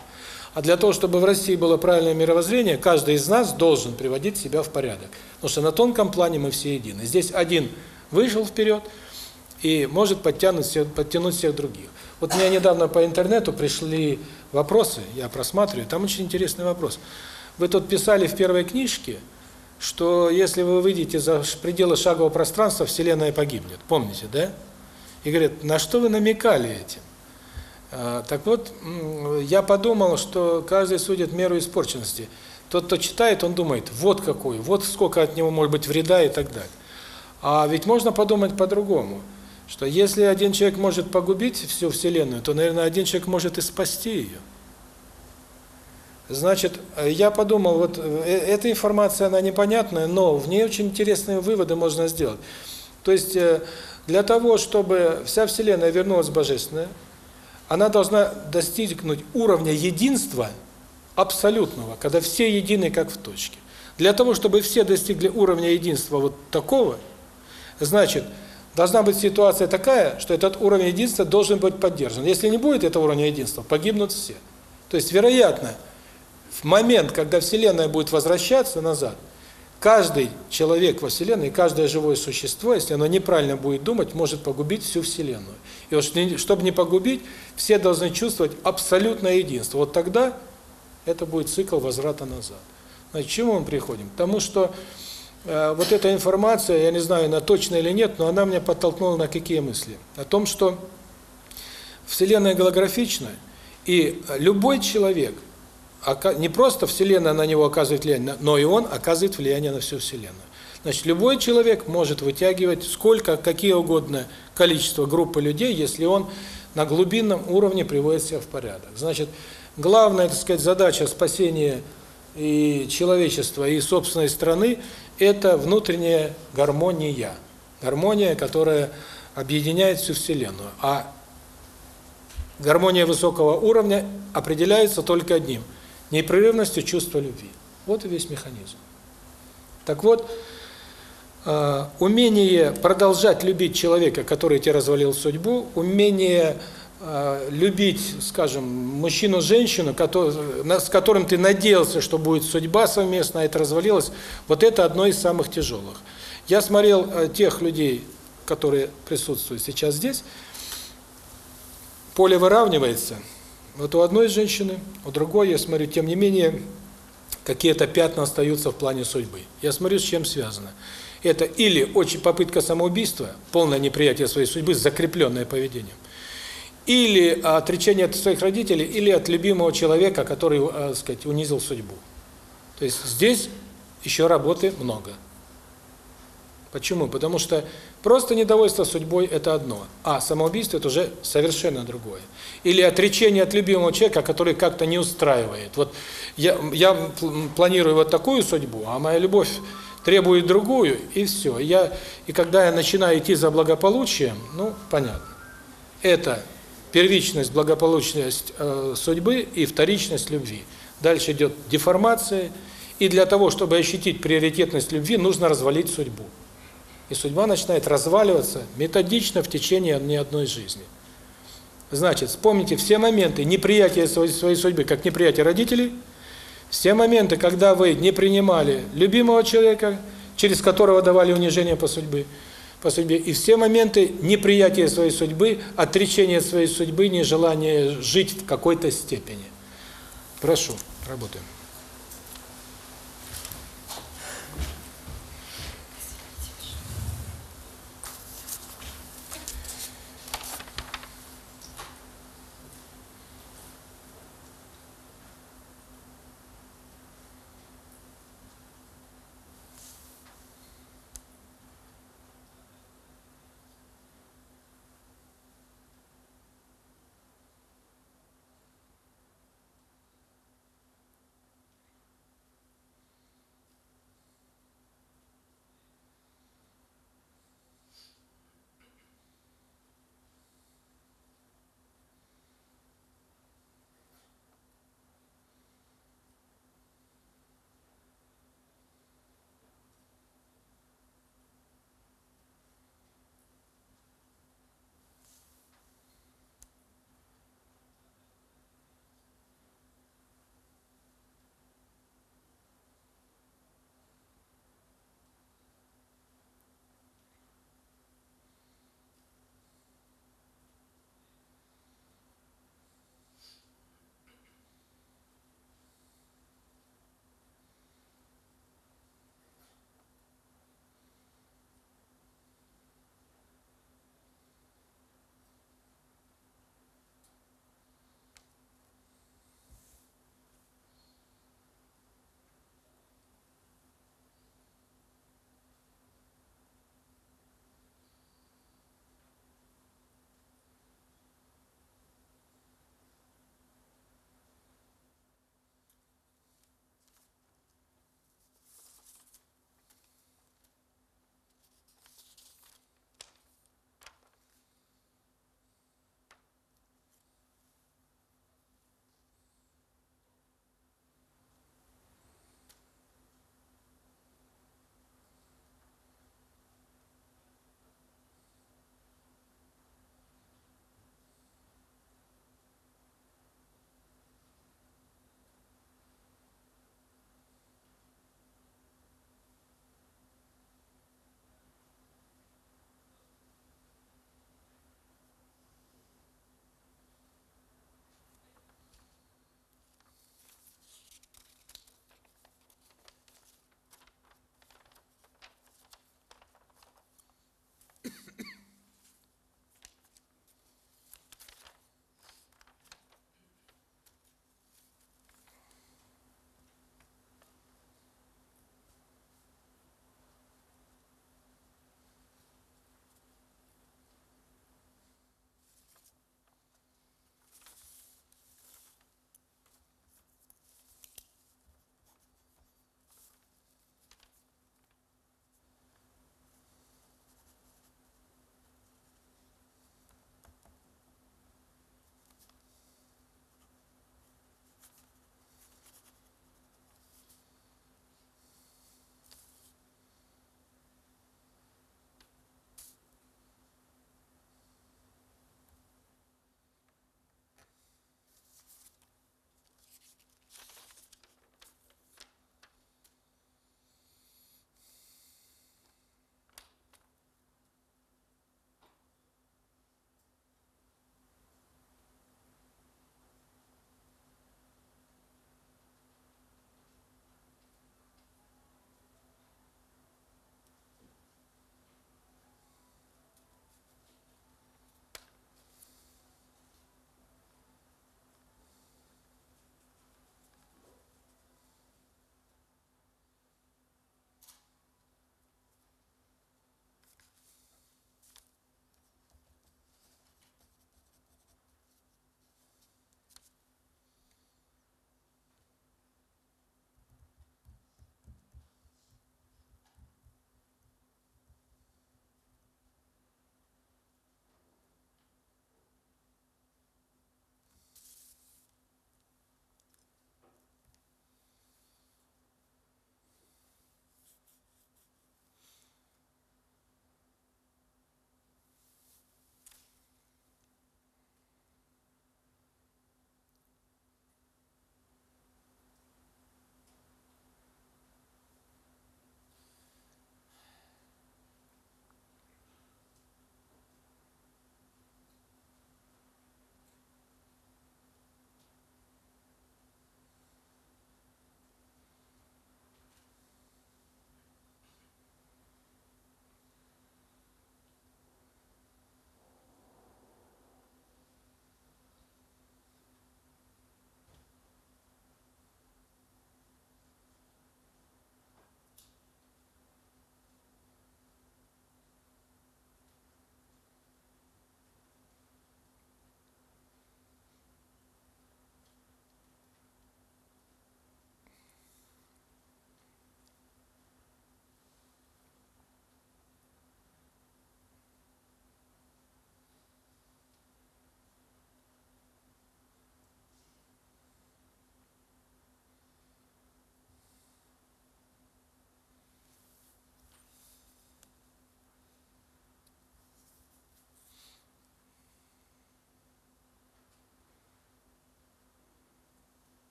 А для того, чтобы в России было правильное мировоззрение, каждый из нас должен приводить себя в порядок. Потому что на тонком плане мы все едины. Здесь один вышел вперед и может подтянуть всех, подтянуть всех других. Вот мне недавно по интернету пришли вопросы, я просматриваю, там очень интересный вопрос. Вы тут писали в первой книжке, что если вы выйдете за пределы шагового пространства, Вселенная погибнет. Помните, да? И говорят, на что вы намекали этим? А, так вот, я подумал, что каждый судит меру испорченности. Тот, кто читает, он думает, вот какой, вот сколько от него может быть вреда и так далее. А ведь можно подумать по-другому, что если один человек может погубить всю Вселенную, то, наверное, один человек может и спасти ее. Значит, я подумал, вот э, эта информация, она непонятная, но в ней очень интересные выводы можно сделать. То есть, э, для того, чтобы вся Вселенная вернулась божественная, она должна достигнуть уровня единства абсолютного, когда все едины как в точке. Для того, чтобы все достигли уровня единства вот такого, значит, должна быть ситуация такая, что этот уровень единства должен быть поддержан. Если не будет этого уровня единства, погибнут все. То есть, вероятно, в момент, когда Вселенная будет возвращаться назад, Каждый человек во Вселенной, каждое живое существо, если оно неправильно будет думать, может погубить всю Вселенную. И вот чтобы не погубить, все должны чувствовать абсолютное единство. Вот тогда это будет цикл возврата назад. Значит, к чему мы приходим? К тому, что э, вот эта информация, я не знаю, она точная или нет, но она меня подтолкнула на какие мысли? О том, что Вселенная голографична, и любой человек – не просто Вселенная на него оказывает влияние, но и он оказывает влияние на всю Вселенную. Значит, любой человек может вытягивать сколько, какие угодно количество группы людей, если он на глубинном уровне приводит себя в порядок. Значит, главная, так сказать, задача спасения и человечества, и собственной страны – это внутренняя гармония. Гармония, которая объединяет всю Вселенную. А гармония высокого уровня определяется только одним – непрерывностью чувства любви. Вот и весь механизм. Так вот, э, умение продолжать любить человека, который тебе развалил судьбу, умение э, любить, скажем, мужчину-женщину, с которым ты надеялся, что будет судьба совместная, это развалилось, вот это одно из самых тяжелых. Я смотрел э, тех людей, которые присутствуют сейчас здесь, поле выравнивается – вот у одной женщины, у другой, я смотрю, тем не менее, какие-то пятна остаются в плане судьбы. Я смотрю, с чем связано. Это или очень попытка самоубийства, полное неприятие своей судьбы, закрепленное поведением, или отречение от своих родителей, или от любимого человека, который, э, сказать, унизил судьбу. То есть здесь еще работы много. Почему? Потому что просто недовольство судьбой – это одно, а самоубийство – это уже совершенно другое. Или отречение от любимого человека, который как-то не устраивает. Вот я, я планирую вот такую судьбу, а моя любовь требует другую, и все. Я, и когда я начинаю идти за благополучием, ну, понятно. Это первичность, благополучность э, судьбы и вторичность любви. Дальше идет деформация, и для того, чтобы ощутить приоритетность любви, нужно развалить судьбу. И судьба начинает разваливаться методично в течение не одной жизни. Значит, вспомните все моменты неприятия своей, судьбы, как неприятие родителей, все моменты, когда вы не принимали любимого человека, через которого давали унижение по судьбе, по судьбе, и все моменты неприятия своей судьбы, отречения своей судьбы, нежелания жить в какой-то степени. Прошу, работаем.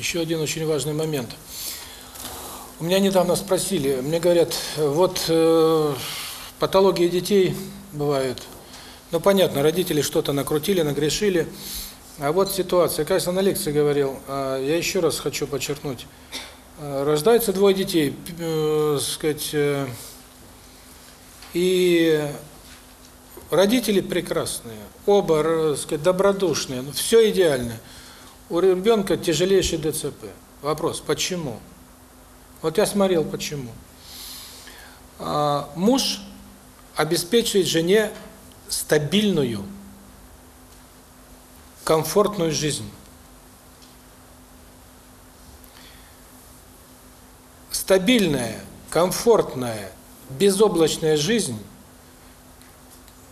Еще один очень важный момент. У меня недавно спросили, мне говорят, вот э, патологии детей бывают. Ну, понятно, родители что-то накрутили, нагрешили. А вот ситуация, кажется, на лекции говорил, а я еще раз хочу подчеркнуть. А, рождается двое детей, э, сказать, э, и родители прекрасные, оба, э, сказать, добродушные, ну, все идеально. У ребенка тяжелейший ДЦП. Вопрос, почему? Вот я смотрел, почему. А, муж обеспечивает жене стабильную, комфортную жизнь. Стабильная, комфортная, безоблачная жизнь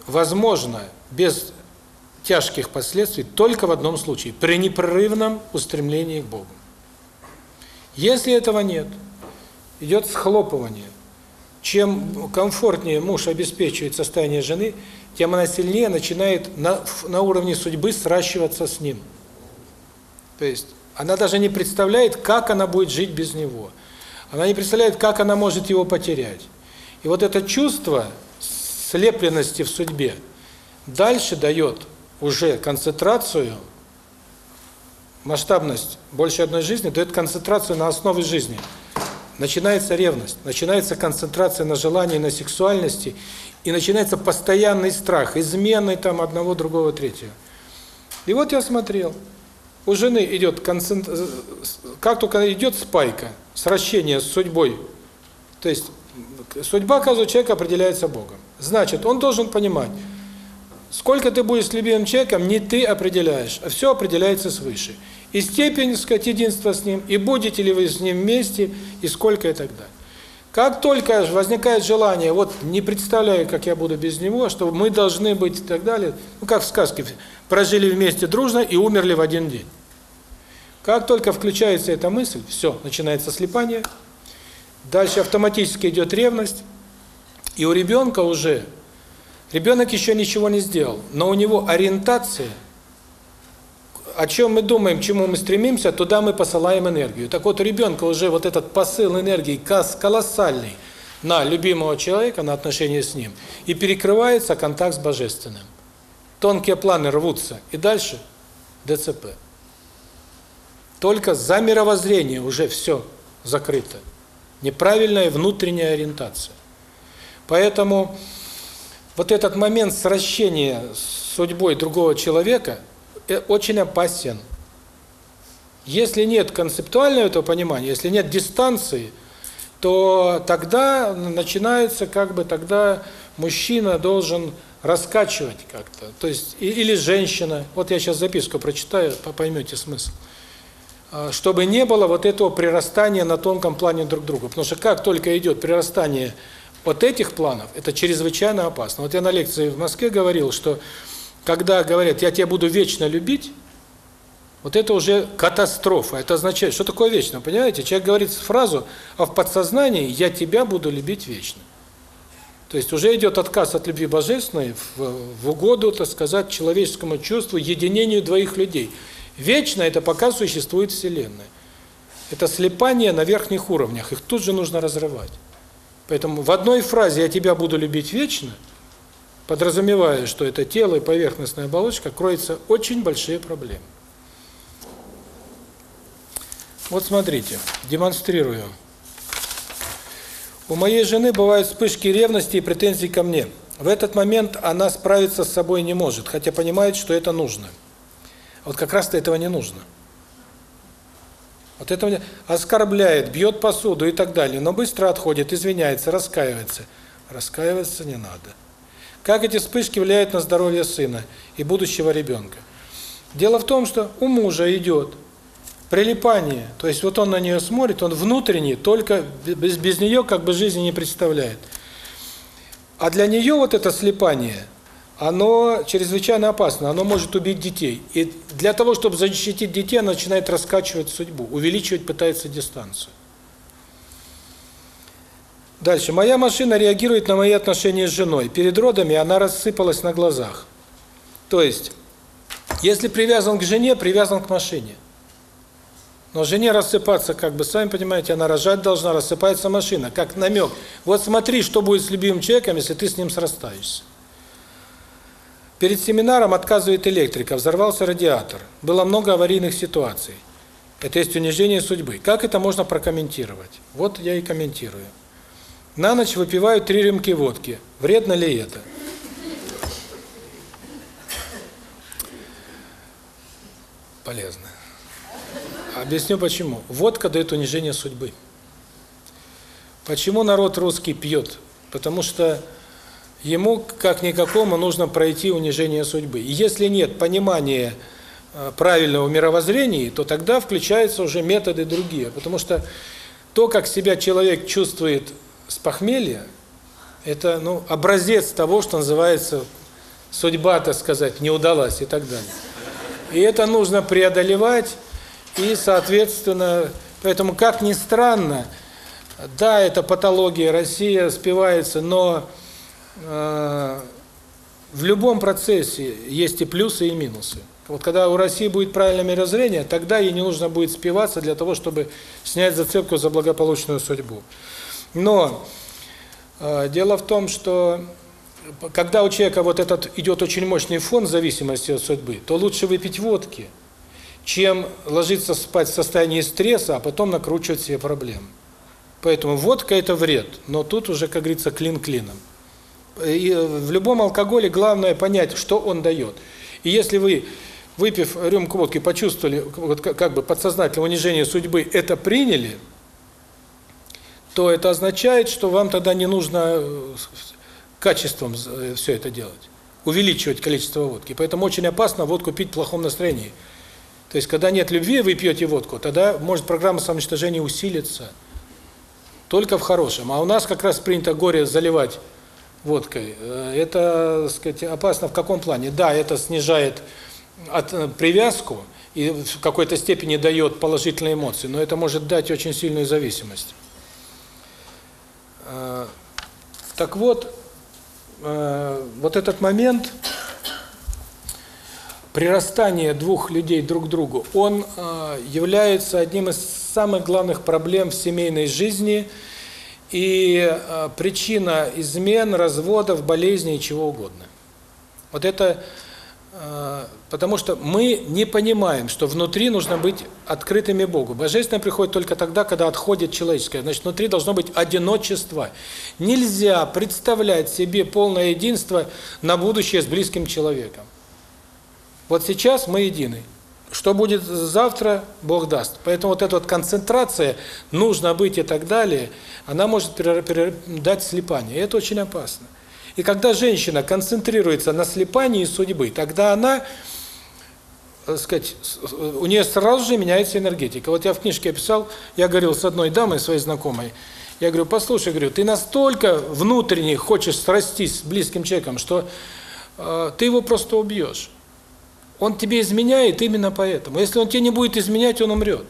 возможна без тяжких последствий только в одном случае – при непрерывном устремлении к Богу. Если этого нет, идет схлопывание. Чем комфортнее муж обеспечивает состояние жены, тем она сильнее начинает на, на уровне судьбы сращиваться с ним. То есть она даже не представляет, как она будет жить без него. Она не представляет, как она может его потерять. И вот это чувство слепленности в судьбе дальше дает уже концентрацию, масштабность больше одной жизни, дает концентрацию на основе жизни. Начинается ревность, начинается концентрация на желании, на сексуальности, и начинается постоянный страх, измены там одного, другого, третьего. И вот я смотрел, у жены идет концент... как только идет спайка, сращение с судьбой, то есть судьба каждого человека определяется Богом. Значит, он должен понимать, сколько ты будешь любимым человеком, не ты определяешь, а все определяется свыше. И степень, так сказать, единства с ним, и будете ли вы с ним вместе, и сколько и так далее. Как только возникает желание, вот не представляю, как я буду без него, что мы должны быть и так далее, ну как в сказке, прожили вместе дружно и умерли в один день. Как только включается эта мысль, все, начинается слепание, дальше автоматически идет ревность, и у ребенка уже, ребенок еще ничего не сделал, но у него ориентация, о чем мы думаем, чему мы стремимся, туда мы посылаем энергию. Так вот, у ребенка уже вот этот посыл энергии колоссальный на любимого человека, на отношения с ним, и перекрывается контакт с Божественным. Тонкие планы рвутся, и дальше ДЦП. Только за мировоззрение уже все закрыто. Неправильная внутренняя ориентация. Поэтому вот этот момент сращения судьбой другого человека э, очень опасен. Если нет концептуального этого понимания, если нет дистанции, то тогда начинается как бы тогда мужчина должен раскачивать как-то, то есть или женщина. Вот я сейчас записку прочитаю, поймете смысл. А, чтобы не было вот этого прирастания на тонком плане друг к другу. Потому что как только идет прирастание вот этих планов, это чрезвычайно опасно. Вот я на лекции в Москве говорил, что когда говорят «я тебя буду вечно любить», вот это уже катастрофа. Это означает, что такое вечно, понимаете? Человек говорит фразу, а в подсознании «я тебя буду любить вечно». То есть уже идет отказ от любви божественной в, в угоду, так сказать, человеческому чувству, единению двоих людей – Вечно это пока существует Вселенная. Это слепание на верхних уровнях, их тут же нужно разрывать. Поэтому в одной фразе «я тебя буду любить вечно», подразумевая, что это тело и поверхностная оболочка, кроются очень большие проблемы. Вот смотрите, демонстрирую. У моей жены бывают вспышки ревности и претензий ко мне. В этот момент она справиться с собой не может, хотя понимает, что это нужно. Вот как раз-то этого не нужно. Вот это оскорбляет, бьет посуду и так далее, но быстро отходит, извиняется, раскаивается. Раскаиваться не надо. Как эти вспышки влияют на здоровье сына и будущего ребенка? Дело в том, что у мужа идет прилипание, то есть вот он на нее смотрит, он внутренний, только без, без нее как бы жизни не представляет. А для нее вот это слепание – оно чрезвычайно опасно, оно может убить детей. И для того, чтобы защитить детей, она начинает раскачивать судьбу, увеличивать пытается дистанцию. Дальше. Моя машина реагирует на мои отношения с женой. Перед родами она рассыпалась на глазах. То есть, если привязан к жене, привязан к машине. Но жене рассыпаться, как бы, сами понимаете, она рожать должна, рассыпается машина, как намек. Вот смотри, что будет с любимым человеком, если ты с ним срастаешься. Перед семинаром отказывает электрика, взорвался радиатор. Было много аварийных ситуаций. Это есть унижение судьбы. Как это можно прокомментировать? Вот я и комментирую. На ночь выпивают три рюмки водки. Вредно ли это? Полезно. Объясню почему. Водка дает унижение судьбы. Почему народ русский пьет? Потому что ему, как никакому, нужно пройти унижение судьбы. И если нет понимания э, правильного мировоззрения, то тогда включаются уже методы другие. Потому что то, как себя человек чувствует с похмелья, это ну, образец того, что называется судьба, так сказать, не удалась и так далее. И это нужно преодолевать, и, соответственно, поэтому, как ни странно, да, это патология, Россия спивается, но в любом процессе есть и плюсы, и минусы. Вот когда у России будет правильное мировоззрение, тогда ей не нужно будет спиваться для того, чтобы снять зацепку за благополучную судьбу. Но э, дело в том, что когда у человека вот этот идет очень мощный фон зависимости от судьбы, то лучше выпить водки – чем ложиться спать в состоянии стресса, а потом накручивать себе проблемы. Поэтому водка – это вред, но тут уже, как говорится, клин клином. И в любом алкоголе главное понять, что он дает. И если вы, выпив рюмку водки, почувствовали вот как бы подсознательное унижение судьбы, это приняли, то это означает, что вам тогда не нужно э, качеством э, все это делать, увеличивать количество водки. Поэтому очень опасно водку пить в плохом настроении – то есть, когда нет любви, вы пьете водку, тогда может программа самоуничтожения усилиться. Только в хорошем. А у нас как раз принято горе заливать водкой. Э, это, так сказать, опасно в каком плане? Да, это снижает от э, привязку и в какой-то степени дает положительные эмоции, но это может дать очень сильную зависимость. Э, так вот, вот этот момент прирастание двух людей друг к другу, он э, является одним из самых главных проблем в семейной жизни и э, причина измен, разводов, болезней и чего угодно. Вот это э, потому что мы не понимаем, что внутри нужно быть открытыми Богу. Божественное приходит только тогда, когда отходит человеческое. Значит, внутри должно быть одиночество. Нельзя представлять себе полное единство на будущее с близким человеком. Вот сейчас мы едины. Что будет завтра, Бог даст. Поэтому вот эта вот концентрация, нужно быть и так далее, она может дать слепание. И это очень опасно. И когда женщина концентрируется на слепании судьбы, тогда она, так сказать, у нее сразу же меняется энергетика. Вот я в книжке описал, я говорил с одной дамой, своей знакомой, я говорю, послушай, говорю, ты настолько внутренне хочешь срастись с близким человеком, что э, ты его просто убьешь. Он тебе изменяет именно поэтому. Если он тебе не будет изменять, он умрет.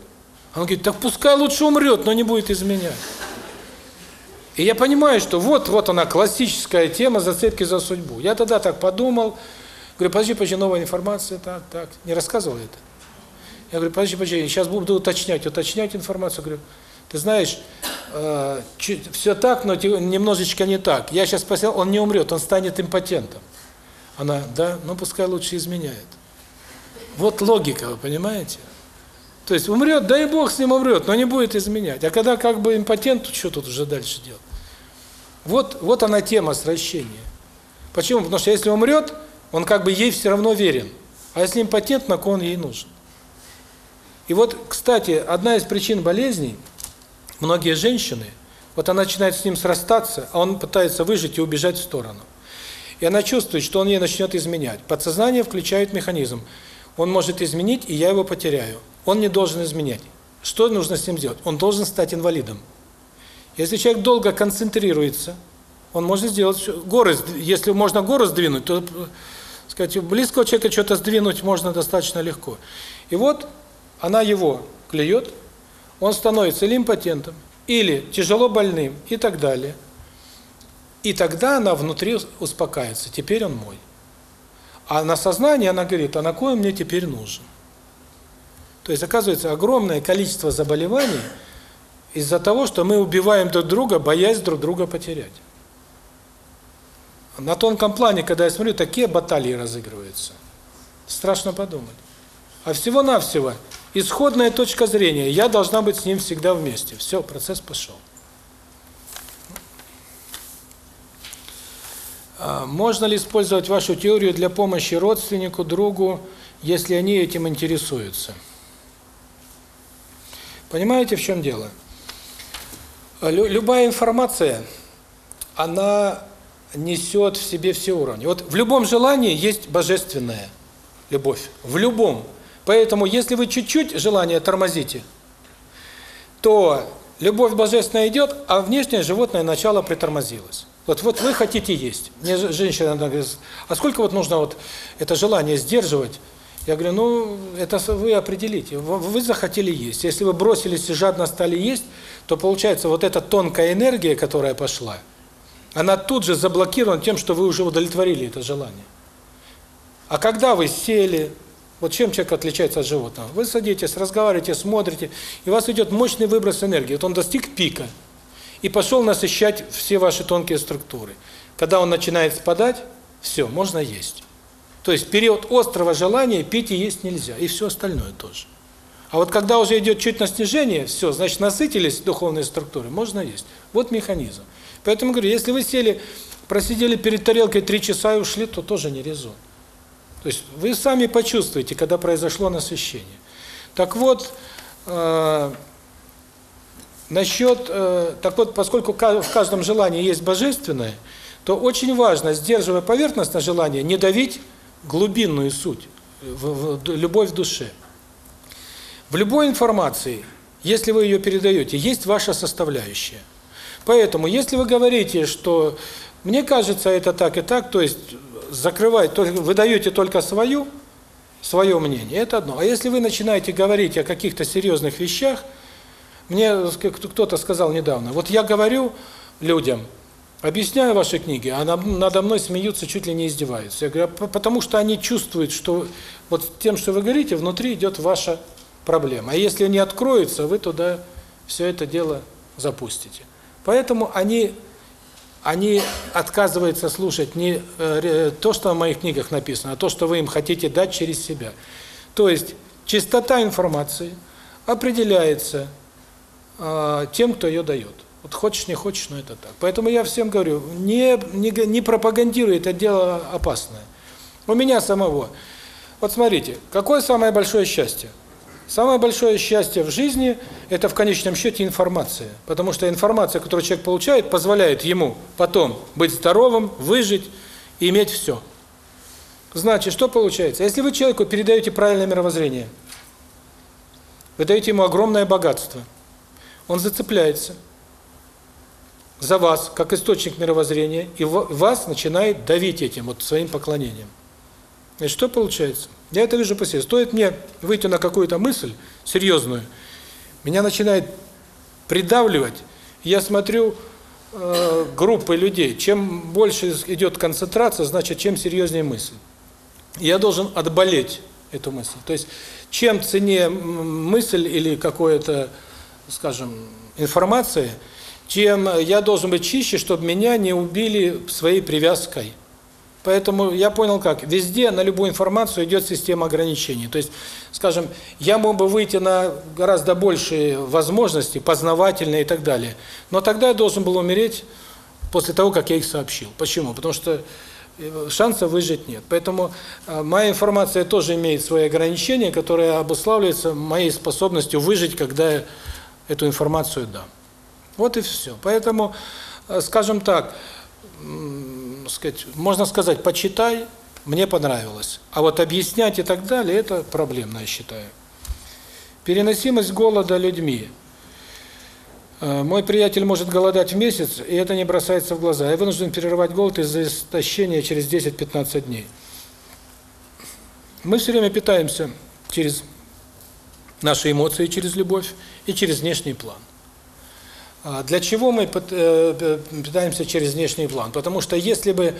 Он говорит, так пускай лучше умрет, но не будет изменять. И я понимаю, что вот вот она классическая тема зацепки за судьбу. Я тогда так подумал, говорю, подожди, подожди, новая информация, так, так. Не рассказывал это? Я говорю, подожди, подожди, сейчас буду уточнять, уточнять информацию. Говорю, ты знаешь, э, все так, но немножечко не так. Я сейчас спросил, он не умрет, он станет импотентом. Она, да, ну пускай лучше изменяет. Вот логика, вы понимаете? То есть умрет, да и Бог с ним умрет, но не будет изменять. А когда как бы импотент, то что тут уже дальше делать? Вот, вот она тема сращения. Почему? Потому что если умрет, он как бы ей все равно верен. А если импотент, на кого он ей нужен? И вот, кстати, одна из причин болезней, многие женщины, вот она начинает с ним срастаться, а он пытается выжить и убежать в сторону. И она чувствует, что он ей начнет изменять. Подсознание включает механизм – он может изменить, и я его потеряю. Он не должен изменять. Что нужно с ним сделать? Он должен стать инвалидом. Если человек долго концентрируется, он может сделать горы, если можно гору сдвинуть, то сказать, близкого человека что-то сдвинуть можно достаточно легко. И вот она его клюет, он становится или импотентом, или тяжело больным и так далее. И тогда она внутри успокаивается. Теперь он мой. А на сознании она говорит, а на кой мне теперь нужен? То есть, оказывается, огромное количество заболеваний из-за того, что мы убиваем друг друга, боясь друг друга потерять. На тонком плане, когда я смотрю, такие баталии разыгрываются. Страшно подумать. А всего-навсего исходная точка зрения. Я должна быть с ним всегда вместе. Все, процесс пошел. Можно ли использовать вашу теорию для помощи родственнику, другу, если они этим интересуются? Понимаете, в чем дело? Любая информация, она несет в себе все уровни. Вот в любом желании есть божественная любовь. В любом. Поэтому, если вы чуть-чуть желание тормозите, то любовь божественная идет, а внешнее животное начало притормозилось. Вот вот вы хотите есть. Мне женщина она говорит, а сколько вот нужно вот это желание сдерживать? Я говорю, ну, это вы определите. Вы захотели есть. Если вы бросились и жадно стали есть, то получается вот эта тонкая энергия, которая пошла, она тут же заблокирована тем, что вы уже удовлетворили это желание. А когда вы сели, вот чем человек отличается от животного? Вы садитесь, разговариваете, смотрите, и у вас идет мощный выброс энергии. Вот он достиг пика и пошел насыщать все ваши тонкие структуры. Когда он начинает спадать, все, можно есть. То есть период острого желания пить и есть нельзя, и все остальное тоже. А вот когда уже идет чуть на снижение, все, значит, насытились духовные структуры, можно есть. Вот механизм. Поэтому говорю, если вы сели, просидели перед тарелкой три часа и ушли, то тоже не резон. То есть вы сами почувствуете, когда произошло насыщение. Так вот, э, насчет, э, так вот, поскольку в каждом желании есть божественное, то очень важно, сдерживая поверхностное желание, не давить глубинную суть, в, в, любовь в душе. В любой информации, если вы ее передаете, есть ваша составляющая. Поэтому, если вы говорите, что мне кажется это так и так, то есть закрывать, только вы даете только свою, свое мнение, это одно. А если вы начинаете говорить о каких-то серьезных вещах, мне кто-то сказал недавно, вот я говорю людям, объясняю ваши книги, а надо мной смеются, чуть ли не издеваются. Я говорю, потому что они чувствуют, что вот тем, что вы говорите, внутри идет ваша проблема. А если не откроется, вы туда все это дело запустите. Поэтому они они отказываются слушать не э, то, что в моих книгах написано, а то, что вы им хотите дать через себя. То есть чистота информации определяется тем, кто ее дает. Вот хочешь, не хочешь, но это так. Поэтому я всем говорю, не, не, не пропагандируй, это дело опасное. У меня самого. Вот смотрите, какое самое большое счастье? Самое большое счастье в жизни – это в конечном счете информация. Потому что информация, которую человек получает, позволяет ему потом быть здоровым, выжить и иметь все. Значит, что получается? Если вы человеку передаете правильное мировоззрение, вы даете ему огромное богатство, он зацепляется за вас, как источник мировоззрения, и вас начинает давить этим, вот своим поклонением. И что получается? Я это вижу по себе. Стоит мне выйти на какую-то мысль серьезную, меня начинает придавливать. Я смотрю э, группы людей. Чем больше идет концентрация, значит, чем серьезнее мысль. Я должен отболеть эту мысль. То есть, чем ценнее мысль или какое-то, скажем, информация, тем я должен быть чище, чтобы меня не убили своей привязкой. Поэтому я понял как, везде на любую информацию идет система ограничений. То есть, скажем, я мог бы выйти на гораздо большие возможности, познавательные и так далее. Но тогда я должен был умереть после того, как я их сообщил. Почему? Потому что э, шанса выжить нет. Поэтому э, моя информация тоже имеет свои ограничения, которые обуславливаются моей способностью выжить, когда я эту информацию дам. Вот и все. Поэтому, э, скажем так, сказать, можно сказать, почитай, мне понравилось. А вот объяснять и так далее, это проблемно, я считаю. Переносимость голода людьми. Э, мой приятель может голодать в месяц, и это не бросается в глаза. Я вынужден перерывать голод из-за истощения через 10-15 дней. Мы все время питаемся через наши эмоции, через любовь и через внешний план. А для чего мы э, питаемся через внешний план? Потому что если бы,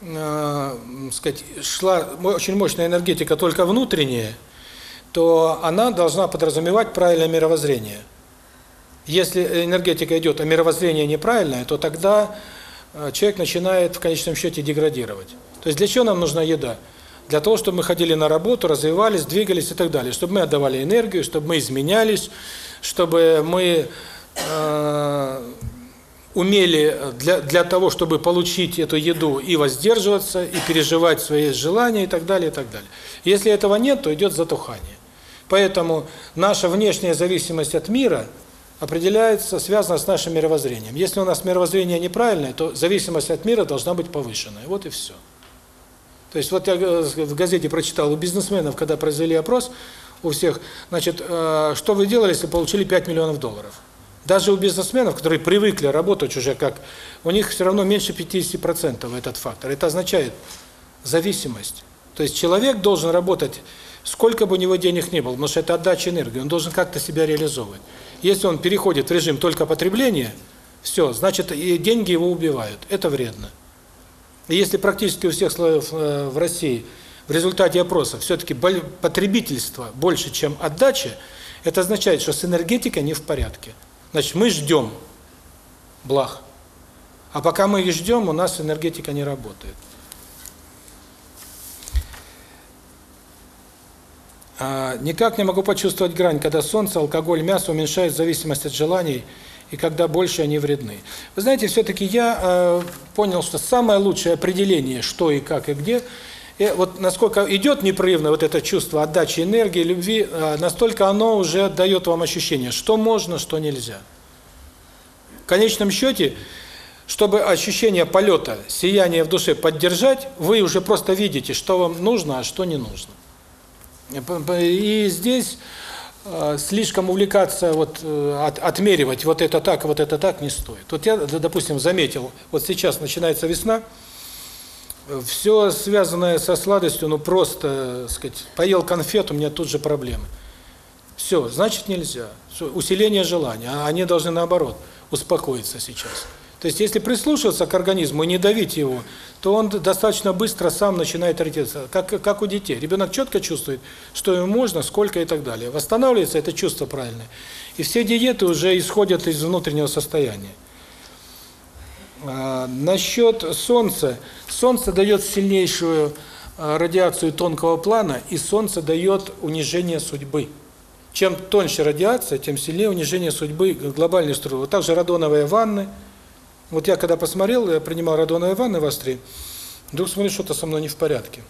э, сказать, шла очень мощная энергетика только внутренняя, то она должна подразумевать правильное мировоззрение. Если энергетика идет, а мировоззрение неправильное, то тогда э, человек начинает в конечном счете деградировать. То есть для чего нам нужна еда? Для того, чтобы мы ходили на работу, развивались, двигались и так далее. Чтобы мы отдавали энергию, чтобы мы изменялись, чтобы мы э, умели для, для того, чтобы получить эту еду и воздерживаться, и переживать свои желания и так далее, и так далее. Если этого нет, то идет затухание. Поэтому наша внешняя зависимость от мира определяется, связана с нашим мировоззрением. Если у нас мировоззрение неправильное, то зависимость от мира должна быть повышенной. Вот и все. То есть вот я в газете прочитал, у бизнесменов, когда произвели опрос, у всех, значит, э, что вы делали, если получили 5 миллионов долларов? Даже у бизнесменов, которые привыкли работать уже как, у них все равно меньше 50% этот фактор. Это означает зависимость. То есть человек должен работать, сколько бы у него денег ни было, потому что это отдача энергии, он должен как-то себя реализовывать. Если он переходит в режим только потребления, все, значит, и деньги его убивают. Это вредно. Если практически у всех слоев э, в России в результате опроса все-таки потребительство больше, чем отдача, это означает, что с энергетикой не в порядке. Значит, мы ждем благ. А пока мы их ждем, у нас энергетика не работает. А, никак не могу почувствовать грань, когда солнце, алкоголь, мясо уменьшают зависимость от желаний, и когда больше они вредны. Вы знаете, все-таки я э, понял, что самое лучшее определение, что и как и где, и вот насколько идет непрерывно вот это чувство отдачи энергии, любви, а, настолько оно уже дает вам ощущение, что можно, что нельзя. В конечном счете, чтобы ощущение полета, сияние в душе поддержать, вы уже просто видите, что вам нужно, а что не нужно. И здесь слишком увлекаться, вот э, от, отмеривать вот это так, вот это так не стоит. Вот я, допустим, заметил, вот сейчас начинается весна, все связанное со сладостью, ну просто, сказать, поел конфет, у меня тут же проблемы. Все, значит нельзя. Усиление желания, а они должны наоборот успокоиться сейчас. То есть если прислушиваться к организму и не давить его, то он достаточно быстро сам начинает ориентироваться, как как у детей. Ребенок четко чувствует, что ему можно, сколько и так далее. Восстанавливается это чувство правильное. И все диеты уже исходят из внутреннего состояния. А, насчет Солнца. Солнце дает сильнейшую а, радиацию тонкого плана, и Солнце дает унижение судьбы. Чем тоньше радиация, тем сильнее унижение судьбы глобальной структуры. Вот также радоновые ванны. Вот я когда посмотрел, я принимал радоновые ванны в Австрии, вдруг смотрю, что-то со мной не в порядке.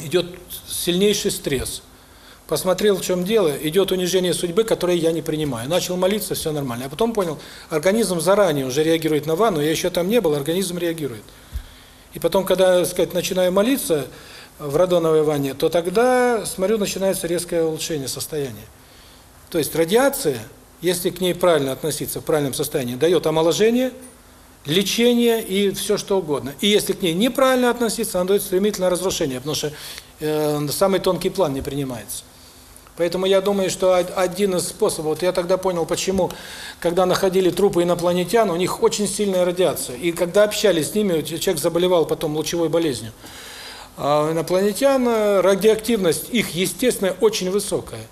Идет сильнейший стресс. Посмотрел, в чем дело, идет унижение судьбы, которое я не принимаю. Начал молиться, все нормально. А потом понял, организм заранее уже реагирует на ванну, я еще там не был, организм реагирует. И потом, когда, сказать, начинаю молиться в радоновой ванне, то тогда, смотрю, начинается резкое улучшение состояния. То есть радиация, если к ней правильно относиться, в правильном состоянии, дает омоложение, лечение и все что угодно. И если к ней неправильно относиться, она дает стремительное разрушение, потому что э, самый тонкий план не принимается. Поэтому я думаю, что один из способов, вот я тогда понял, почему, когда находили трупы инопланетян, у них очень сильная радиация. И когда общались с ними, человек заболевал потом лучевой болезнью. А инопланетян э, радиоактивность их, естественно, очень высокая.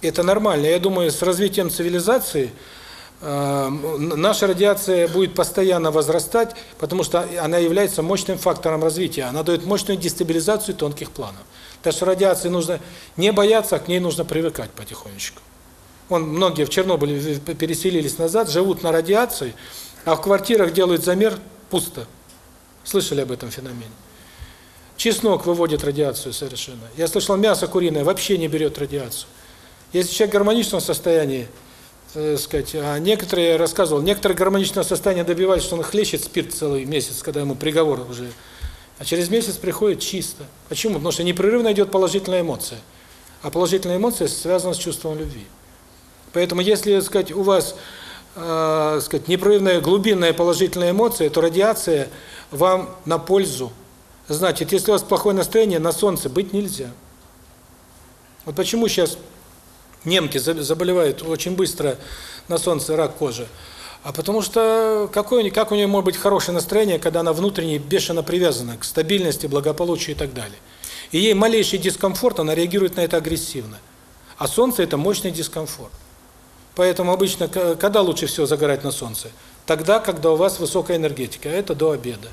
Это нормально. Я думаю, с развитием цивилизации наша радиация будет постоянно возрастать, потому что она является мощным фактором развития. Она дает мощную дестабилизацию тонких планов. Так что радиации нужно не бояться, к ней нужно привыкать потихонечку. Вон многие в Чернобыле переселились назад, живут на радиации, а в квартирах делают замер пусто. Слышали об этом феномене? Чеснок выводит радиацию совершенно. Я слышал, мясо куриное вообще не берет радиацию. Если человек в гармоничном состоянии, так сказать, а некоторые, рассказывал, некоторые гармоничное состояние добиваются, что он хлещет спирт целый месяц, когда ему приговор уже а через месяц приходит чисто. Почему? Потому что непрерывно идет положительная эмоция. А положительная эмоция связана с чувством любви. Поэтому если, сказать, у вас, э, сказать, непрерывная глубинная положительная эмоция, то радиация вам на пользу. Значит, если у вас плохое настроение, на солнце быть нельзя. Вот почему сейчас немки заболевают очень быстро на солнце рак кожи. А потому что какое как у нее может быть хорошее настроение, когда она внутренне бешено привязана к стабильности, благополучию и так далее. И ей малейший дискомфорт, она реагирует на это агрессивно. А солнце – это мощный дискомфорт. Поэтому обычно, когда лучше всего загорать на солнце? Тогда, когда у вас высокая энергетика, а это до обеда.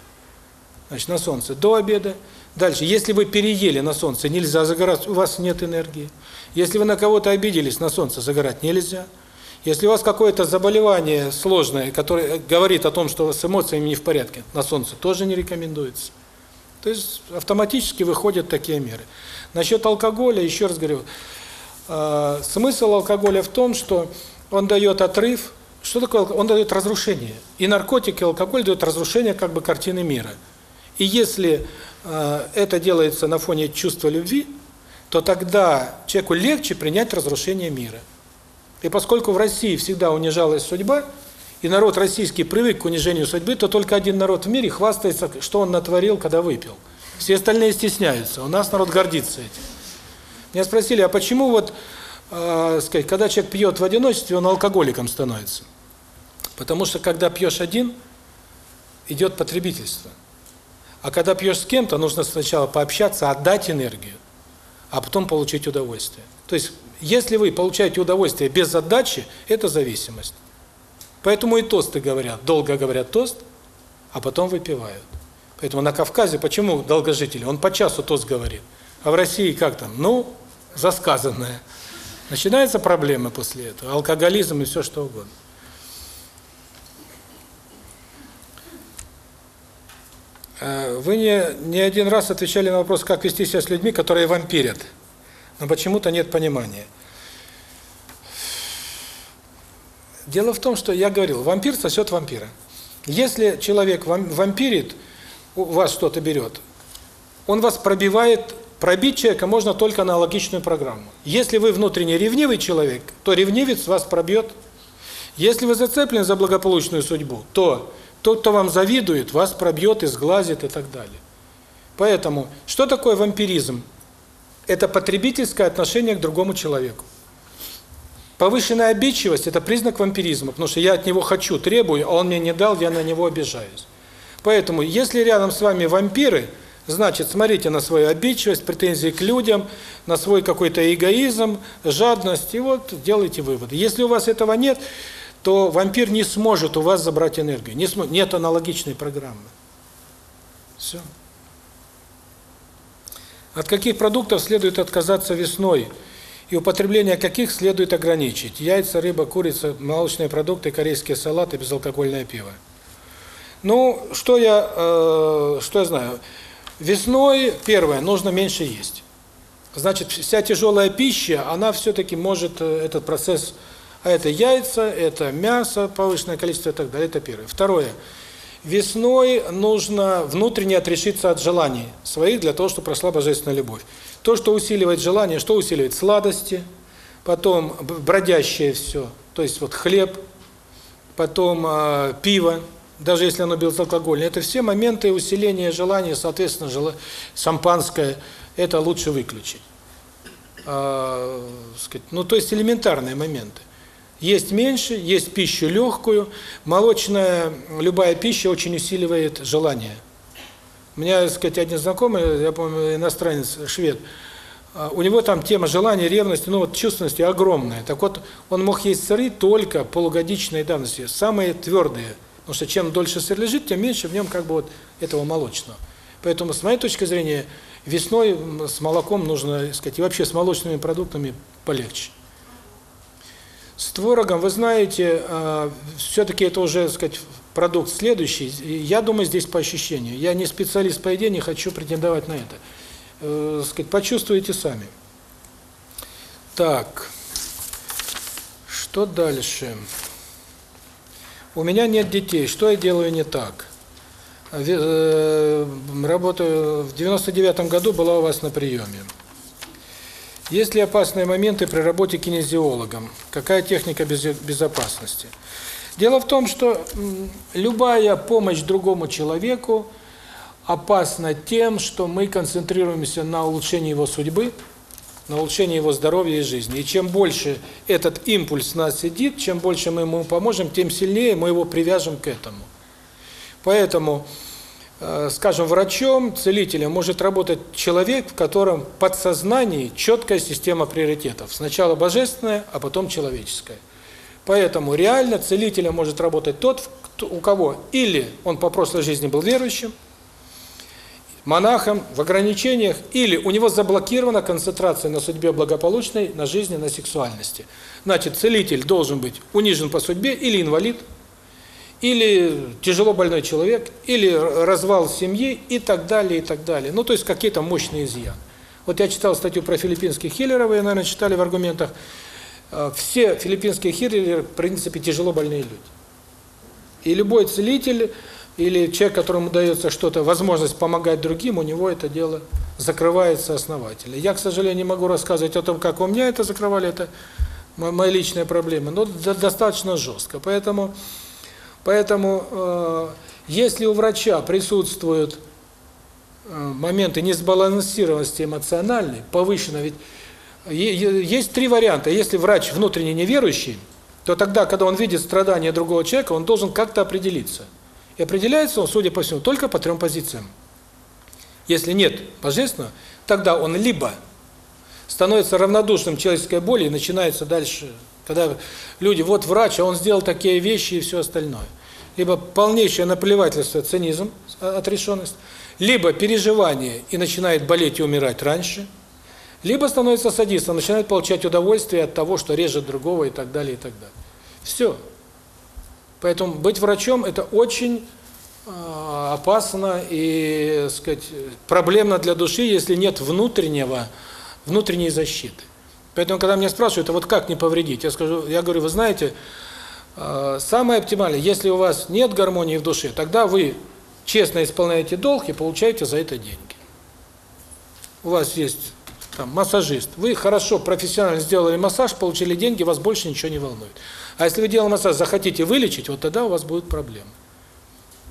Значит, на солнце до обеда. Дальше, если вы переели на солнце, нельзя загорать, у вас нет энергии. Если вы на кого-то обиделись, на солнце загорать нельзя. Если у вас какое-то заболевание сложное, которое говорит о том, что с эмоциями не в порядке, на солнце тоже не рекомендуется. То есть автоматически выходят такие меры. Насчет алкоголя, еще раз говорю, э, смысл алкоголя в том, что он дает отрыв. Что такое Он дает разрушение. И наркотик, и алкоголь дают разрушение как бы картины мира. И если э, это делается на фоне чувства любви, то тогда человеку легче принять разрушение мира. И поскольку в России всегда унижалась судьба, и народ российский привык к унижению судьбы, то только один народ в мире хвастается, что он натворил, когда выпил. Все остальные стесняются. У нас народ гордится этим. Меня спросили, а почему вот, э, сказать, когда человек пьет в одиночестве, он алкоголиком становится? Потому что когда пьешь один, идет потребительство. А когда пьешь с кем-то, нужно сначала пообщаться, отдать энергию, а потом получить удовольствие. То есть если вы получаете удовольствие без отдачи, это зависимость. Поэтому и тосты говорят, долго говорят тост, а потом выпивают. Поэтому на Кавказе почему долгожители? Он по часу тост говорит. А в России как там? Ну, засказанное. Начинаются проблемы после этого, алкоголизм и все что угодно. Вы не, не один раз отвечали на вопрос, как вести себя с людьми, которые вампирят но почему-то нет понимания. Дело в том, что я говорил, вампир сосет вампира. Если человек вампирит, у вас что-то берет, он вас пробивает, пробить человека можно только аналогичную программу. Если вы внутренне ревнивый человек, то ревнивец вас пробьет. Если вы зацеплены за благополучную судьбу, то тот, кто вам завидует, вас пробьет, изглазит и так далее. Поэтому, что такое вампиризм? это потребительское отношение к другому человеку. Повышенная обидчивость – это признак вампиризма, потому что я от него хочу, требую, а он мне не дал, я на него обижаюсь. Поэтому, если рядом с вами вампиры, значит, смотрите на свою обидчивость, претензии к людям, на свой какой-то эгоизм, жадность, и вот делайте выводы. Если у вас этого нет, то вампир не сможет у вас забрать энергию, не сможет, нет аналогичной программы. Все. От каких продуктов следует отказаться весной? И употребление каких следует ограничить? Яйца, рыба, курица, молочные продукты, корейские салаты, безалкогольное пиво. Ну, что я, э, что я знаю? Весной, первое, нужно меньше есть. Значит, вся тяжелая пища, она все-таки может э, этот процесс... А это яйца, это мясо, повышенное количество и так далее, это первое. Второе. Весной нужно внутренне отрешиться от желаний своих для того, чтобы прошла божественная любовь. То, что усиливает желание, что усиливает? Сладости, потом бродящее все, то есть вот хлеб, потом э, пиво, даже если оно безалкогольное. Это все моменты усиления желания, соответственно, жел... шампанское, это лучше выключить. Э, сказать, ну, то есть элементарные моменты. Есть меньше, есть пищу легкую. Молочная, любая пища очень усиливает желание. У меня, так сказать, один знакомый, я помню, иностранец, швед, а, у него там тема желания, ревности, ну вот чувственности огромная. Так вот, он мог есть сыры только полугодичной давности, самые твердые. Потому что чем дольше сыр лежит, тем меньше в нем как бы вот этого молочного. Поэтому, с моей точки зрения, весной с молоком нужно, так сказать, и вообще с молочными продуктами полегче. С творогом, вы знаете, э, все-таки это уже, сказать, продукт следующий. Я думаю, здесь по ощущению. Я не специалист по еде, не хочу претендовать на это. Э, сказать, почувствуйте сами. Так. Что дальше? У меня нет детей. Что я делаю не так? Э, работаю в 99 году была у вас на приеме. Есть ли опасные моменты при работе кинезиологом? Какая техника безопасности? Дело в том, что любая помощь другому человеку опасна тем, что мы концентрируемся на улучшении его судьбы, на улучшении его здоровья и жизни. И чем больше этот импульс в нас сидит, чем больше мы ему поможем, тем сильнее мы его привяжем к этому. Поэтому скажем, врачом, целителем может работать человек, в котором подсознании четкая система приоритетов. Сначала божественная, а потом человеческая. Поэтому реально целителем может работать тот, у кого или он по прошлой жизни был верующим, монахом, в ограничениях, или у него заблокирована концентрация на судьбе благополучной, на жизни, на сексуальности. Значит, целитель должен быть унижен по судьбе или инвалид, или тяжело больной человек, или развал семьи и так далее, и так далее. Ну, то есть какие-то мощные изъяны. Вот я читал статью про филиппинских хиллеров, вы, наверное, читали в аргументах. Э, все филиппинские хиллеры, в принципе, тяжело больные люди. И любой целитель или человек, которому дается что-то, возможность помогать другим, у него это дело закрывается основательно. Я, к сожалению, не могу рассказывать о том, как у меня это закрывали, это моя личная проблема, но достаточно жестко. Поэтому, поэтому э, если у врача присутствуют э, моменты несбалансированности эмоциональной, повышенной, ведь есть три варианта. Если врач внутренне неверующий, то тогда, когда он видит страдания другого человека, он должен как-то определиться – и определяется он, судя по всему, только по трем позициям. Если нет божественного, тогда он либо становится равнодушным человеческой боли и начинается дальше, когда люди, вот врач, а он сделал такие вещи и все остальное. Либо полнейшее наплевательство, цинизм, отрешенность, либо переживание и начинает болеть и умирать раньше, либо становится садистом, начинает получать удовольствие от того, что режет другого и так далее, и так далее. Все. Поэтому быть врачом – это очень а, опасно и, сказать, проблемно для души, если нет внутреннего, внутренней защиты. Поэтому, когда меня спрашивают, а вот как не повредить, я скажу, я говорю, вы знаете, а, самое оптимальное, если у вас нет гармонии в душе, тогда вы честно исполняете долг и получаете за это деньги. У вас есть там массажист, вы хорошо, профессионально сделали массаж, получили деньги, вас больше ничего не волнует. А если вы делаем массаж, захотите вылечить, вот тогда у вас будут проблемы.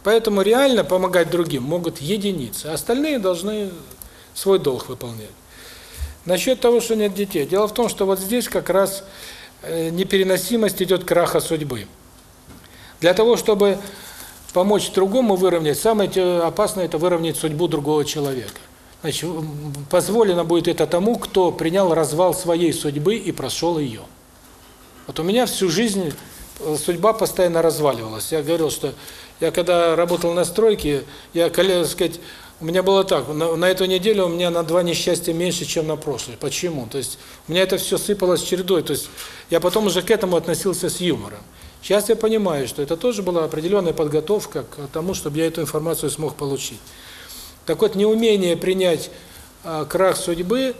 Поэтому реально помогать другим могут единицы, остальные должны свой долг выполнять. Насчет того, что нет детей. Дело в том, что вот здесь как раз э, непереносимость идет краха судьбы. Для того, чтобы помочь другому выровнять, самое опасное – это выровнять судьбу другого человека. Значит, позволено будет это тому, кто принял развал своей судьбы и прошел ее. Вот у меня всю жизнь э, судьба постоянно разваливалась. Я говорил, что я когда работал на стройке, я, так сказать, у меня было так, на, на эту неделю у меня на два несчастья меньше, чем на прошлой. Почему? То есть у меня это все сыпалось чередой. То есть я потом уже к этому относился с юмором. Сейчас я понимаю, что это тоже была определенная подготовка к тому, чтобы я эту информацию смог получить. Так вот, неумение принять э, крах судьбы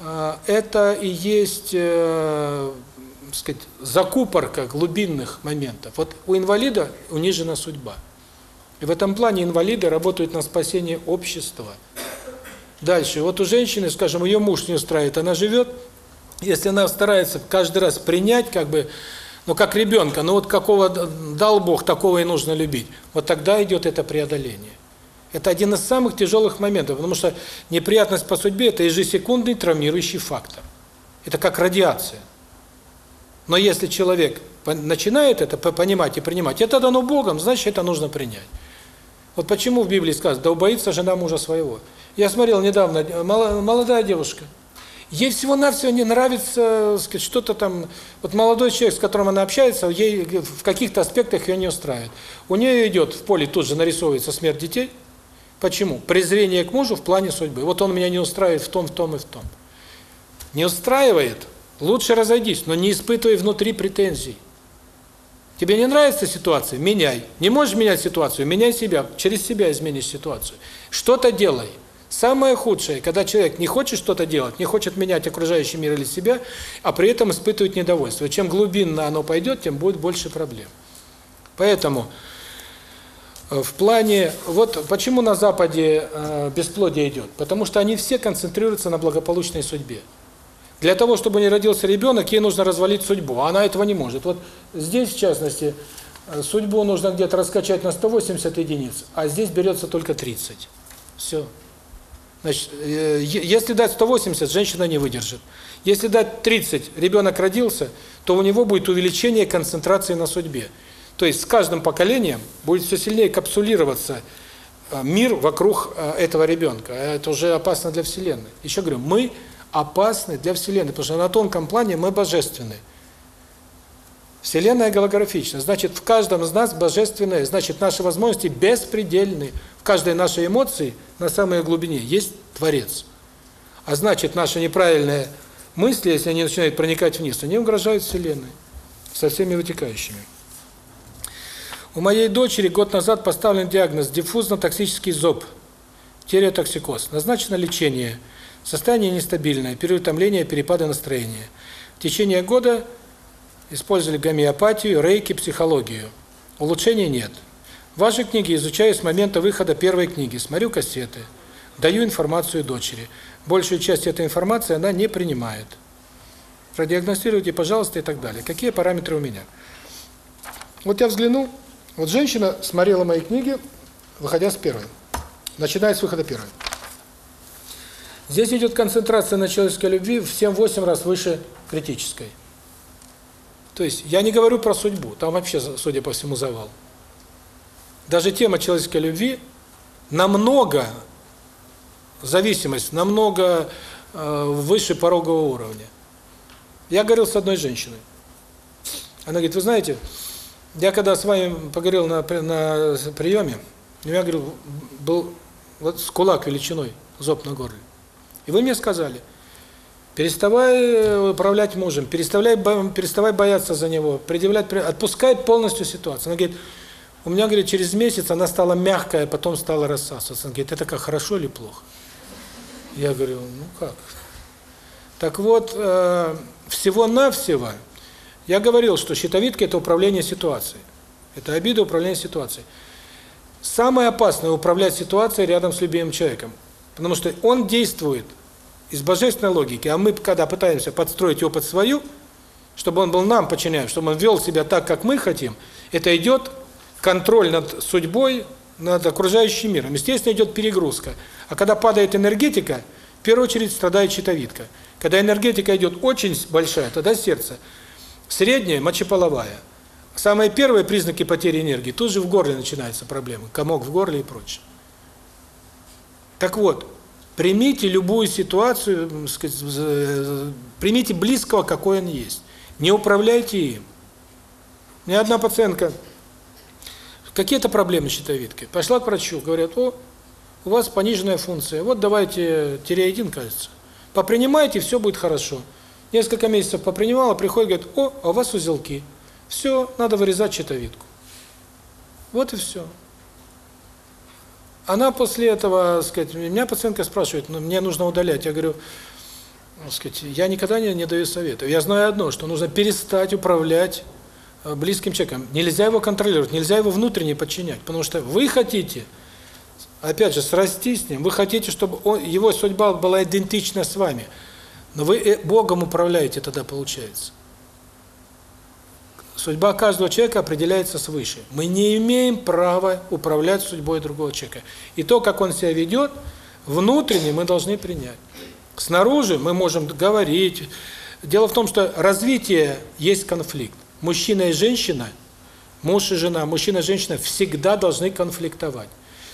э, это и есть э, сказать, закупорка глубинных моментов. Вот у инвалида унижена судьба. И в этом плане инвалиды работают на спасение общества. Дальше, вот у женщины, скажем, ее муж не устраивает, она живет, если она старается каждый раз принять, как бы, ну как ребенка, ну вот какого дал Бог, такого и нужно любить, вот тогда идет это преодоление. Это один из самых тяжелых моментов, потому что неприятность по судьбе – это ежесекундный травмирующий фактор. Это как радиация. Но если человек начинает это понимать и принимать, это дано Богом, значит, это нужно принять. Вот почему в Библии сказано, да убоится жена мужа своего. Я смотрел недавно, молодая девушка, ей всего-навсего не нравится что-то там, вот молодой человек, с которым она общается, ей в каких-то аспектах ее не устраивает. У нее идет в поле тут же нарисовывается смерть детей. Почему? Презрение к мужу в плане судьбы. Вот он меня не устраивает в том, в том и в том. Не устраивает – Лучше разойдись, но не испытывай внутри претензий. Тебе не нравится ситуация? Меняй. Не можешь менять ситуацию? Меняй себя. Через себя изменишь ситуацию. Что-то делай. Самое худшее, когда человек не хочет что-то делать, не хочет менять окружающий мир или себя, а при этом испытывает недовольство. Чем глубинно оно пойдет, тем будет больше проблем. Поэтому э, в плане, вот почему на Западе э, бесплодие идет? Потому что они все концентрируются на благополучной судьбе. Для того, чтобы не родился ребенок, ей нужно развалить судьбу, а она этого не может. Вот здесь, в частности, э, судьбу нужно где-то раскачать на 180 единиц, а здесь берется только 30. Все. Значит, э, если дать 180, женщина не выдержит. Если дать 30, ребенок родился, то у него будет увеличение концентрации на судьбе. То есть с каждым поколением будет все сильнее капсулироваться э, мир вокруг этого ребенка. А это уже опасно для Вселенной. Еще говорю, мы опасны для Вселенной, потому что на тонком плане мы божественны. Вселенная голографична, значит, в каждом из нас божественное, значит, наши возможности беспредельны. В каждой нашей эмоции на самой глубине есть Творец. А значит, наши неправильные мысли, если они начинают проникать вниз, они угрожают Вселенной со всеми вытекающими. У моей дочери год назад поставлен диагноз диффузно-токсический зоб, тиреотоксикоз. Назначено лечение. Состояние нестабильное, переутомление, перепады настроения. В течение года использовали гомеопатию, рейки, психологию. Улучшений нет. Ваши книги изучаю с момента выхода первой книги, смотрю кассеты, даю информацию дочери. Большую часть этой информации она не принимает. Продиагностируйте, пожалуйста, и так далее. Какие параметры у меня? Вот я взглянул, вот женщина смотрела мои книги, выходя с первой. Начиная с выхода первой. Здесь идет концентрация на человеческой любви в 7-8 раз выше критической. То есть я не говорю про судьбу, там вообще, судя по всему, завал. Даже тема человеческой любви намного зависимость намного э, выше порогового уровня. Я говорил с одной женщиной. Она говорит, вы знаете, я когда с вами поговорил на на приеме, у меня, говорю, был вот с кулак величиной зоб на горле. И вы мне сказали, переставай управлять мужем, переставай, переставай бояться за него, предъявлять, отпускай полностью ситуацию. Она говорит, у меня, говорит, через месяц она стала мягкая, потом стала рассасываться. Она говорит, это как хорошо или плохо? Я говорю, ну как? Так вот, э, всего-навсего, я говорил, что щитовидка – это управление ситуацией. Это обида управления ситуацией. Самое опасное – управлять ситуацией рядом с любимым человеком. Потому что он действует из божественной логики, а мы, когда пытаемся подстроить его под свою, чтобы он был нам подчиняем, чтобы он вел себя так, как мы хотим, это идет контроль над судьбой, над окружающим миром. Естественно, идет перегрузка. А когда падает энергетика, в первую очередь страдает щитовидка. Когда энергетика идет очень большая, тогда сердце. Средняя – мочеполовая. Самые первые признаки потери энергии, тут же в горле начинаются проблемы, комок в горле и прочее. Так вот, примите любую ситуацию, сказать, примите близкого, какой он есть. Не управляйте им. Ни одна пациентка Какие-то проблемы с щитовидкой. Пошла к врачу, говорят, о, у вас пониженная функция, вот давайте тиреоидин, кажется. Попринимайте, все будет хорошо. Несколько месяцев попринимала, приходит, говорит, о, а у вас узелки. Все, надо вырезать щитовидку. Вот и все. Она после этого, сказать, меня пациентка спрашивает, ну, мне нужно удалять. Я говорю, сказать, я никогда не, не даю советов. Я знаю одно, что нужно перестать управлять Э, близким человеком. Нельзя его контролировать, нельзя его внутренне подчинять, потому что вы хотите, опять же, срастись с ним, вы хотите, чтобы он, его судьба была идентична с вами, но вы э, Богом управляете тогда, получается. Судьба каждого человека определяется свыше. Мы не имеем права управлять судьбой другого человека. И то, как он себя ведет, внутренне мы должны принять. Снаружи мы можем говорить. Дело в том, что развитие есть конфликт мужчина и женщина, муж и жена, мужчина и женщина всегда должны конфликтовать.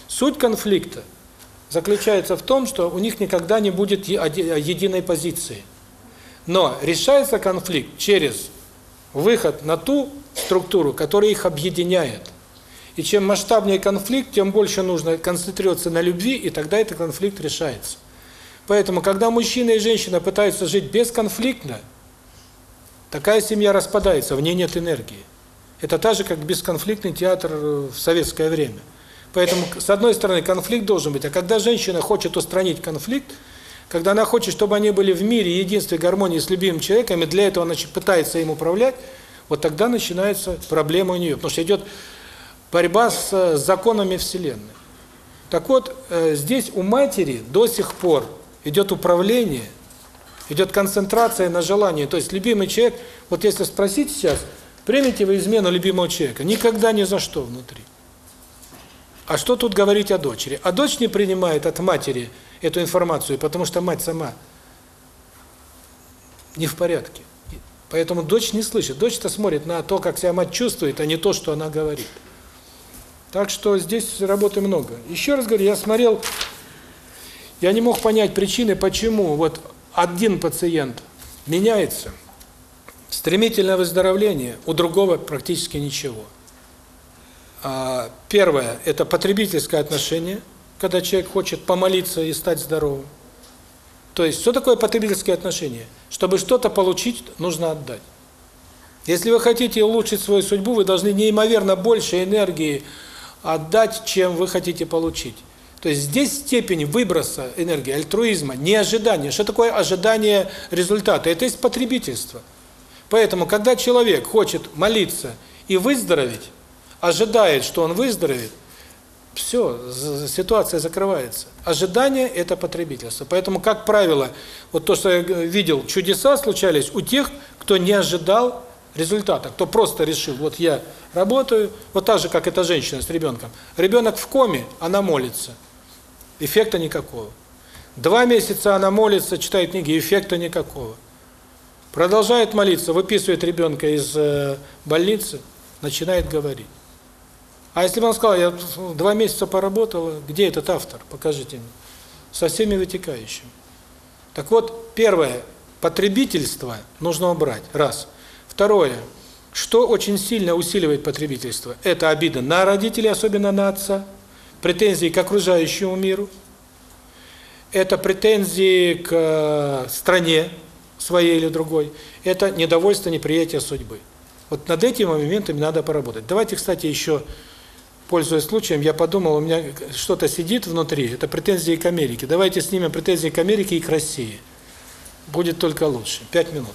Суть конфликта заключается в том, что у них никогда не будет единой позиции. Но решается конфликт через выход на ту структуру, которая их объединяет. И чем масштабнее конфликт, тем больше нужно концентрироваться на любви, и тогда этот конфликт решается. Поэтому, когда мужчина и женщина пытаются жить бесконфликтно, Такая семья распадается, в ней нет энергии. Это так же, как бесконфликтный театр в советское время. Поэтому, с одной стороны, конфликт должен быть, а когда женщина хочет устранить конфликт, когда она хочет, чтобы они были в мире, единстве, гармонии с любимым человеком, и для этого она пытается им управлять, вот тогда начинается проблема у нее, потому что идет борьба с законами Вселенной. Так вот, э, здесь у матери до сих пор идет управление – Идет концентрация на желании. То есть любимый человек, вот если спросить сейчас, примете вы измену любимого человека? Никогда ни за что внутри. А что тут говорить о дочери? А дочь не принимает от матери эту информацию, потому что мать сама не в порядке. Поэтому дочь не слышит. Дочь-то смотрит на то, как себя мать чувствует, а не то, что она говорит. Так что здесь работы много. Еще раз говорю, я смотрел, я не мог понять причины, почему вот один пациент меняется, стремительное выздоровление, у другого практически ничего. А, первое – это потребительское отношение, когда человек хочет помолиться и стать здоровым. То есть, что такое потребительское отношение? Чтобы что-то получить, нужно отдать. Если вы хотите улучшить свою судьбу, вы должны неимоверно больше энергии отдать, чем вы хотите получить. То есть здесь степень выброса энергии, альтруизма, не ожидания. Что такое ожидание результата? Это есть потребительство. Поэтому, когда человек хочет молиться и выздороветь, ожидает, что он выздоровеет, все, ситуация закрывается. Ожидание – это потребительство. Поэтому, как правило, вот то, что я видел, чудеса случались у тех, кто не ожидал результата, кто просто решил, вот я работаю, вот так же, как эта женщина с ребенком. Ребенок в коме, она молится. Эффекта никакого. Два месяца она молится, читает книги, эффекта никакого. Продолжает молиться, выписывает ребенка из э, больницы, начинает говорить. А если бы он сказал, я два месяца поработала, где этот автор? Покажите мне. Со всеми вытекающими. Так вот, первое, потребительство нужно убрать. Раз. Второе, что очень сильно усиливает потребительство? Это обида на родителей, особенно на отца, претензии к окружающему миру, это претензии к э, стране своей или другой, это недовольство, неприятие судьбы. Вот над этими моментами надо поработать. Давайте, кстати, еще пользуясь случаем, я подумал, у меня что-то сидит внутри, это претензии к Америке. Давайте снимем претензии к Америке и к России. Будет только лучше. Пять минут.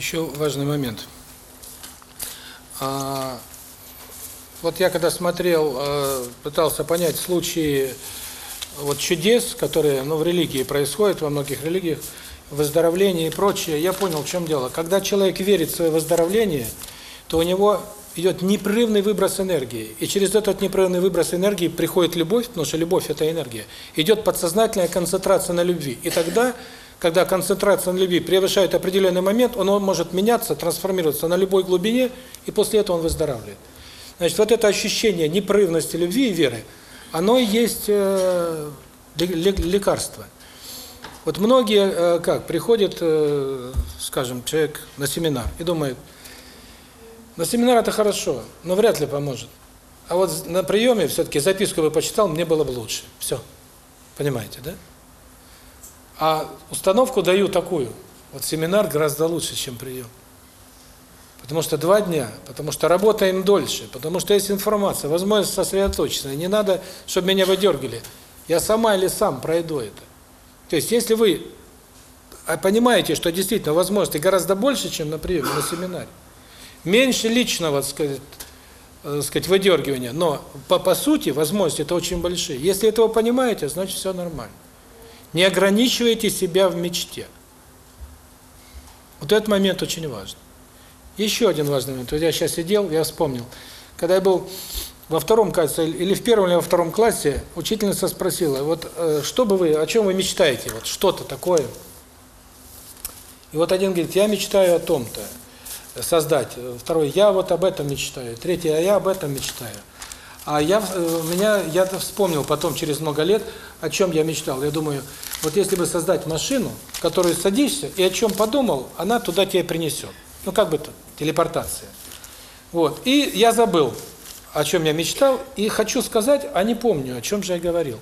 Еще важный момент. А, вот я когда смотрел, э, пытался понять случаи вот чудес, которые ну, в религии происходят, во многих религиях, выздоровление и прочее, я понял, в чем дело. Когда человек верит в свое выздоровление, то у него идет непрерывный выброс энергии. И через этот непрерывный выброс энергии приходит любовь, потому что любовь – это энергия. Идет подсознательная концентрация на любви. И тогда, когда концентрация на любви превышает определенный момент, он может меняться, трансформироваться на любой глубине, и после этого он выздоравливает. Значит, вот это ощущение непрерывности любви и веры, оно и есть э, лекарство. Вот многие, э, как, приходят, э, скажем, человек на семинар и думает, на семинар это хорошо, но вряд ли поможет. А вот на приеме все-таки записку бы почитал, мне было бы лучше. Все. Понимаете, да? А установку даю такую. Вот семинар гораздо лучше, чем прием. Потому что два дня, потому что работаем дольше, потому что есть информация, возможность сосредоточиться. Не надо, чтобы меня выдергивали. Я сама или сам пройду это. То есть, если вы а, понимаете, что действительно возможности гораздо больше, чем на приеме, на семинаре, меньше личного, так сказать, э, сказать, выдергивания, но по, по сути возможности это очень большие. Если этого понимаете, значит все нормально. Не ограничивайте себя в мечте. Вот этот момент очень важен. Еще один важный момент. Вот я сейчас сидел, я вспомнил. Когда я был во втором классе, или в первом, или во втором классе, учительница спросила, вот э, что бы вы, о чем вы мечтаете, вот что-то такое. И вот один говорит, я мечтаю о том-то создать. Второй, я вот об этом мечтаю. Третий, а я об этом мечтаю. А я э, меня я вспомнил потом через много лет, о чем я мечтал. Я думаю, вот если бы создать машину, в которую садишься и о чем подумал, она туда тебя принесет. Ну как бы то, телепортация. Вот. И я забыл, о чем я мечтал, и хочу сказать, а не помню, о чем же я говорил.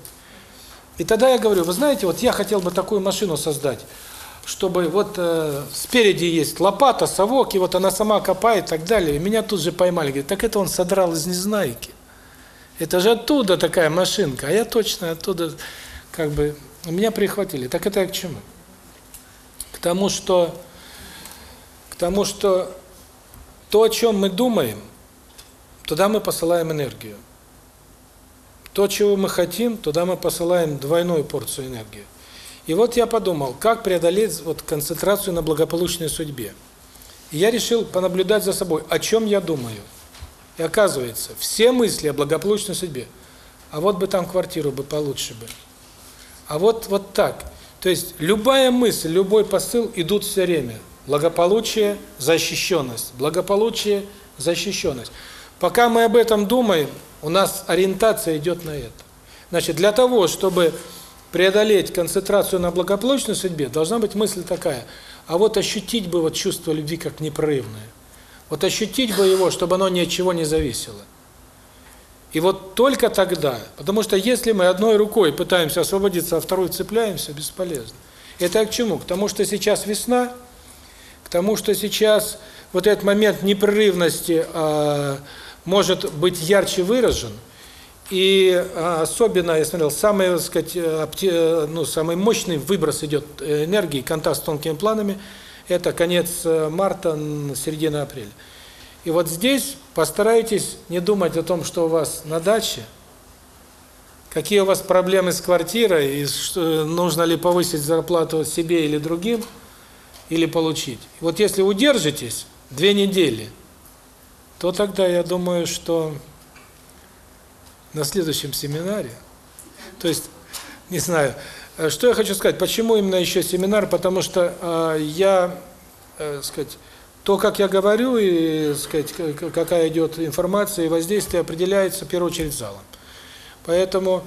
И тогда я говорю, вы знаете, вот я хотел бы такую машину создать чтобы вот э, спереди есть лопата, совок, и вот она сама копает и так далее. И меня тут же поймали, говорят, так это он содрал из Незнайки. Это же оттуда такая машинка, а я точно оттуда, как бы, меня прихватили. Так это к чему? К тому, что, к тому, что то, о чем мы думаем, туда мы посылаем энергию. То, чего мы хотим, туда мы посылаем двойную порцию энергии. И вот я подумал, как преодолеть вот концентрацию на благополучной судьбе. И я решил понаблюдать за собой, о чем я думаю. И оказывается, все мысли о благополучной судьбе. А вот бы там квартиру бы получше бы. А вот вот так. То есть любая мысль, любой посыл идут все время. Благополучие, защищенность. Благополучие, защищенность. Пока мы об этом думаем, у нас ориентация идет на это. Значит, для того, чтобы преодолеть концентрацию на благополучной судьбе, должна быть мысль такая, а вот ощутить бы вот чувство любви как непрерывное. Вот ощутить бы его, чтобы оно ни от чего не зависело. И вот только тогда, потому что если мы одной рукой пытаемся освободиться, а второй цепляемся, бесполезно. Это к чему? К тому, что сейчас весна, к тому, что сейчас вот этот момент непрерывности э, может быть ярче выражен – и а, особенно, я смотрел, самый, так сказать, э, ну, самый мощный выброс идет э, энергии, контакт с тонкими планами, это конец э, марта, середина апреля. И вот здесь постарайтесь не думать о том, что у вас на даче, какие у вас проблемы с квартирой, и что, нужно ли повысить зарплату себе или другим, или получить. Вот если удержитесь две недели, то тогда я думаю, что на следующем семинаре. То есть, не знаю, э, что я хочу сказать, почему именно еще семинар, потому что э, я, э, сказать, то, как я говорю, и, сказать, какая идет информация и воздействие, определяется в первую очередь залом. Поэтому,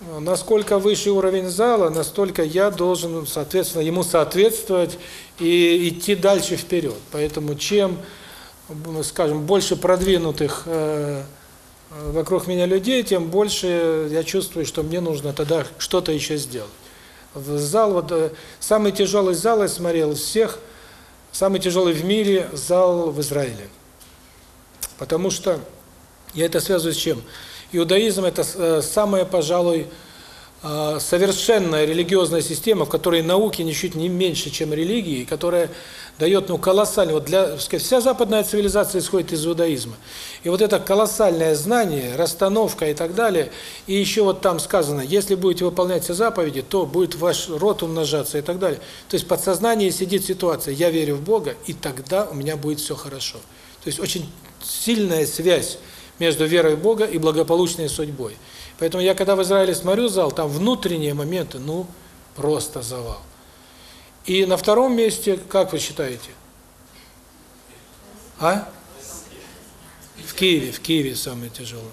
э, насколько выше уровень зала, настолько я должен, соответственно, ему соответствовать и идти дальше вперед. Поэтому, чем, скажем, больше продвинутых э, вокруг меня людей, тем больше я чувствую, что мне нужно тогда что-то еще сделать. В зал, вот э, самый тяжелый зал я смотрел всех, самый тяжелый в мире зал в Израиле. Потому что я это связываю с чем? Иудаизм – это э, самая, пожалуй, э, совершенная религиозная система, в которой науки ничуть не меньше, чем религии, которая дает ну колоссальный вот для сказать, вся западная цивилизация исходит из иудаизма. И вот это колоссальное знание, расстановка и так далее, и еще вот там сказано, если будете выполнять все заповеди, то будет ваш род умножаться и так далее. То есть в подсознании сидит ситуация: я верю в Бога, и тогда у меня будет все хорошо. То есть очень сильная связь между верой в Бога и благополучной судьбой. Поэтому я когда в Израиле смотрю зал, там внутренние моменты, ну, просто завал. И на втором месте, как вы считаете? А? В Киеве, в Киеве самое тяжелое.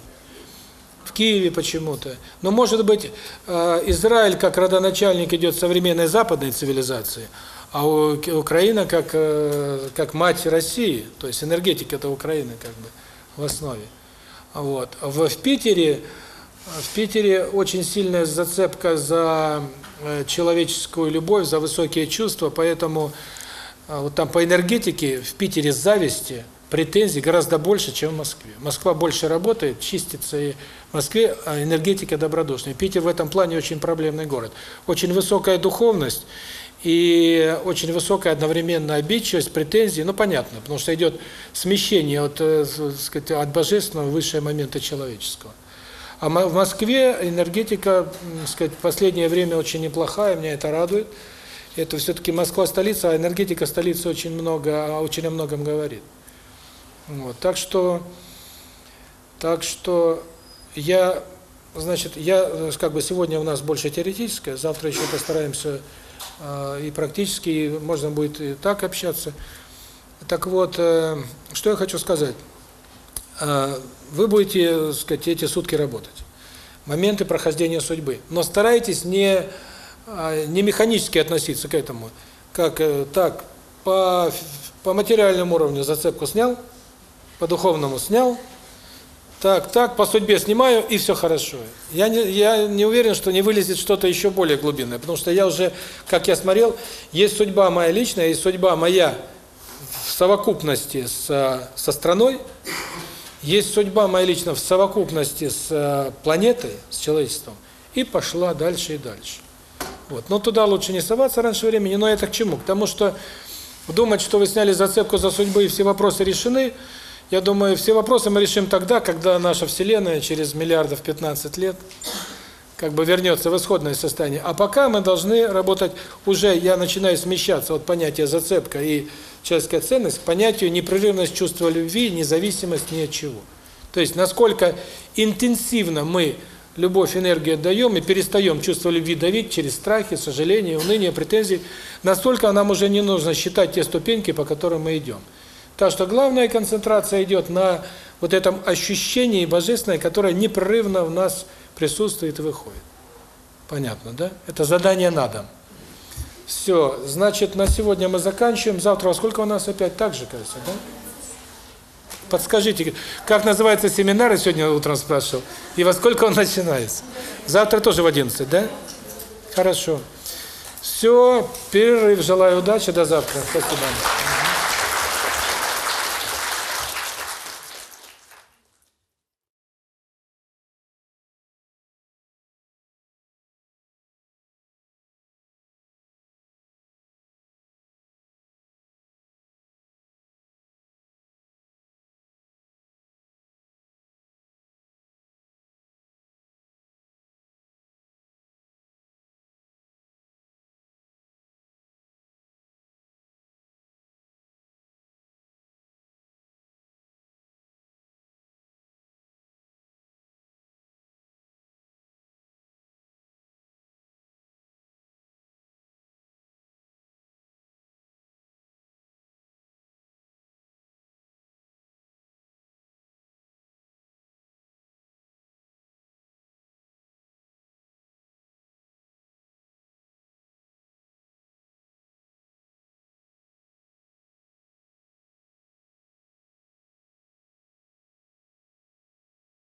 В Киеве почему-то. Но может быть, э, Израиль как родоначальник идет современной западной цивилизации, а Украина как э, как мать России, то есть энергетика это Украины как бы в основе. Вот. В, в Питере в Питере очень сильная зацепка за человеческую любовь, за высокие чувства, поэтому вот там по энергетике в Питере зависти претензий гораздо больше, чем в Москве. Москва больше работает, чистится, и в Москве а, энергетика добродушная. Питер в этом плане очень проблемный город. Очень высокая духовность и очень высокая одновременно обидчивость, претензии, ну понятно, потому что идет смещение от, э, сказать, от божественного в высшие моменты человеческого. А в Москве энергетика, сказать, в последнее время очень неплохая, меня это радует. Это все-таки Москва столица, а энергетика столицы очень много, очень о многом говорит. Вот, так что, так что я, значит, я, э, как бы сегодня у нас больше теоретическое, завтра еще постараемся э, и практически, и можно будет и так общаться. Так вот, э, что я хочу сказать. Э, вы будете, сказать, эти сутки работать. Моменты прохождения судьбы. Но старайтесь не, э, не механически относиться к этому. Как, э, так, по, по материальному уровню зацепку снял, по духовному снял, так, так, по судьбе снимаю, и все хорошо. Я не, я не уверен, что не вылезет что-то еще более глубинное, потому что я уже, как я смотрел, есть судьба моя личная, есть судьба моя в совокупности с, со страной, есть судьба моя личная в совокупности с э, планетой, с человечеством, и пошла дальше и дальше. Вот. Но туда лучше не соваться раньше времени, но это к чему? К тому, что думать, что вы сняли зацепку за судьбу и все вопросы решены – я думаю, все вопросы мы решим тогда, когда наша Вселенная через миллиардов 15 лет как бы вернется в исходное состояние. А пока мы должны работать уже, я начинаю смещаться от понятия зацепка и человеческая ценность к понятию непрерывность чувства любви, независимость ни от чего. То есть, насколько интенсивно мы любовь, энергию отдаем и перестаем чувство любви давить через страхи, сожаления, уныние, претензии, настолько нам уже не нужно считать те ступеньки, по которым мы идем. Так что главная концентрация идет на вот этом ощущении божественное, которое непрерывно в нас присутствует и выходит. Понятно, да? Это задание на дом. Все, значит, на сегодня мы заканчиваем. Завтра во сколько у нас опять? Так же, кажется, да? Подскажите, как называется семинар, я сегодня утром спрашивал, и во сколько он начинается? Завтра тоже в 11, да? Хорошо. Все, перерыв, желаю удачи, до завтра. Спасибо.